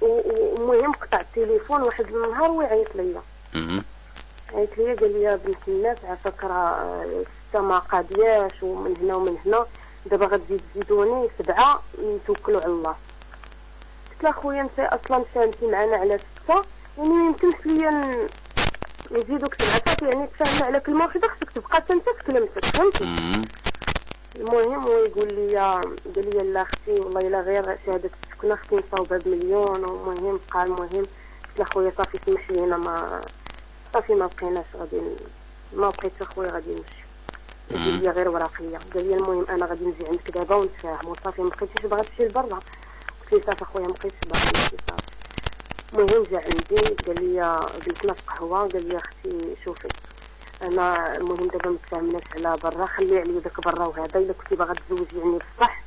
والمهم قطع التليفون واحد النهار ويعيط ليا. عيط ليا قال لي بنت الناس عافاك راه ستة ما قادياش ومن هنا ومن هنا. دابا غتزيد تزيدوني سبعة نتوكلوا على الله. قلت له خويا أنت أصلا فهمتي معنا على ستة يعني يمكنش ليا نزيدوك سبعة. صافي يعني تفاهمنا على كلمة واحدة خصك تبقى في كلمتك فهمتي؟ مهم. المهم هو يقول لي قال لي لا أختي والله إلا غير شهادة السكنه أختي مصاوبة بمليون ومهم قال المهم قلت له خويا صافي سمح لي أنا ما صافي ما بقيناش غادي ما بقيتش اخويا غادي نمشي قال لي غير ورقيه قال لي المهم أنا غادي نجي عندك دابا ونتفاهموا صافي ما بقيتش باغا تمشي لبرا قلت لي صافي اخويا ما بقيتش باغا نمشي صافي المهم جا عندي قال لي قلت في قهوه قال لي أختي شوفي أنا المهم دابا ما تفاهمناش على برا خلي عليا داك برا وهذا الا كنتي باغا تزوج يعني بصح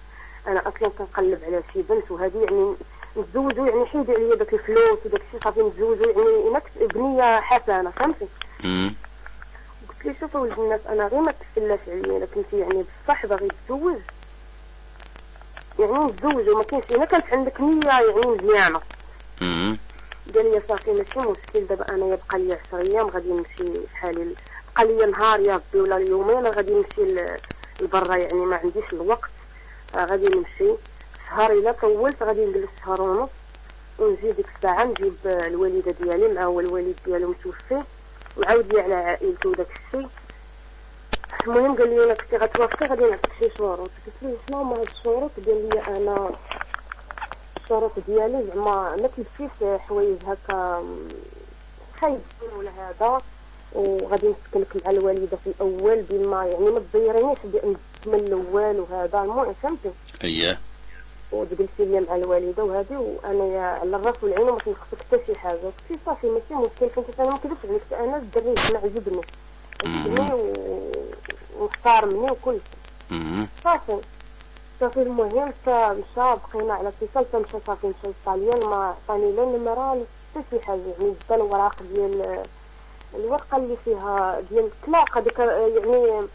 أنا أصلا كنقلب على شي بنت وهذه يعني نتزوجوا يعني حيدي عليا داك الفلوس وداك الشيء صافي نتزوجوا يعني انك بنية حسنة فهمتي. قلت لي شوفي ولد الناس أنا غير ما تفلاش عليا إلا كنتي يعني بصح باغي تزوج يعني نتزوجوا ما كاينش إلا كانت عندك نية يعني مزيانة. قال لي صافي ماشي مشكل دابا أنا يبقى لي 10 أيام غادي نمشي شحال بقى لي نهار يا ربي ولا يومين غادي نمشي لبرا يعني ما عنديش الوقت. آه، غادي نمشي. شهر إلا طولت غادي نجلس شهر ونص ونجي ديك الساعة نجيب الوالدة ديالي مع هو الوالد ديالو متوفي وعاود لي على عائلته وداك الشيء. المهم قال لي أنا كنتي غتوافقي غادي نعطيك شي شروط. قلت له شنو هما هاد الشروط؟ قال لي أنا الشروط ديالي زعما ما تلبسيش حوايج هكا خايبين ولا هذا وغادي نسكنك مع الوالدة في الأول بما يعني ما تضيرينيش بأن من الأول وهذا. المهم فهمتي؟ اييه وتجلسي لي مع الوالدة وهذه وأنا يا على الرأس والعين وما كنخصك حتى شي حاجة. قلت صافي ماشي مشكل. كنت أنا ما كذبتش عليك. أنا الدري ما عجبني عجبني و- ومحترمني وكل. صافي. صافي المهم تا مشى بقينا على اتصال. تا مشى صافي مشى للطاليان ما عطاني لا نمرة لا حتى شي حاجة. يعني دا الوراق ديال الورقة اللي فيها ديال الطلاق هذيك يعني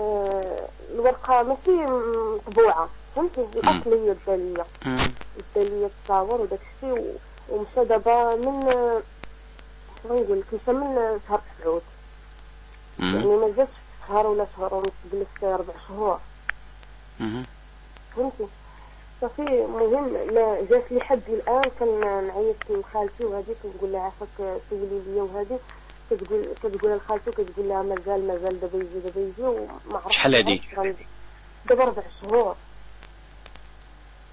آه، الورقة ماشي مطبوعة. فهمتي الأصل هي الداليه. الداليه التصاور وداك الشيء ومشى دابا من شنو نقول لك مشى من شهر تسعود يعني. ما جاتش شهر ولا شهر ونص جلست ربع شهور. فهمتي صافي مهم لا جات لي حد الآن كنعيط لخالتي وهذه كنقول لها عافاك سولي ليا وهذه كتقول كتقول لخالتي كتقول لها مازال مازال دابا يجي دابا يجي وما عرفتش شحال هادي؟ دابا ربع شهور.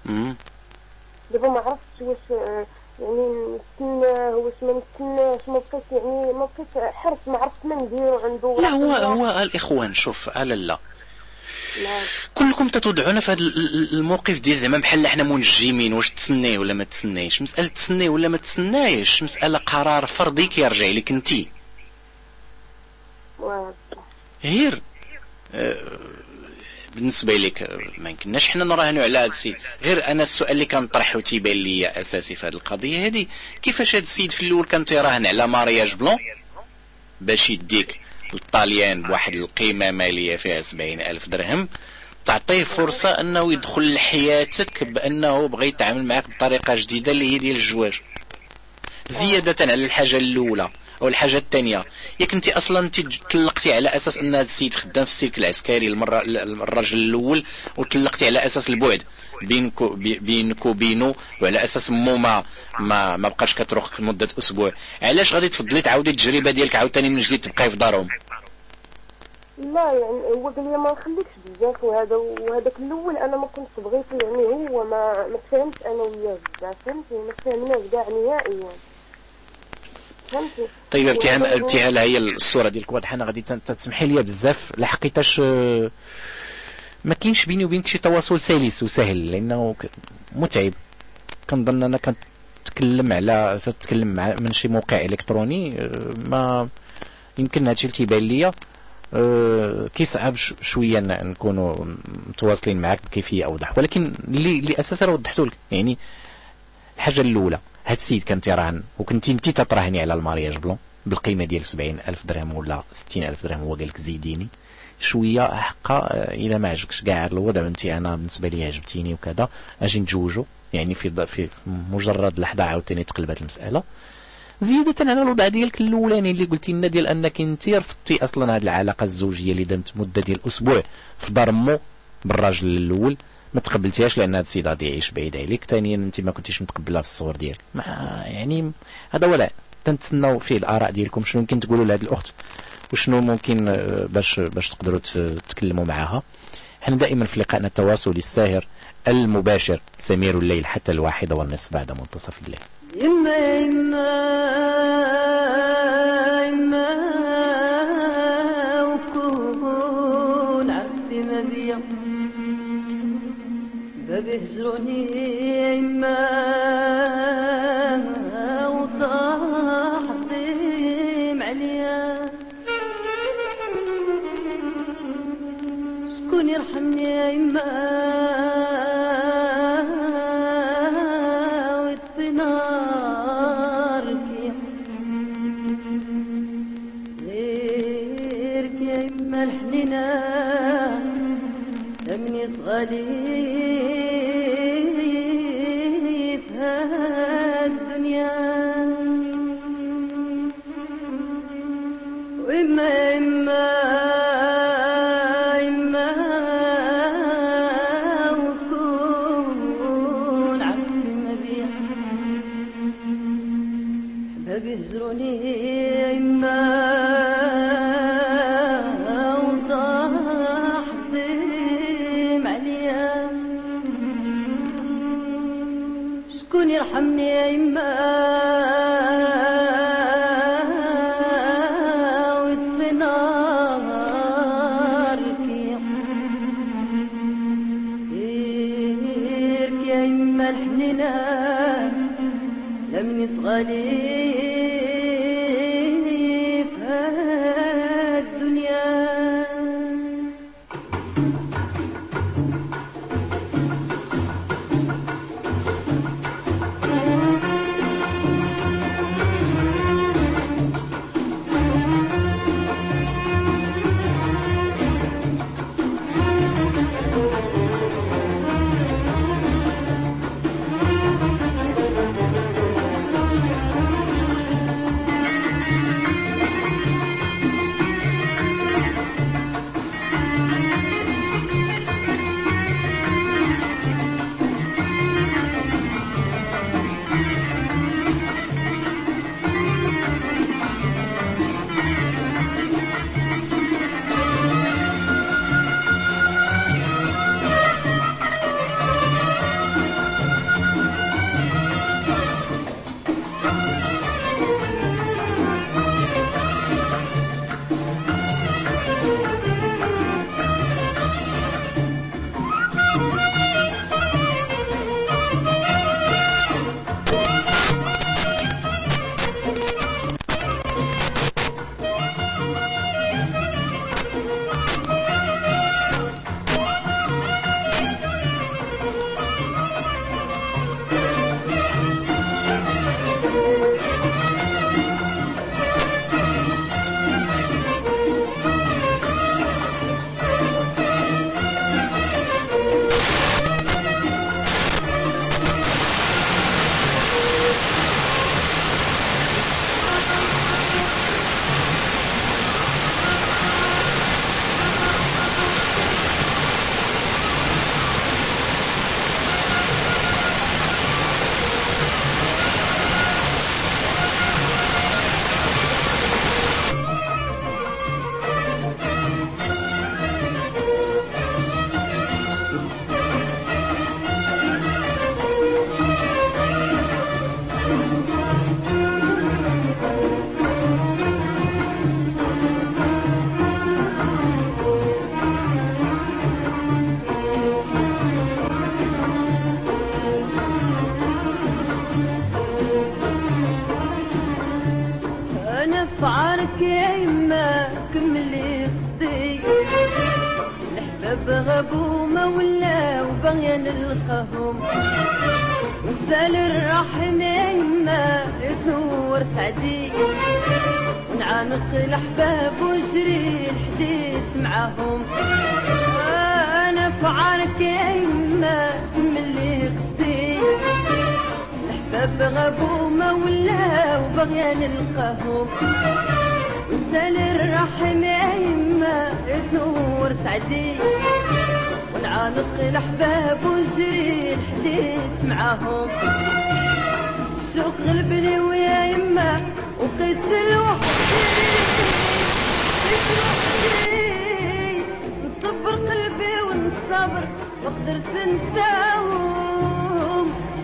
دابا ما عرفتش واش آه، يعني نستناه واش ما نستناش ما بقيت يعني ما بقيت حرص ما عرفت ما ندير عنده. لا هو هو الإخوان شوف لا لا. لا كلكم تتوضعون في هذا ال- ال- الموقف ديال زعما بحال إحنا منجمين واش تسناي ولا ما تسنايش؟ مسألة تسناي ولا ما تسنايش؟ مسألة قرار فردي كيرجع لك انت غير آه، بالنسبة لك ما يمكنناش. حنا نراهنوا على هذا السيد. غير أنا السؤال اللي كنطرحه تيبان لي أساسي في هذه القضية هذه كيفاش هذا السيد في الأول كان تيراهن على مارياج بلون؟ باش يديك للطاليان بواحد القيمة مالية فيها سبعين ألف درهم تعطيه فرصة أنه يدخل لحياتك بأنه بغى يتعامل معك بطريقة جديدة اللي هي ديال الزواج زيادة على الحاجة الأولى. أو الحاجة الثانية ياك أنت أصلا أنت تلقتي على أساس أن هذا السيد خدام في السلك العسكري المرة الرجل الأول وتلقتي على أساس البعد بينك بي- بينك وبينه وعلى أساس مو ما ما, ما بقاش كتروح مدة أسبوع. علاش غادي تفضلي تعاودي التجربة ديالك عاوتاني من جديد تبقاي في دارهم؟ لا يعني هو قال لي ما نخليكش بزاف وهذا وهذاك الأول أنا ما كنتش بغيته يعني هو ما ما تفاهمش أنا وياه بزاف فهمتي؟ ما تفاهمناش كاع نهائيا. فهمتي؟ طيب ابتهال ابتهال هي الصورة ديالك واضحه أنا غادي تسمحي لي بزاف. لحقيتاش آه، ما كاينش بيني وبينك شي تواصل سلس وسهل لأنه متعب. كنظن أنا كنتكلم على تتكلم مع من شي موقع إلكتروني آه، ما يمكن هادشي اللي تيبان ليا. آه، كيصعب شوية نكونوا متواصلين معك بكيفية أوضح. ولكن اللي اللي أساسا وضحته لك يعني الحاجة الأولى. هاد السيد كان تيراهن وكنتي انت تتراهني على المارياج بلون بالقيمة ديال 70 ألف درهم ولا 60 ألف درهم هو قال لك زيديني. شوية حقا آه، إلا ما عجبكش. كاع الوضع انت أنا بالنسبة لي عجبتيني وكذا. أجي نتزوجوا يعني في في مجرد لحظة عاوتاني تقلبت المسألة. زيادة على الوضع ديالك الأولاني اللي قلتي لنا ديال أنك أنت رفضتي أصلا هذه العلاقة الزوجية اللي دامت مدة ديال أسبوع في دار مو بالراجل الأول. ما تقبلتيهاش لأن هذا السيد غادي يعيش بعيد عليك. ثانيا أنت ما كنتيش متقبلها في الصور ديالك. ما يعني هذا ولا. تنتسناو فيه الآراء ديالكم. شنو يمكن تقولوا لهذه الأخت؟ وشنو ممكن آه، باش باش تقدروا تتكلموا معها إحنا دائما في لقائنا التواصلي الساهر المباشر. سمير الليل حتى الواحدة والنصف بعد منتصف الليل. باب هجروني يما وطاح عليا. شكون يرحمني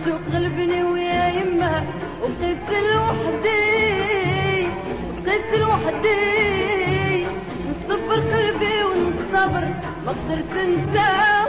شوف غلبني ويا يما وبقيت لوحدي بقيت لوحدي نصبر قلبي ونصبر ما قدرت نساوي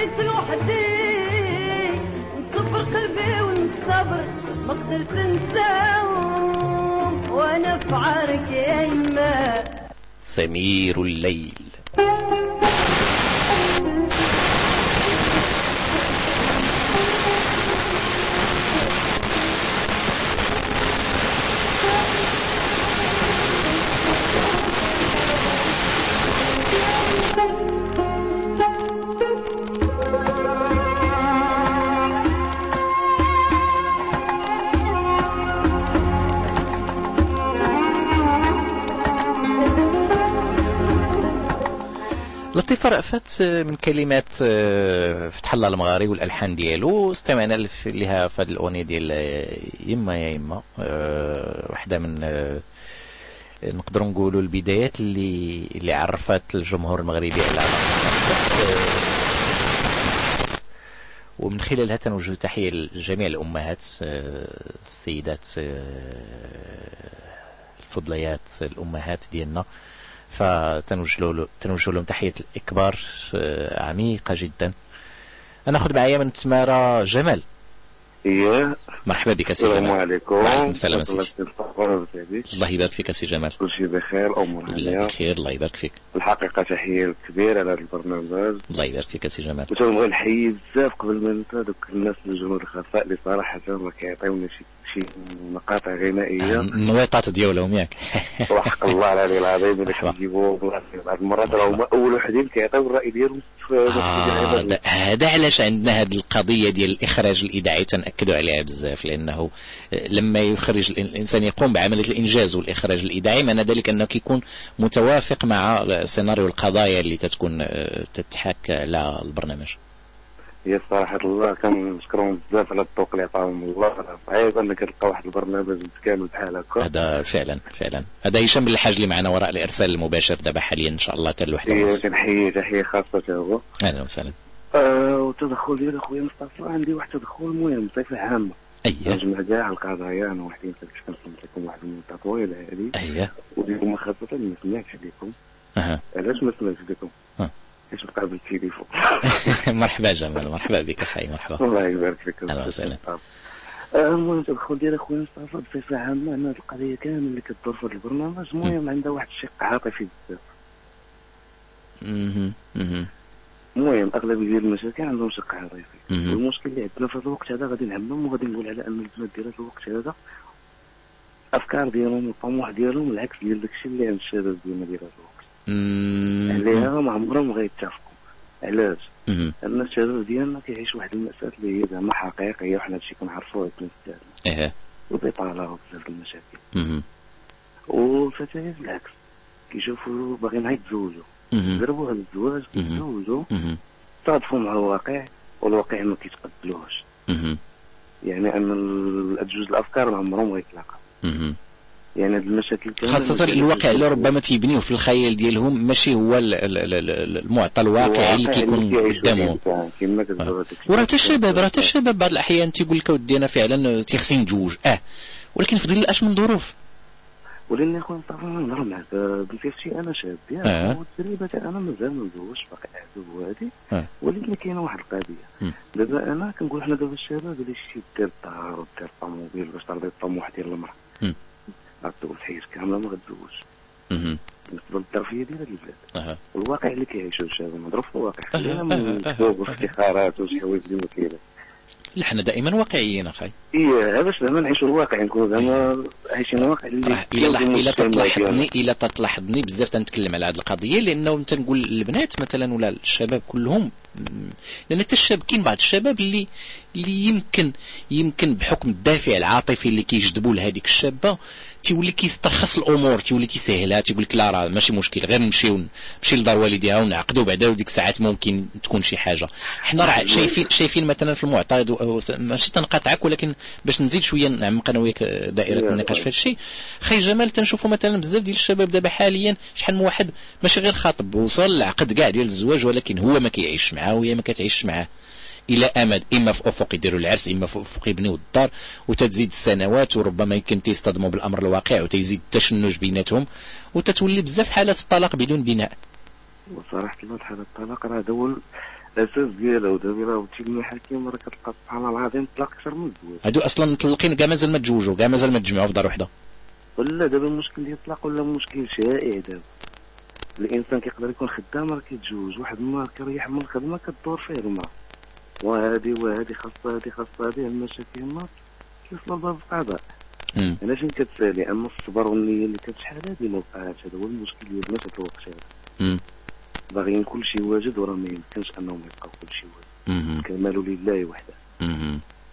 بغيت لوحدي نصبر قلبي ونصبر ما قدرت نساوم وأنا في عارك يا يما سمير الليل. وقفت آه، من كلمات آه، فتح الله المغاري والألحان ديالو استمعنا لها في هذه الأغنية ديال آه، يما يا يما واحدة من نقدروا نقولوا البدايات اللي اللي عرفت الجمهور المغربي على ومن خلالها تنوجه تحية لجميع الأمهات السيدات الفضليات الأمهات ديالنا. فتنوجه له- تنوجه لهم تحية الإكبار آه، عميقة جدا. أنا أخذ معايا من تمارا جمال. إيه مرحبا بك سي السلام جمال. عليكم. وعليكم السلام سيدي. الله يبارك فيك سي جمال. كل شيء بخير امور الله بخير الله يبارك فيك. الحقيقة تحية كبيرة على هذا البرنامج. الله يبارك فيك سي جمال. وتنبغي نحيي بزاف قبل ما ننسى دوك الناس من جنود الخفاء اللي صراحة ما كيعطيونا شي شي مقاطع غنائية. النويطات ديالهم ياك. وحق الله العلي العظيم اللي. كيجيبوه بعض المرات راه هما أول وحدين كيعطيو الرأي ديالهم آه هذا- علاش عندنا هذه القضية ديال الإخراج الإذاعي تنأكدوا عليها بزاف لأنه آه، لما يخرج الإنسان يقوم بعملية الإنجاز والإخراج الإذاعي معنى ذلك أنه كيكون متوافق مع سيناريو القضايا اللي تتكون آه، تتحاك على البرنامج. هي صراحة الله كنشكرهم بزاف على الذوق اللي عطاهم. الله صعيب انك تلقى واحد البرنامج متكامل بحال هكا. هذا فعلا فعلا. هذا هشام الحاج اللي معنا وراء الإرسال المباشر دابا حاليا إن شاء الله حتى الوحدة هي ونص كنحيي تحية خاصة تا هو. أهلا وسهلا. آه والتدخل ديال أخويا مصطفى عندي واحد التدخل مهم بصفة عامة. أيه نجمع كاع القضايا أنا وحدين كنت كنصنت لكم واحد المدة طويلة هذه أيه وديكم خاصة ما سمعتش لكم. أها. علاش ما سمعتش لكم؟ آه. حيت بقى بالتليفون مرحبا جمال مرحبا بك حي مرحبا الله يبارك فيك أهلا وسهلا. آه، المهم التدخل ديال أخويا مصطفى بصفة عامة ان هذه القضية كامل اللي كدور في البرنامج المهم عندها واحد الشق عاطفي بزاف مهم. مهم. المهم اغلبيه ديال المشاكل عندهم شق عاطفي. والمشكل اللي عندنا في هذا الوقت هذا غادي نعمم وغادي نقول على أن البنات ديال هذا الوقت هذا الافكار ديالهم والطموح ديالهم العكس ديال داكشي اللي عند الشباب ديالنا ديال هذا الوقت ما عمرهم غيتفقوا علاش؟ لأن الشباب ديالنا كيعيش واحد المأساة اللي هي زعما حقيقية وحنا هادشي كنعرفوه بنفسنا إيه البطالة وبزاف د المشاكل. والفتيات بالعكس كيشوفوا باغيين يتزوجوا مهم. جربوا هذا الزواج مهم. كيتزوجوا مهم. صادفوا مع الواقع والواقع ما كيتقبلوهش. يعني أن ال- جوج الأفكار ما عمرهم غيتلاقاو. يعني هاد المشاكل خاصة الواقع اللي ربما تيبنيوه في الخيال ديالهم ماشي هو ال- ال- ال- ال- المعطى الواقعي اللي كيكون قدامهم كما كتقول وراه حتى الشباب راه حتى الشباب بعض الأحيان تيقول لك أودي أنا فعلا تيخصني نتزوج آه. ولكن في ظل الاش من ظروف ولاني اخويا مصطفى نهضر معك بنتي شي أنا شاب آه. ياك والتجربه أنا مازال ما مزوجش باقي عزوز وهادي آه. ولكن كاينة واحد القضية. دابا أنا كنقول حنا دابا الشباب اللي شي دير الدار ودير الطوموبيل باش ترضي الطموح ديال المرأة. غتدوز حياتك كاملة ما غتزوجش. بالنسبة للظرفيه ديال هاد البلاد. أها. الواقع اللي كيعيشوا الشباب نهضروا في الواقع. خلينا من. والافتخارات وشي حوايج اللي ما حنا دائما واقعيين أخي. إيه باش زعما نعيشوا الواقع نكونوا زعما عايشين الواقع اللي إلا. تلاحظني إلا تلاحظني بزاف تنتكلم على هذه القضية لأنه تنقول البنات مثلا ولا الشباب كلهم لأن حتى الشاب كاين بعض الشباب اللي اللي يمكن يمكن بحكم الدافع العاطفي اللي كيجذبوا لهذيك الشابة تيولي كيسترخص الأمور تيولي تيسهلها تيقول لك لا راه ماشي مشكل غير نمشيو نمشي لدار والديها ونعقدوا بعدا وديك الساعات ممكن تكون شي حاجة. حنا راه شايفين شايفين مثلا في و- ماشي تنقاطعك ولكن باش نزيد شوية نعمق أنا وياك دائرة النقاش في. هذا الشيء خي جمال تنشوفوا مثلا بزاف ديال الشباب دابا حاليا شحال من واحد ماشي غير خاطب وصل لعقد كاع ديال الزواج ولكن هو ما كيعيش معاه وهي ما كتعيش معاه. إلى أمد إما في أفق يديروا العرس إما في أفق يبنيو الدار وتتزيد السنوات وربما يمكن تيصطدموا بالأمر الواقع وتيزيد التشنج بيناتهم وتتولي بزاف حالات الطلاق بدون بناء. وصراحة حالة الطلاق راه هذا هو الأساس ديالها ودابا راه وتي المحاكم راه كتلقى سبحان الله العظيم طلاق أكثر من الزواج هادو أصلا مطلقين كاع مازال ما تزوجوا كاع مازال ما تجمعوا في دار وحدة. ولا دابا المشكل ديال الطلاق ولا مشكل شائع دابا. الإنسان كيقدر يكون خدام راه كيتزوج واحد النهار كيريح من الخدمة كدور فيه المرأة. وهادي وهادي خاصها هادي خاصها هادي المشاكل ما كيوصلوا لباب القضاء. أنا فين كتسالي؟ أما الصبر والنية اللي كتشحال هادي ما وقعاتش هذا هو المشكل ديال الناس هذا الوقت هذا. باغيين كل شيء واجد وراه ما يمكنش أنهم يبقاو كل شيء واجد. الكمال لله وحده.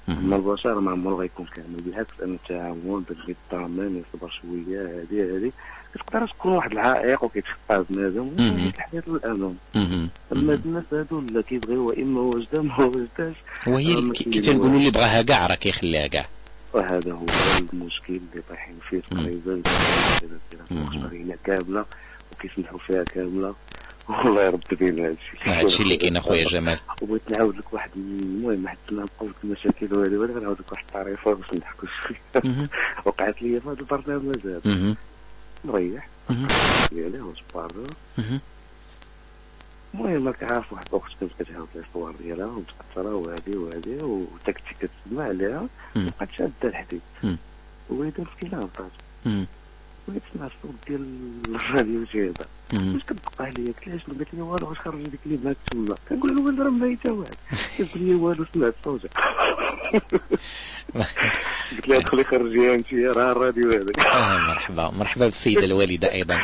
أما البشر ما عمره غيكون كامل. بالعكس أن التعاون الطامن يصبر شوية هادي هادي كتقدر تكون واحد العائق وكيتخطى بنادم الحياة للامام مم. أما الناس هادو لا كيبغيو اما وجده ما وجداش وهي كي تنقولوا. اللي بغاها كاع راه كيخليها كاع. وهذا هو المشكل اللي طايحين فيه تقريبا. المغربيه كاملة وكيسمحوا فيها كاملة. والله يرد بينا هادشي هادشي اللي كاين أخويا جمال. وبغيت نعاود لك واحد المهم حتى نبقاو في المشاكل وهذه ولكن نعاود لك واحد الطريفة باش نضحكوا شوية. وقعت لي في هذا البرنامج هذا. مهم. ديالي مهم. المهم راك عارف واحد الاخت كانت كتعاود ليستوار ديالها ومتاثره وهادي وهادي وتكتي كتسمع عليها مم. بقات شاده الحديد مم. وليدها مسكينه هبطات. وليت تسمع الصوت ديال الراديو شي هذا. واش كتبقى عليا؟ قلت لها شنو قالت لي؟ والو واش خرج ديك اللي مات تما. كنقول لها والو راه ميتة واحد قالت لي والو سمعت صوتها قلت لها دخلي خرجيها انت راه الراديو هذاك. آه مرحبا. مرحبا بالسيدة الوالدة أيضا.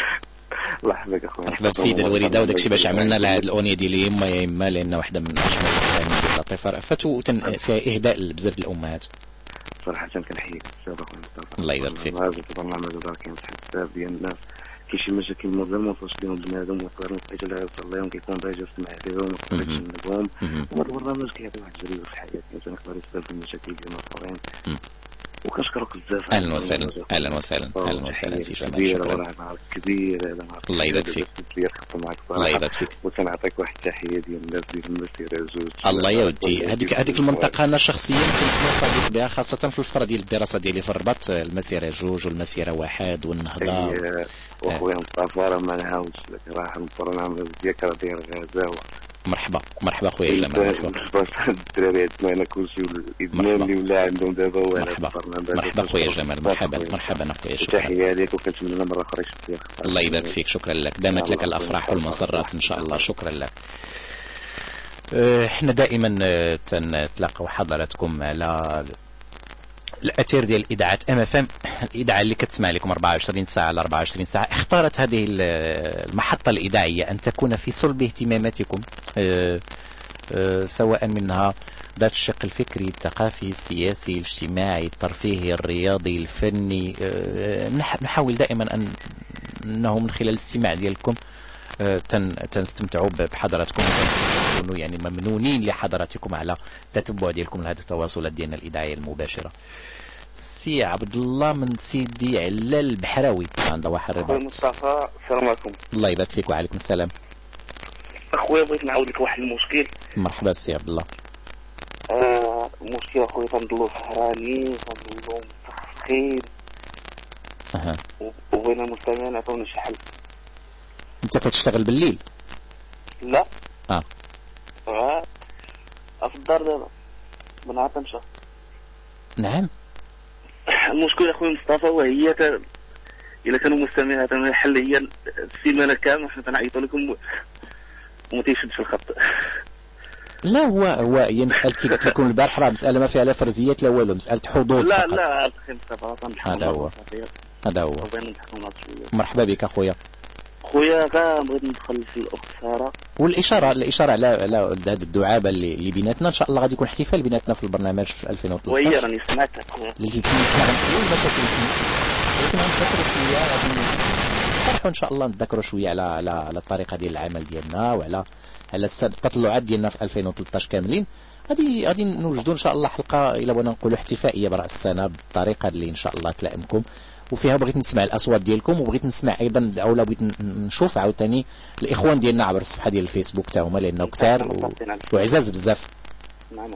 الله يحفظك أخويا. مرحبا بالسيدة الوالدة وداك الشيء باش عملنا لها هاد الأغنية ديال يما يا يما لأن واحدة من أجمل الأغاني ديال لطيفة. رأفت وتن فيها إهداء لبزاف الأمهات. صراحة كنحييك بزاف اخويا مصطفى الله يبارك فيك. هذا البرنامج راه كاين واحد بزاف ديال الناس كاين شي مشاكل مازال ما وصلش لهم بنادم ويقدر لقيت لها يوصل لهم كيكون باغي يسمع لهم ويقدر مهم. يتجنبهم مهم. وهذا البرنامج كيعطي واحد التجربه في الحياة الانسان يقدر يستافد من المشاكل ديال الاخرين. وكنشكرك بزاف أهلا وسهلا أهلا وسهلا أهلا وسهلا سي جمال شكرا. نهار كبير هذا نهار الله يبارك فيك. الله يبارك فيك. وتنعطيك واحد التحية ديال الناس ديال المسيره زوج الله يا ودي هذيك هذيك المنطقة أنا شخصيا كنت مرتبط بها خاصة في الفترة ديال الدراسة ديالي في الرباط المسيرة جوج والمسيرة واحد والنهضة. إيه، واخويا مصطفى راه ما نعاودش لك راه البرنامج ديالك راه داير غزاوة. مرحبا مرحبا خويا جمال مرحبا. الدراري عندنا كلشي والادمان اللي ولا عندهم دابا هو مرحبا. مرحبا خويا جمال. مرحبا. مرحبا اخويا شكرا. تحية لك وكنتمنى مرة أخرى فيك. الله يبارك فيك. شكرا لك. دامت لك الأفراح. والمسرات إن شاء الله. شكرا لك. آه، إحنا دائما آه، تنتلاقوا حضراتكم على الأثير ديال الاذاعات MFM الإذاعة اللي كتسمع لكم 24 ساعة على 24 ساعة. اختارت هذه ال- المحطة الإذاعية أن تكون في صلب اهتماماتكم آه، آه، سواء منها ذات الشق الفكري الثقافي السياسي الاجتماعي الترفيهي الرياضي الفني آه، نح- نحاول دائما ان أنه من خلال الاستماع ديالكم تنستمتعوا ب- بحضراتكم. تكونوا يعني ممنونين لحضراتكم على التتبع ديالكم لهذه التواصلات ديالنا الاذاعيه المباشره سي عبد الله من سيدي علال البحراوي. عنده واحد الرباط مصطفى السلام عليكم. الله يبارك فيك وعليكم السلام. أخويا بغيت نعاود لك واحد المشكل. مرحبا سي عبد الله. آه المشكل أخويا تنضلو سهرانين تنضلو مفخخين أها. وبغينا المستمعين يعطونا شي حل. انت كتشتغل بالليل. لا. آه. آه في الدار دابا بنعرف نمشى نعم. المشكل اخويا مصطفى وهي ك... إلا كانوا مستمعين عطونا الحل هي السيمانة كاملة حنا تنعيطوا لكم وما تيشدش الخط. لا هو هو هي مسألة كي قلت لكم البارح راه مسألة ما فيها لا فرزيات لا والو مسألة حظوظ لا فقط. لا أخي مصطفى هذا هو. هذا هو. مرحبا بك أخويا. خويا كاع بغيت ندخل في الاخت ساره والإشارة الإشارة على على هذه الدعابه اللي, اللي بيناتنا إن شاء الله غادي يكون احتفال بيناتنا في البرنامج في 2013 وهي راني خويا اللي غنحلوا المشاكل ولكن غنتذكروا شوية غادي نطرحوا إن شاء الله نتذكروا شوية على على على الطريقة ديال العمل ديالنا وعلى على التطلعات ديالنا في 2013 كاملين. غادي غادي نوجدوا إن شاء الله حلقة إلى بغينا نقولوا احتفائية برأس السنة بالطريقة اللي إن شاء الله تلائمكم وفيها بغيت نسمع الأصوات ديالكم وبغيت نسمع أيضا أو بغيت نشوف عاوتاني الإخوان ديالنا عبر الصفحة ديال الفيسبوك تاعهم لأنه كتار و... وعزاز بزاف. نعم.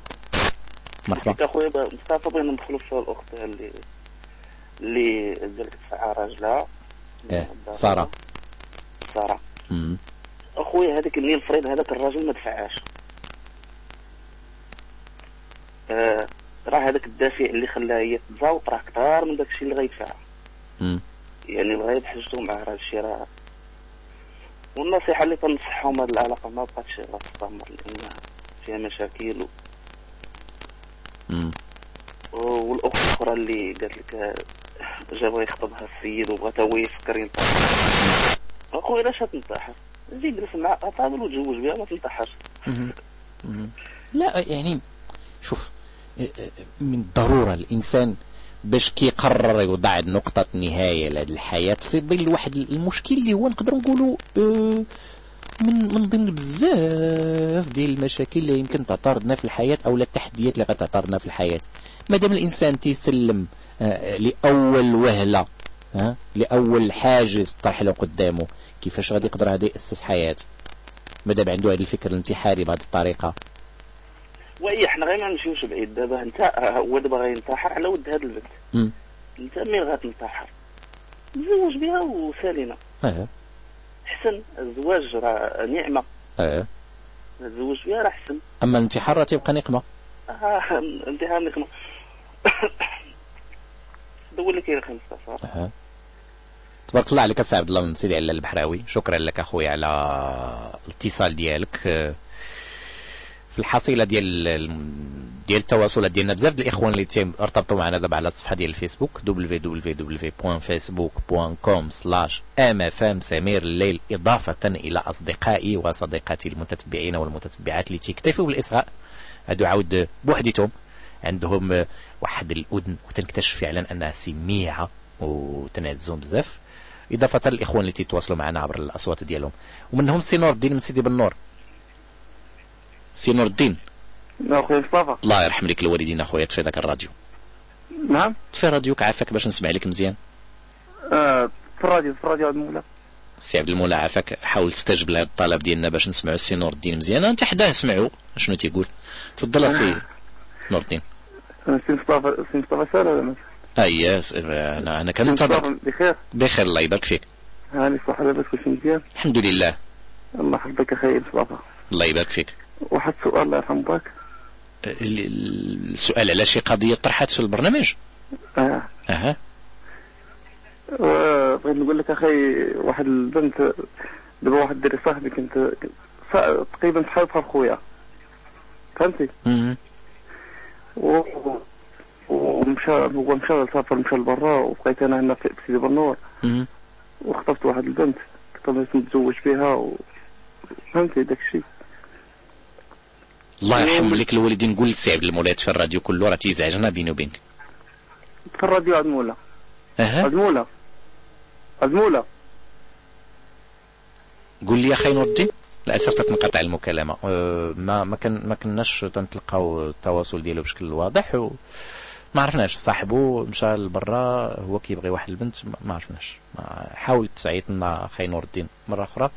مرحبا. أخويا مصطفى بغينا ندخلوا في الأخت اللي اللي تفعى راجلها إيه سارة. سارة. أخويا هذاك اللي الفريد هذاك الراجل ما دفعاش آه راه هذاك الدافع اللي خلاها هي تزاوط راه كثار من داك الشيء اللي غيدفع. مم. يعني بغا بحجتو مع هذا الشيء. راه والنصيحة اللي تنصحهم هذه العلاقة ما بقاتش غتستمر لأن فيها مشاكل و... والاخت الاخرى اللي قالت لك جا بغا يخطبها السيد وبغا هو يفكر ينتحر أخويا علاش تنتحر جي جلس مع قابل وتزوج بها ما. مهم. لا يعني شوف من الضرورة الإنسان باش كيقرر يوضع نقطة نهاية لهذه الحياة في ظل واحد المشكل اللي هو نقدر نقولوا آه، من من ضمن بزاف ديال المشاكل اللي يمكن تعترضنا في الحياة أو التحديات اللي غتعترضنا في الحياة. مادام الإنسان تيسلم آه، لأول وهلة لأول حاجز طرح له قدامه كيفاش غادي يقدر هذا يأسس حياة مادام عنده هذا الفكر الانتحاري بهذه الطريقة. وهي حنا غير ما نمشيوش بعيد. دابا أنت آه، هو دابا غينتحر على ود هاد البنت. أنت مين غتنتحر؟ تزوج بها وسالينا. آه حسن الزواج راه نعمة. آه الزواج بها راه حسن. أما الانتحار راه تيبقى نقمة. آه، انتهى نقمة. دول لك يا مصطفى أها. تبارك الله عليك السي عبد الله بن سيدي على البحراوي. شكرا لك أخويا على الاتصال ديالك. في الحصيلة ديال ديال التواصلات ديالنا. بزاف ديال الإخوان اللي ارتبطوا معنا دابا على الصفحة ديال الفيسبوك www.facebook.com/mfm الليل إضافة إلى أصدقائي وصديقاتي المتتبعين والمتتبعات اللي تيكتفوا بالاصغاء هادو عاود بوحديتهم. عندهم واحد الأذن وتنكتشف فعلا أنها سميعة وتنعزهم بزاف. إضافة للإخوان اللي تيتواصلوا معنا عبر الأصوات ديالهم. ومنهم سي نور الدين من سيدي بنور. سي نور الدين. اخويا مصطفى. الله يرحم لك الوالدين أخويا طفي ذاك الراديو؟ نعم. طفي راديوك عافاك باش نسمع لك مزيان. آه، في الراديو في الراديو عبد المولى. السي عبد المولى عافاك. حاول تستجب لهذا الطلب ديالنا باش نسمعوا السي نور الدين مزيان. أنت حداه سمعوا شنو تيقول؟ تفضل السي نور الدين. آه، سي مصطفى سي مصطفى سال ولا ما اي س- أنا أنا سي كننتظر بخير. بخير الله يبارك فيك. هاني صحة لاباس كلشي مزيان. الحمد لله. الله يحفظك أخي مصطفى. الله يبارك فيك. واحد السؤال الله يرحم باك ال- ال- السؤال على شي قضية طرحت في البرنامج؟ آه. أها. بغيت نقول لك أخي واحد البنت دابا واحد الدري صاحبي كنت تقريبا بحال بحال خويا. فهمتي. و ومشى هو مشى سافر مشى لبرا وبقيت أنا هنا في سيدي بنور. وخطبت واحد البنت. كنت نتزوج بها و... فهمتي داك الشيء الله يرحم لك الوالدين قول للسي عبد المولى في الراديو كله راه تيزعجنا بيني وبينك. في الراديو عاد مولا أها. عاد مولا عاد مولا قول لي يا خاي نور الدين لا صرت تنقطع المكالمة. أه، ما ما كان ما كناش تنتلقاو التواصل ديالو بشكل واضح و ما عرفناش صاحبه مشى لبرا هو كيبغي واحد البنت ما- عرفناش. حاول تعيط لنا خاي نور الدين مرة أخرى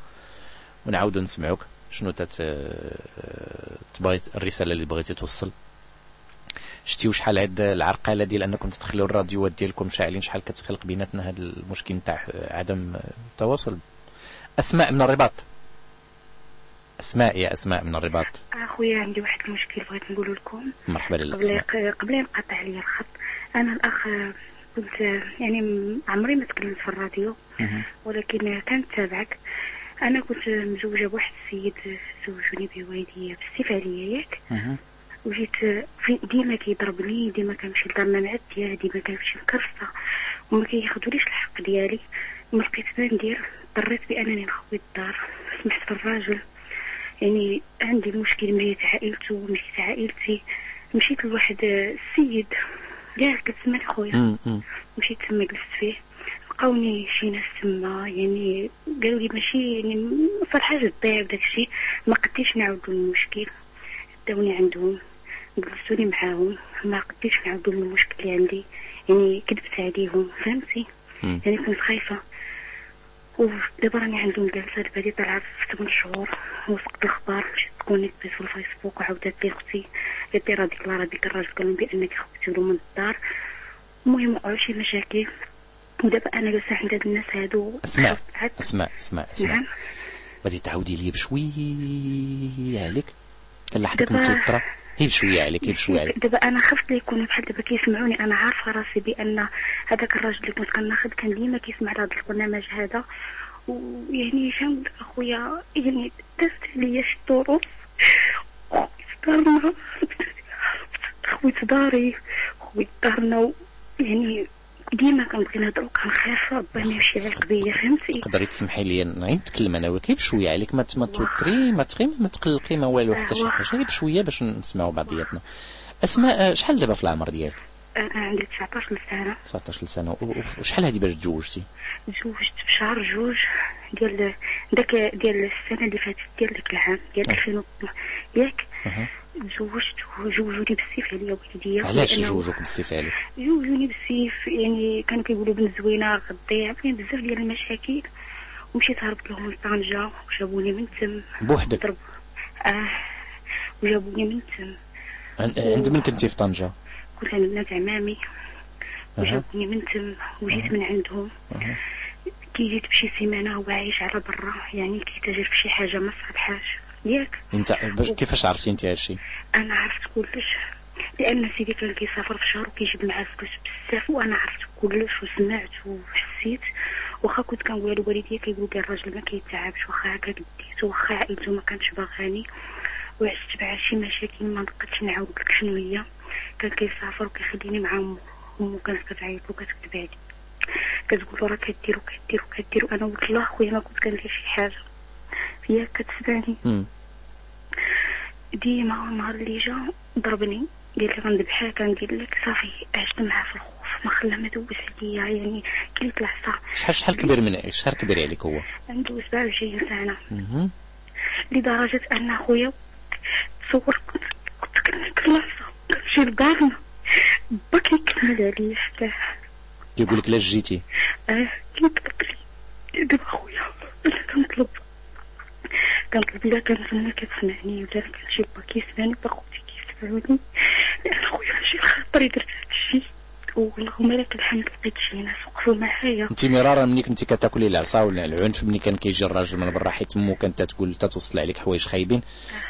ونعاودوا نسمعوك. شنو تت تبغي الرسالة اللي بغيتي توصل؟ شتيو شحال هاد العرقلة ديال أنكم تدخلوا الراديوات ديالكم شاعلين شحال كتخلق بيناتنا هاد المشكل نتاع عدم التواصل؟ أسماء من الرباط. أسماء يا أسماء من الرباط. أخويا عندي واحد المشكل بغيت نقول لكم. مرحبا قبل للاسماء قبل ينقطع عليا الخط أنا الأخ كنت يعني عمري ما تكلمت في الراديو. ولكن كانت تابعك أنا كنت مزوجة بواحد السيد زوجوني بوالديا بزاف عليا ياك. وجيت في ديما كيضربني ديما كنمشي لدارنا معديه ديما كنمشي مكرفه وما كياخذوليش الحق ديالي. ما لقيت ما ندير. اضطريت بأنني نخوي الدار. سمحت في الراجل يعني عندي مشكل مشيت عائلته مشيت عائلتي. مشيت لواحد السيد. كاع كتسمعني خويا. مشيت تما جلست فيه. لقاوني شي ناس تما يعني قالوا لي ماشي يعني صراحة جدايا بداك الشيء ما قديتش نعاود المشكل داوني عندهم جلسوني معاهم. ما قديتش نعاود لهم المشكل اللي عندي يعني كذبت عليهم فهمتي. يعني كنت خايفة. ودابا راني عندهم جلسة دابا هادي طلعت في 8 شهور. وثقت الأخبار مشيت تكونيكت في الفيسبوك وعاودت لي أختي. قالت لي راه ديك راه ديك الراجل قال لهم بأنك خرجتي له من الدار. المهم وقعوا شي مشاكل. ودابا أنا جالسه عند هاد الناس هادو أسماء عاد- أسماء أسماء أسماء. نعم. غادي تعاودي لي بشويه عليك. كنلاحظك دابا- متوترة. هي بشويه عليك هي بشويه عليك. دابا أنا خفت يكونوا بحال دابا كيسمعوني. أنا عارفة راسي بأن هذاك الراجل اللي كنت كناخذ كان ديما كيسمع هذا البرنامج هذا. ويعني فهمت أخويا يعني دازت عليا شي خويت دارنا خويت داري خويت دارنا يعني ديما كنبغي نهضر وكنخاف ربي يمشي عليك بيا فهمتي؟ تقدري تسمحي لي غير نتكلم أنا وياك غير بشويه عليك ما ما توتري ما تخي ما تقلقي ما والو حتى شي حاجة. غير بشوية باش نسمعوا بعضياتنا. أسماء شحال دابا في العمر ديالك؟ أنا عندي 19 سنه 19 سنه وشحال هادي باش تزوجتي؟ تزوجت في شهر جوج ديال داك ديال السنة اللي فاتت ديال داك العام ديال 2012 ياك. تزوجت وجوجوني بالسيف عليا والديا علاش جوجوك بالسيف عليك؟ جوجوني بالسيف يعني كانوا كيقولوا بنت زوينه غضيع كاين بزاف ديال المشاكل. ومشيت هربت لهم لطنجة وجابوني من تم. بوحدك؟ ضرب آه وجابوني من تم. عن- عند من كنتي في طنجة؟ كنت عند بنات عمامي. أها. وجاوبني من تما وجيت من عندهم. كي جيت بشي سيمانة هو عايش على برا. يعني كيتاجر في شي حاجة ما صالحاش ياك. انت كيفاش عرفتي انت هادشي أنا عرفت كلش لأن سيدي كان كيسافر في شهر وكيجيب معاه فلوس بزاف وأنا عرفت كلش وسمعت وحسيت. واخا كنت كنقول لوالديا كيقولوا لي الراجل ما كيتعبش واخا هكا ديت واخا عائلته ما كانتش باغاني. وعشت مع شي مشاكل ما بقيتش نعاود لك شنو هي كان كيسافر وكيخليني مع امو امو كانت كتعيط وكتكتب عليه كتقول له راه كدير وكدير وكدير وأنا قلت له خويا ما كنت كندير شي حاجة. هي كتسمعني. ديما النهار اللي جا ضربني قال لي غنذبحها كندير لك صافي عشت معاه في الخوف ما خلى ما دوز عليا يعني كليت العصا شحال شحال كبير من شحال كبير عليك هو؟ عنده 27 سنة. لدرجة أن خويا تصور كنت كنت كنت العصا كنمشي لدارنا. با كيكمل عليا حتى كيقول لك لا جيتي. آه كيطلب لي دابا خويا أنا كنطلب. كنطلب لا كنتمنى كتسمعني ولا كان شي با كيسمعني با خوتي كيسمعوني. لأن خويا ماشي خاطري درت هادشي واللهم لك الحمد لقيت شي ناس وقفوا معايا. انت مرارا ملي كنتي كتاكلي العصا ولا العنف ملي كان كيجي الراجل من برا حيت مو كانت تقول تتوصل عليك حوايج خايبين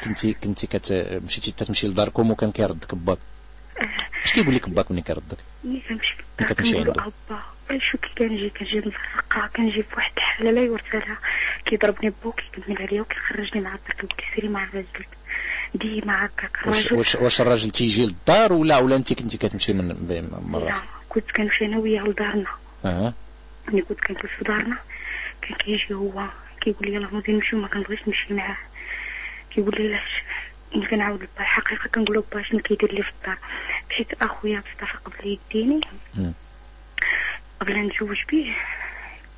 كنتي كنتي كت مشيتي تتمشي لداركم وكان كيردك باك اش كيقول لك باك ملي كيردك؟ ملي كنمشي كتمشي عنده أبا شو كي كنجي كنجي مفرقه كنجي في واحد الحالة لا يرثى كيضربني بو كيكمل عليا وكيخرجني مع الطريق وكيسيري مع الراجل. ديما هكاك واش الراجل واش واش الراجل تيجي للدار ولا ولا انت كنتي كتمشي من من لا راسك؟ كنت كنمشي أنا وياه لدارنا. آه ملي كنت كنجلس في دارنا كان كيجي هو كيقول لي يلاه غادي نمشيو ما كنبغيش نمشي معاه. كيقول لي علاش ملي كنعاود لبا الحقيقة كنقول له با شنو كيدير لي في الدار. حيت أخويا مصطفى قبل يديني. قبل نتزوج بيه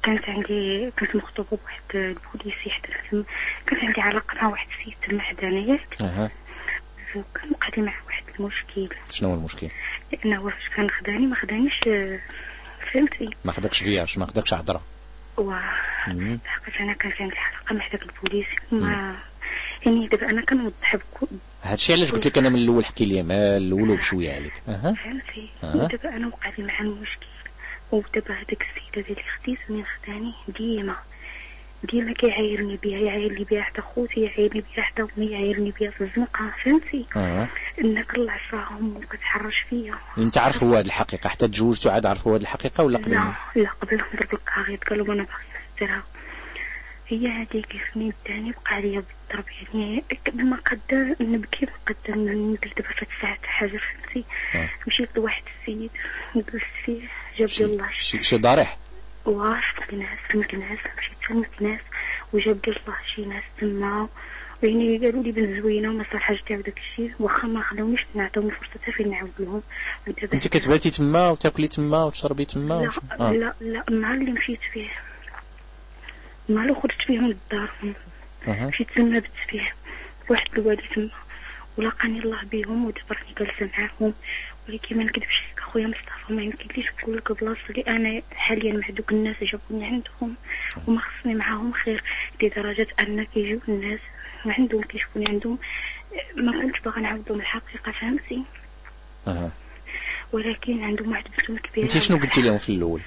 كانت عندي كنت مخطوبة بواحد البوليسي حدا تما كانت عندي علاقة مع واحد السيد تما حدانا ياك أها. وكان وقع لي معاه واحد المشكل. شنو هو المشكل؟ لأنه فاش كان خداني ما خدانيش فهمتي؟ ما خداكش فياش ما خداكش هضره و مم. لحقاش أنا كانت عندي علاقة مع داك البوليسي ما يعني دابا أنا كنوضح بكل هادشي علاش قلت لك أنا من الأول احكي لي ما الأول وبشويه عليك. أها. فهمتي؟ أه. ودابا أنا وقع لي معاه المشكل. ودابا هذاك السيد هذا اللي خديت من خداني ديما. ديما كيعايرني بها يعايرني بها حتى خوتي يعايرني بها حتى أمي يعايرني بها في الزنقة فهمتي؟ آه. إنك العصاهم وكتحرش فيا أنت عارف هو هاد الحقيقة حتى تزوجتوا عاد عارفوا هاد الحقيقة ولا قبل لا؟ لا قبل ما نضرب الكاغيط قالوا أنا باغي نسترها هي هذيك سنين الثاني وقع ليا بالضرب يعني ما قدر نبكي ما قدر دابا في ساعة حاجة فهمتي؟ آه. مشيت لواحد السيد جلست فيه. جاب لي الله شي واش في الناس في الكناس مشيت في الكناس وجاب لي الله شي ناس تما. ويعني قالوا لي بنت زوينة وما صالحاش تاع داك الشيء. واخا ما خلاونيش نعطيهم حتى فين نعاود لهم. انت كتباتي تما وتاكلي تما وتشربي تما لا آه. لا لا النهار اللي مشيت فيه. النهار اللي خرجت فيهم للدار. أها. مشيت تما بت فيه. واحد الوالي تما. ولقاني الله بيهم ودابا راني جالسه معاهم ولكن ما نكذبش لك اخويا مصطفى ما يمكنليش نقول لك بلاصه اللي أنا حاليا مع دوك الناس جابوني عندهم وما خصني معاهم خير لدرجة أن كيجيو الناس عندهم كيشوفوني عندهم. ما كنتش باغا نعاود لهم الحقيقة فهمتي؟ أها. ولكن عندهم واحد بنتهم كبيره انت شنو قلتي لهم في الأول؟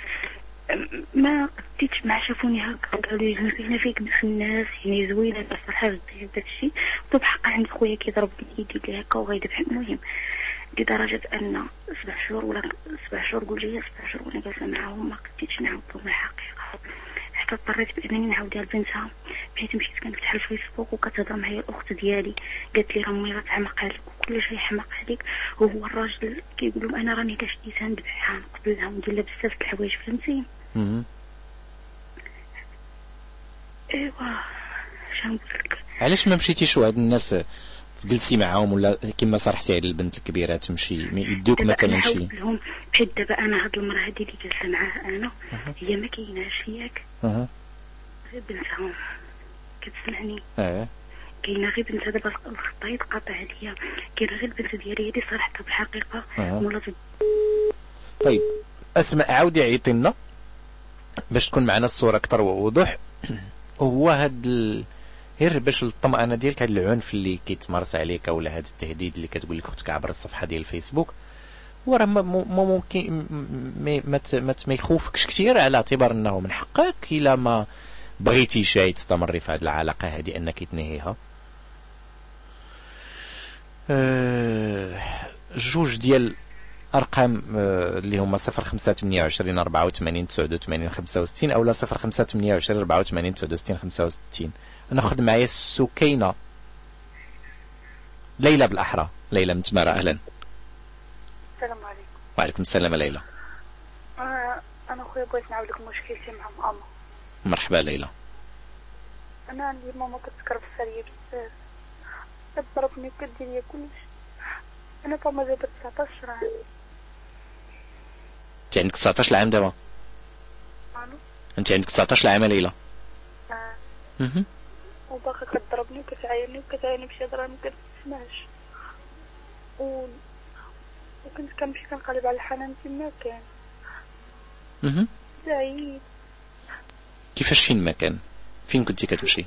ما قديتش مع شافوني هكا قالوا لي زوينة فيك بنت الناس يعني زوينة بس صراحة ديال داكشي. وبحق عند خويا كيضربني يدي لي هكا وغيذبح المهم لدرجة أن سبع شهور ولا سبع شهور قول لي سبع شهور وأنا جالسة معاهم ما قديتش نعاود لهم الحقيقة. حتى اضطريت بأنني نعاودها لبنتها بحيث مشيت كنفتح الفيسبوك وكتهضر معايا الأخت ديالي. قالت لي راه امي غتعمق عليك وكل شيء يحمق عليك. وهو الراجل كيقول لهم أنا راني كاع شديتها نذبحها نقتلها وندير لها بزاف د الحوايج فهمتي. إيوا شنو علاش ما مشيتيش وهاد الناس تجلسي معاهم ولا كما صرحتي على البنت الكبيرة تمشي دابا مثلا شي؟ بحيث دابا أنا هاد المرأة هادي اللي جالسه معاها أنا هي ما كايناش ياك غير بنتها. كتسمعني. آه كاينة غير بنتها دابا الخطا يتقاطع عليا كاينة غير البنت ديالي هادي صراحتها بالحقيقة. أها. مولا طيب اسماء عاودي عيطي لنا باش تكون معنا الصورة أكثر ووضوح هو هاد ال... غير باش الطمأنة ديالك هاد العنف اللي كيتمارس عليك ولا هاد التهديد اللي كتقول لك أختك عبر الصفحة ديال الفيسبوك هو راه ما ممكن ما ما ما يخوفكش كثير على اعتبار إنه من حقك إلا ما بغيتي شي تستمري في هذه العلاقة هذه أنك تنهيها. آه، جوج ديال ارقام آه، اللي هما 0528 84 89 65 أو لا 0528 84 69 65 ناخذ معايا سكينه ليلى بالأحرى. ليلى من تمارا أهلا. السلام عليكم. وعليكم السلام ليلى. أنا أنا خويا بغيت نعاود لك مشكلتي مع ماما. مرحبا ليلى. أنا عندي ماما كتسكر بالسريه بزاف كتضربني وكدير ليا كلشي أنا فما دابا 19 عام. أنت عندك 19 عام دابا؟ أنت عندك 19 عام ليلى؟ آه. مهم. وباقا كتضربني وكتعايرني وكتعايرني بشي هضرة ما كتسمعش و... وكنت كنمشي كنقلب على الحنان فين كان. مهم. بعيد. كيفاش فين ما كان؟ فين كنتي كتمشي؟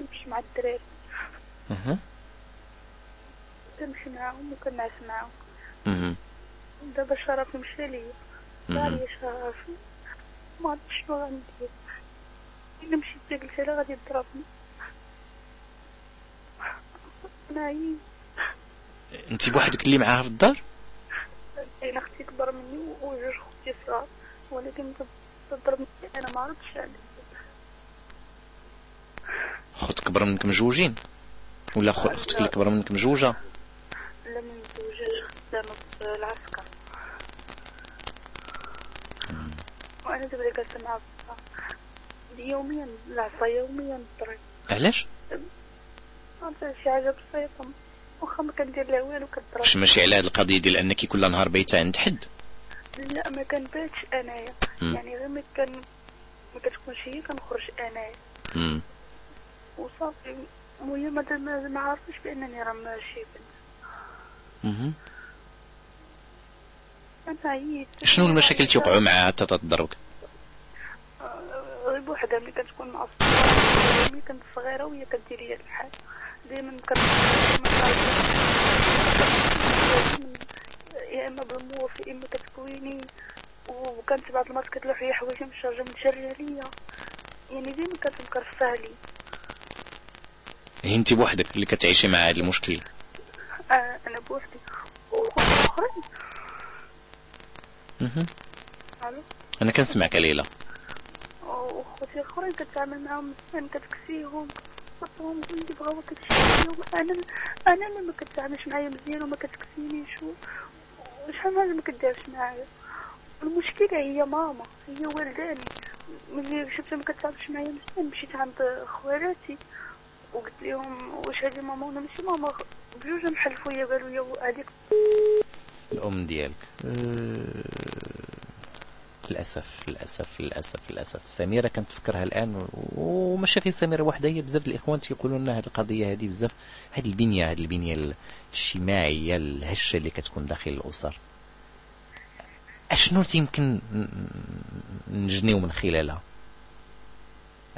نمشي مع الدراري. مهم. كنمشي معاهم وكنعس معاهم. مهم. دابا شرفي مشى ليا. لي شرفي ما عرفتش شنو غندير. إلا مشيت قلت لها غادي يضربني. عييت أنت بوحدك اللي معاها في الدار؟ كاين أختي كبر مني وجوج خوتي صغار ولكن تضربني أنا ما عرفتش علاش أختك كبر منك مجوجين؟ ولا أختك اللي كبر منك مجوجة؟ لا من زوجاج خدامة في العسكر وأنا دابا جالسة مع بابا يوميا العصا يوميا نضرب علاش؟ شي حاجة بسيطة واخا ما كندير لا والو كضرب واش ماشي على هذه القضية ديال أنك كل نهار بايته عند حد؟ لا ما كنباتش أنايا. يعني غير ما كان ما كتكونش هي كنخرج أنايا. وصافي. وهي ما ما عارفش بأنني راه ماشي بنت. عييت. شنو المشاكل تيوقعوا معها حتى تضربك بوحدها ملي كتكون مع صحابها ملي كنت صغيرة وهي كدير ليا الحال. دايما كنت يا إما بالموف يا إما كتكويني. وكانت بعض المرات كتلوح لي حوايجي من الشارجة متشرية ليا يعني دايما كانت مكرفة لي هي انت بوحدك اللي كتعيشي مع هذا المشكل. آه، أنا بوحدي. مهم. ألو؟ أنا كنسمعك ليلى. وخوتي الاخرين كتعامل معاهم مزيان كتكسيهم كتحطهم اللي بغاو كتشريهم أنا أنا اللي ما كتعاملش معايا مزيان وما كتكسينيش وشحال من ما كديرش معايا. المشكلة هي ماما هي والداني. ملي شفتها ما كتعاملش معايا مزيان مشيت عند خوالاتي وقلت لهم واش هذه ماما؟ وأنا ماشي ماما بجوج نحلفوا ليا قالوا لي هذيك الأم ديالك. أه... للأسف للأسف للأسف للأسف. سميرة كنتفكرها الآن و- وماشي غير سميرة وحده هي بزاف الإخوان تيقولوا لنا هذه القضية هذه بزاف هذه البنية هذه البنية الاجتماعية الهشة اللي كتكون داخل الأسر. أشنو يمكن ن- نجنيو من خلالها؟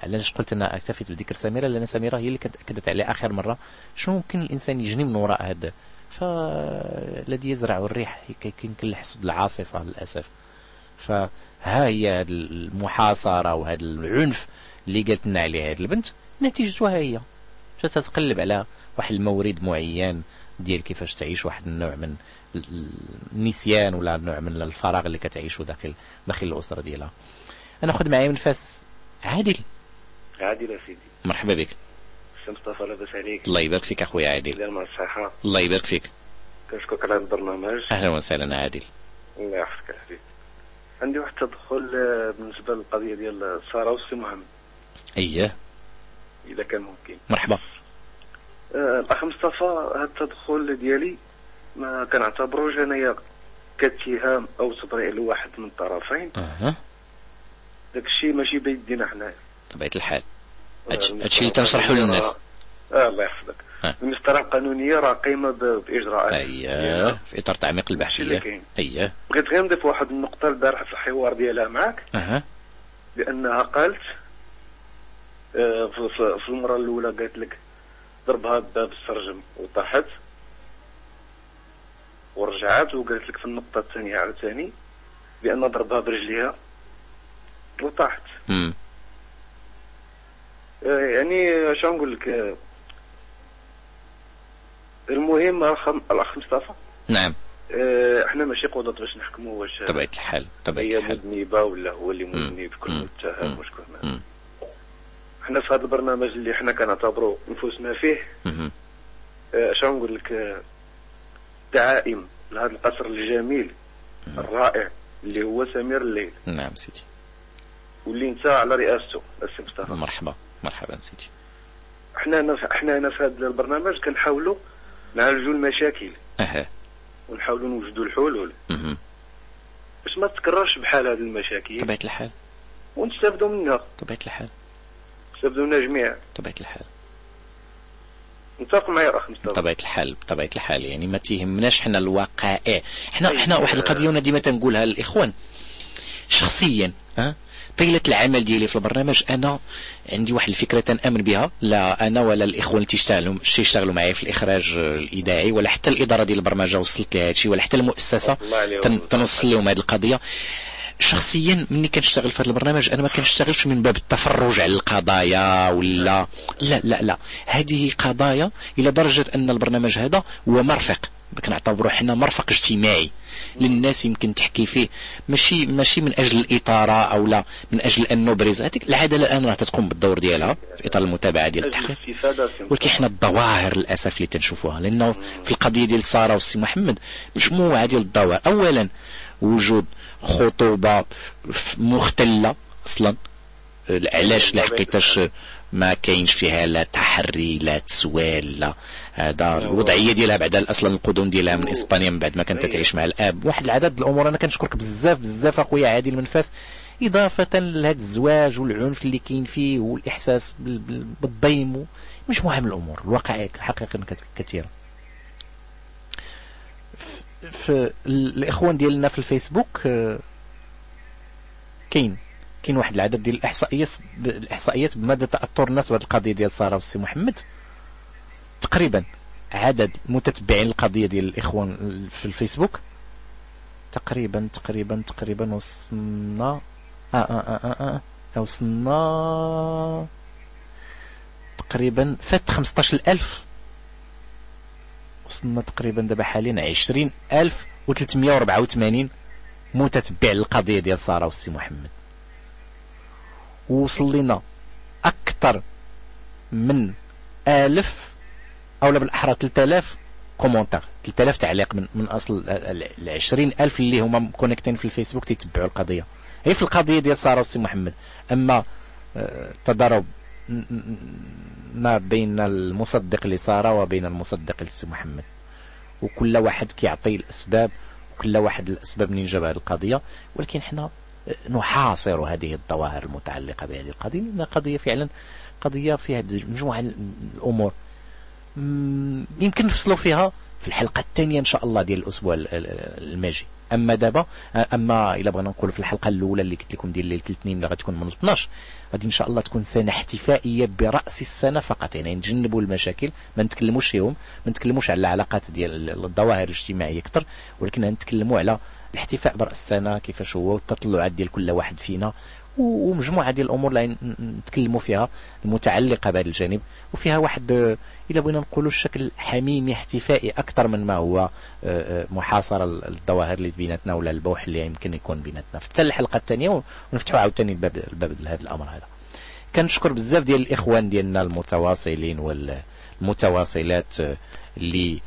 علاش قلت أنا أكتفيت بذكر سميرة؟ لأن سميرة هي اللي كانت أكدت عليه آخر مرة شنو ممكن الإنسان يجني من وراء هذا. فالذي يزرع الريح يمكن يحصد العاصفة للأسف. فها هي هاد المحاصرة وهذا العنف اللي قالت لنا عليه هذه البنت نتيجتها هي. جات تقلب على واحد المورد معين ديال كيفاش تعيش واحد النوع من ال- النسيان ولا نوع من الفراغ اللي كتعيشه داخل داخل الأسرة ديالها. أنا خذ معايا من فاس عادل. عادل سيدي مرحبا بك. سي مصطفى لاباس عليك. الله يبارك فيك أخويا عادل. مع الصحة. الله يبارك فيك. كنشكرك على البرنامج. أهلا وسهلا عادل. الله يحفظك يا حبيبي. عندي واحد التدخل آه، بالنسبة للقضية ديال سارة والسي محمد اييه إذا كان ممكن. مرحبا. آه، الأخ مصطفى هذا التدخل ديالي ما كنعتبروش أنايا كاتهام أو تبرئة لواحد من الطرفين. أها. داك الشيء ماشي بيدينا حنايا. بطبيعه الحال. آه، هادشي اللي تنشرحوا للناس. آه الله يحفظك. المسطره القانونية راه قايمه بإجراءات. اييه في إطار تعميق كاين. اييه بغيت غير نضيف واحد النقطة البارح في الحوار ديالها معك أها. بانها قالت آه، في المرة الأولى قالت لك ضربها باب السرجم وطاحت. ورجعت وقالت لك في النقطة الثانية عاوتاني بأن ضربها برجليها وطاحت. آه، يعني اش نقول لك؟ المهم الاخ مصطفى نعم. آه، إحنا ماشي قضاة باش نحكموا واش طبيعة الحال طبيعة هي الحال. مذنبة ولا هو اللي مذنب كل متهم كل إحنا في هذا البرنامج اللي إحنا كنعتبروا نفوسنا فيه. آه، أش نقول لك آه، دعائم لهذا القصر الجميل الرائع اللي هو سمير الليل. نعم سيدي. واللي انت على رئاسته السي مصطفى. مرحبا مرحبا سيدي. إحنا هنا إحنا هنا في هذا البرنامج كنحاولوا نعالجوا المشاكل أها. ونحاولوا نوجدوا الحلول مهم. باش ما تتكررش بحال هذه المشاكل. طبيعة الحال. ونستافدوا منها. طبيعة الحال. نستافدوا منها جميعا طبيعة الحال. متفق معي أخ مصطفى. بطبيعة الحال بطبيعة الحال. يعني ما تيهمناش حنا الوقائع. حنا حنا واحد القضية وأنا ديما تنقولها للإخوان. شخصيا ها؟ طيلة العمل ديالي في البرنامج أنا عندي واحد الفكرة تنأمن بها. لا أنا ولا الإخوان اللي تيشتغلوا تيشتغلوا معايا في الإخراج الإذاعي ولا حتى الإدارة ديال البرمجة وصلت لها هادشي ولا حتى. تن- تنوصل لهم هذه القضية. شخصيا ملي كنشتغل في هذا البرنامج أنا ما كنشتغلش من باب التفرج على القضايا ولا لا لا لا. هذه قضايا إلى درجة أن البرنامج هذا هو مرفق. كنعتبروا حنا مرفق اجتماعي. للناس يمكن تحكي فيه. ماشي ماشي من أجل الاثاره أو لا من أجل أن نبرز. هذيك العداله الآن راه تتقوم بالدور ديالها في إطار المتابعة ديال التحقيق. ولكن إحنا الظواهر للأسف اللي تنشوفوها. لأنه في القضية ديال سارة والسي محمد مجموعه ديال الظواهر اولا وجود خطوبة مختلة أصلا. علاش لحقيتاش ما كاينش فيها لا تحري لا تسوال لا هذا الوضعية ديالها بعد أصلا القدوم ديالها من إسبانيا من بعد ما كانت تعيش مع الأب. واحد العدد الأمور أنا كنشكرك بزاف بزاف أخويا عادل منفاس إضافة لهذا الزواج والعنف اللي كاين فيه والإحساس بال- بال- بالضيم مجموعه من الأمور الواقع حقيقه كثيرة. في الإخوان ديالنا في الفيسبوك آه، كاين كاين واحد العدد ديال الإحصائيات الإحصائيات بمدى تاثر الناس بهذه القضية ديال سارة والسي محمد. تقريبا عدد متتبعين القضية ديال الإخوان في الفيسبوك. تقريبا تقريبا تقريبا وصلنا. آه آه آه آه, آه. وصلنا. تقريبا فات 15000 وصلنا تقريبا دابا حاليا 20384 متتبع للقضية ديال سارة والسي محمد. ووصل لنا أكثر من ألف أو لا بالاحرى 3000 commentaires 3000 تعليق من من أصل ال 20000 اللي هما كونيكتين في الفيسبوك تيتبعوا القضية. هي في القضية ديال سارة والسي محمد. أما آه، تضارب ن- ن- ما بين المصدق لسارة وبين المصدق لسي محمد. وكل واحد كيعطي الأسباب وكل واحد الأسباب منين جاب هذه القضية. ولكن إحنا نحاصر هذه الظواهر المتعلقة بهذه القضية لانها قضية فعلا قضية فيها مجموعة الأمور. يمكن نفصلوا فيها في الحلقة الثانية إن شاء الله ديال الأسبوع ال- ال- الماجي. أما دابا أما إلا بغينا نقولوا في الحلقة الأولى اللي قلت لكم ديال ليلة الاثنين اللي غتكون من 12 غادي إن شاء الله تكون سنه احتفائية برأس السنة فقط. يعني نتجنبوا المشاكل ما نتكلموش فيهم ما نتكلموش على العلاقات ديال الظواهر الاجتماعية أكثر ولكن نتكلموا على الاحتفاء برأس السنة كيفاش هو والتطلعات ديال كل واحد فينا ومجموعة ديال الأمور اللي نتكلموا فيها المتعلقة بهذا الجانب. وفيها واحد آه، إلا بغينا نقولوا الشكل حميمي احتفائي أكثر من ما هو آه، آه، محاصره ال- الظواهر اللي بيناتنا ولا البوح اللي يمكن يكون بيناتنا. حتى الحلقة الثانية ونفتحوا عاوتاني الباب الباب لهذا الأمر هذا. كنشكر بزاف ديال الإخوان ديالنا المتواصلين والمتواصلات اللي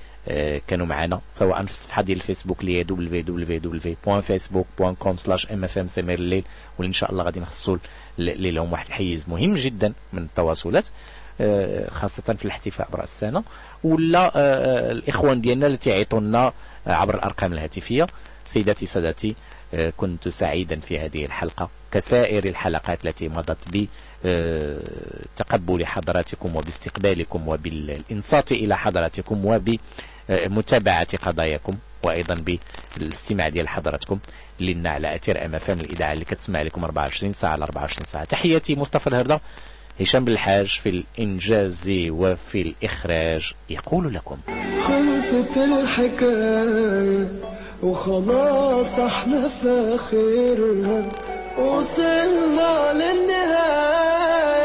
كانوا معنا سواء في الصفحة ديال الفيسبوك اللي هي www.facebook.com mfm سمير الليل واللي إن شاء الله غادي نخصوا لهم واحد الحيز مهم جدا من التواصلات آه، خاصة في الاحتفاء برأس السنة. ولا آه، الإخوان ديالنا اللي تيعيطوا لنا عبر الأرقام الهاتفية. سيداتي سادتي آه، كنت سعيدا في هذه الحلقة كسائر الحلقات التي مضت بتقبل حضراتكم وباستقبالكم وبالإنصات إلى حضراتكم متابعة قضاياكم وأيضا بالاستماع ديال حضراتكم لنا على اثير أم اف ام الإذاعة اللي كتسمع لكم 24 ساعة على 24 ساعة. تحياتي مصطفى الهردة. هشام بالحاج في الإنجاز وفي الإخراج يقول لكم. خلصت الحكاية وخلاص إحنا في اخرها وصلنا للنهاية.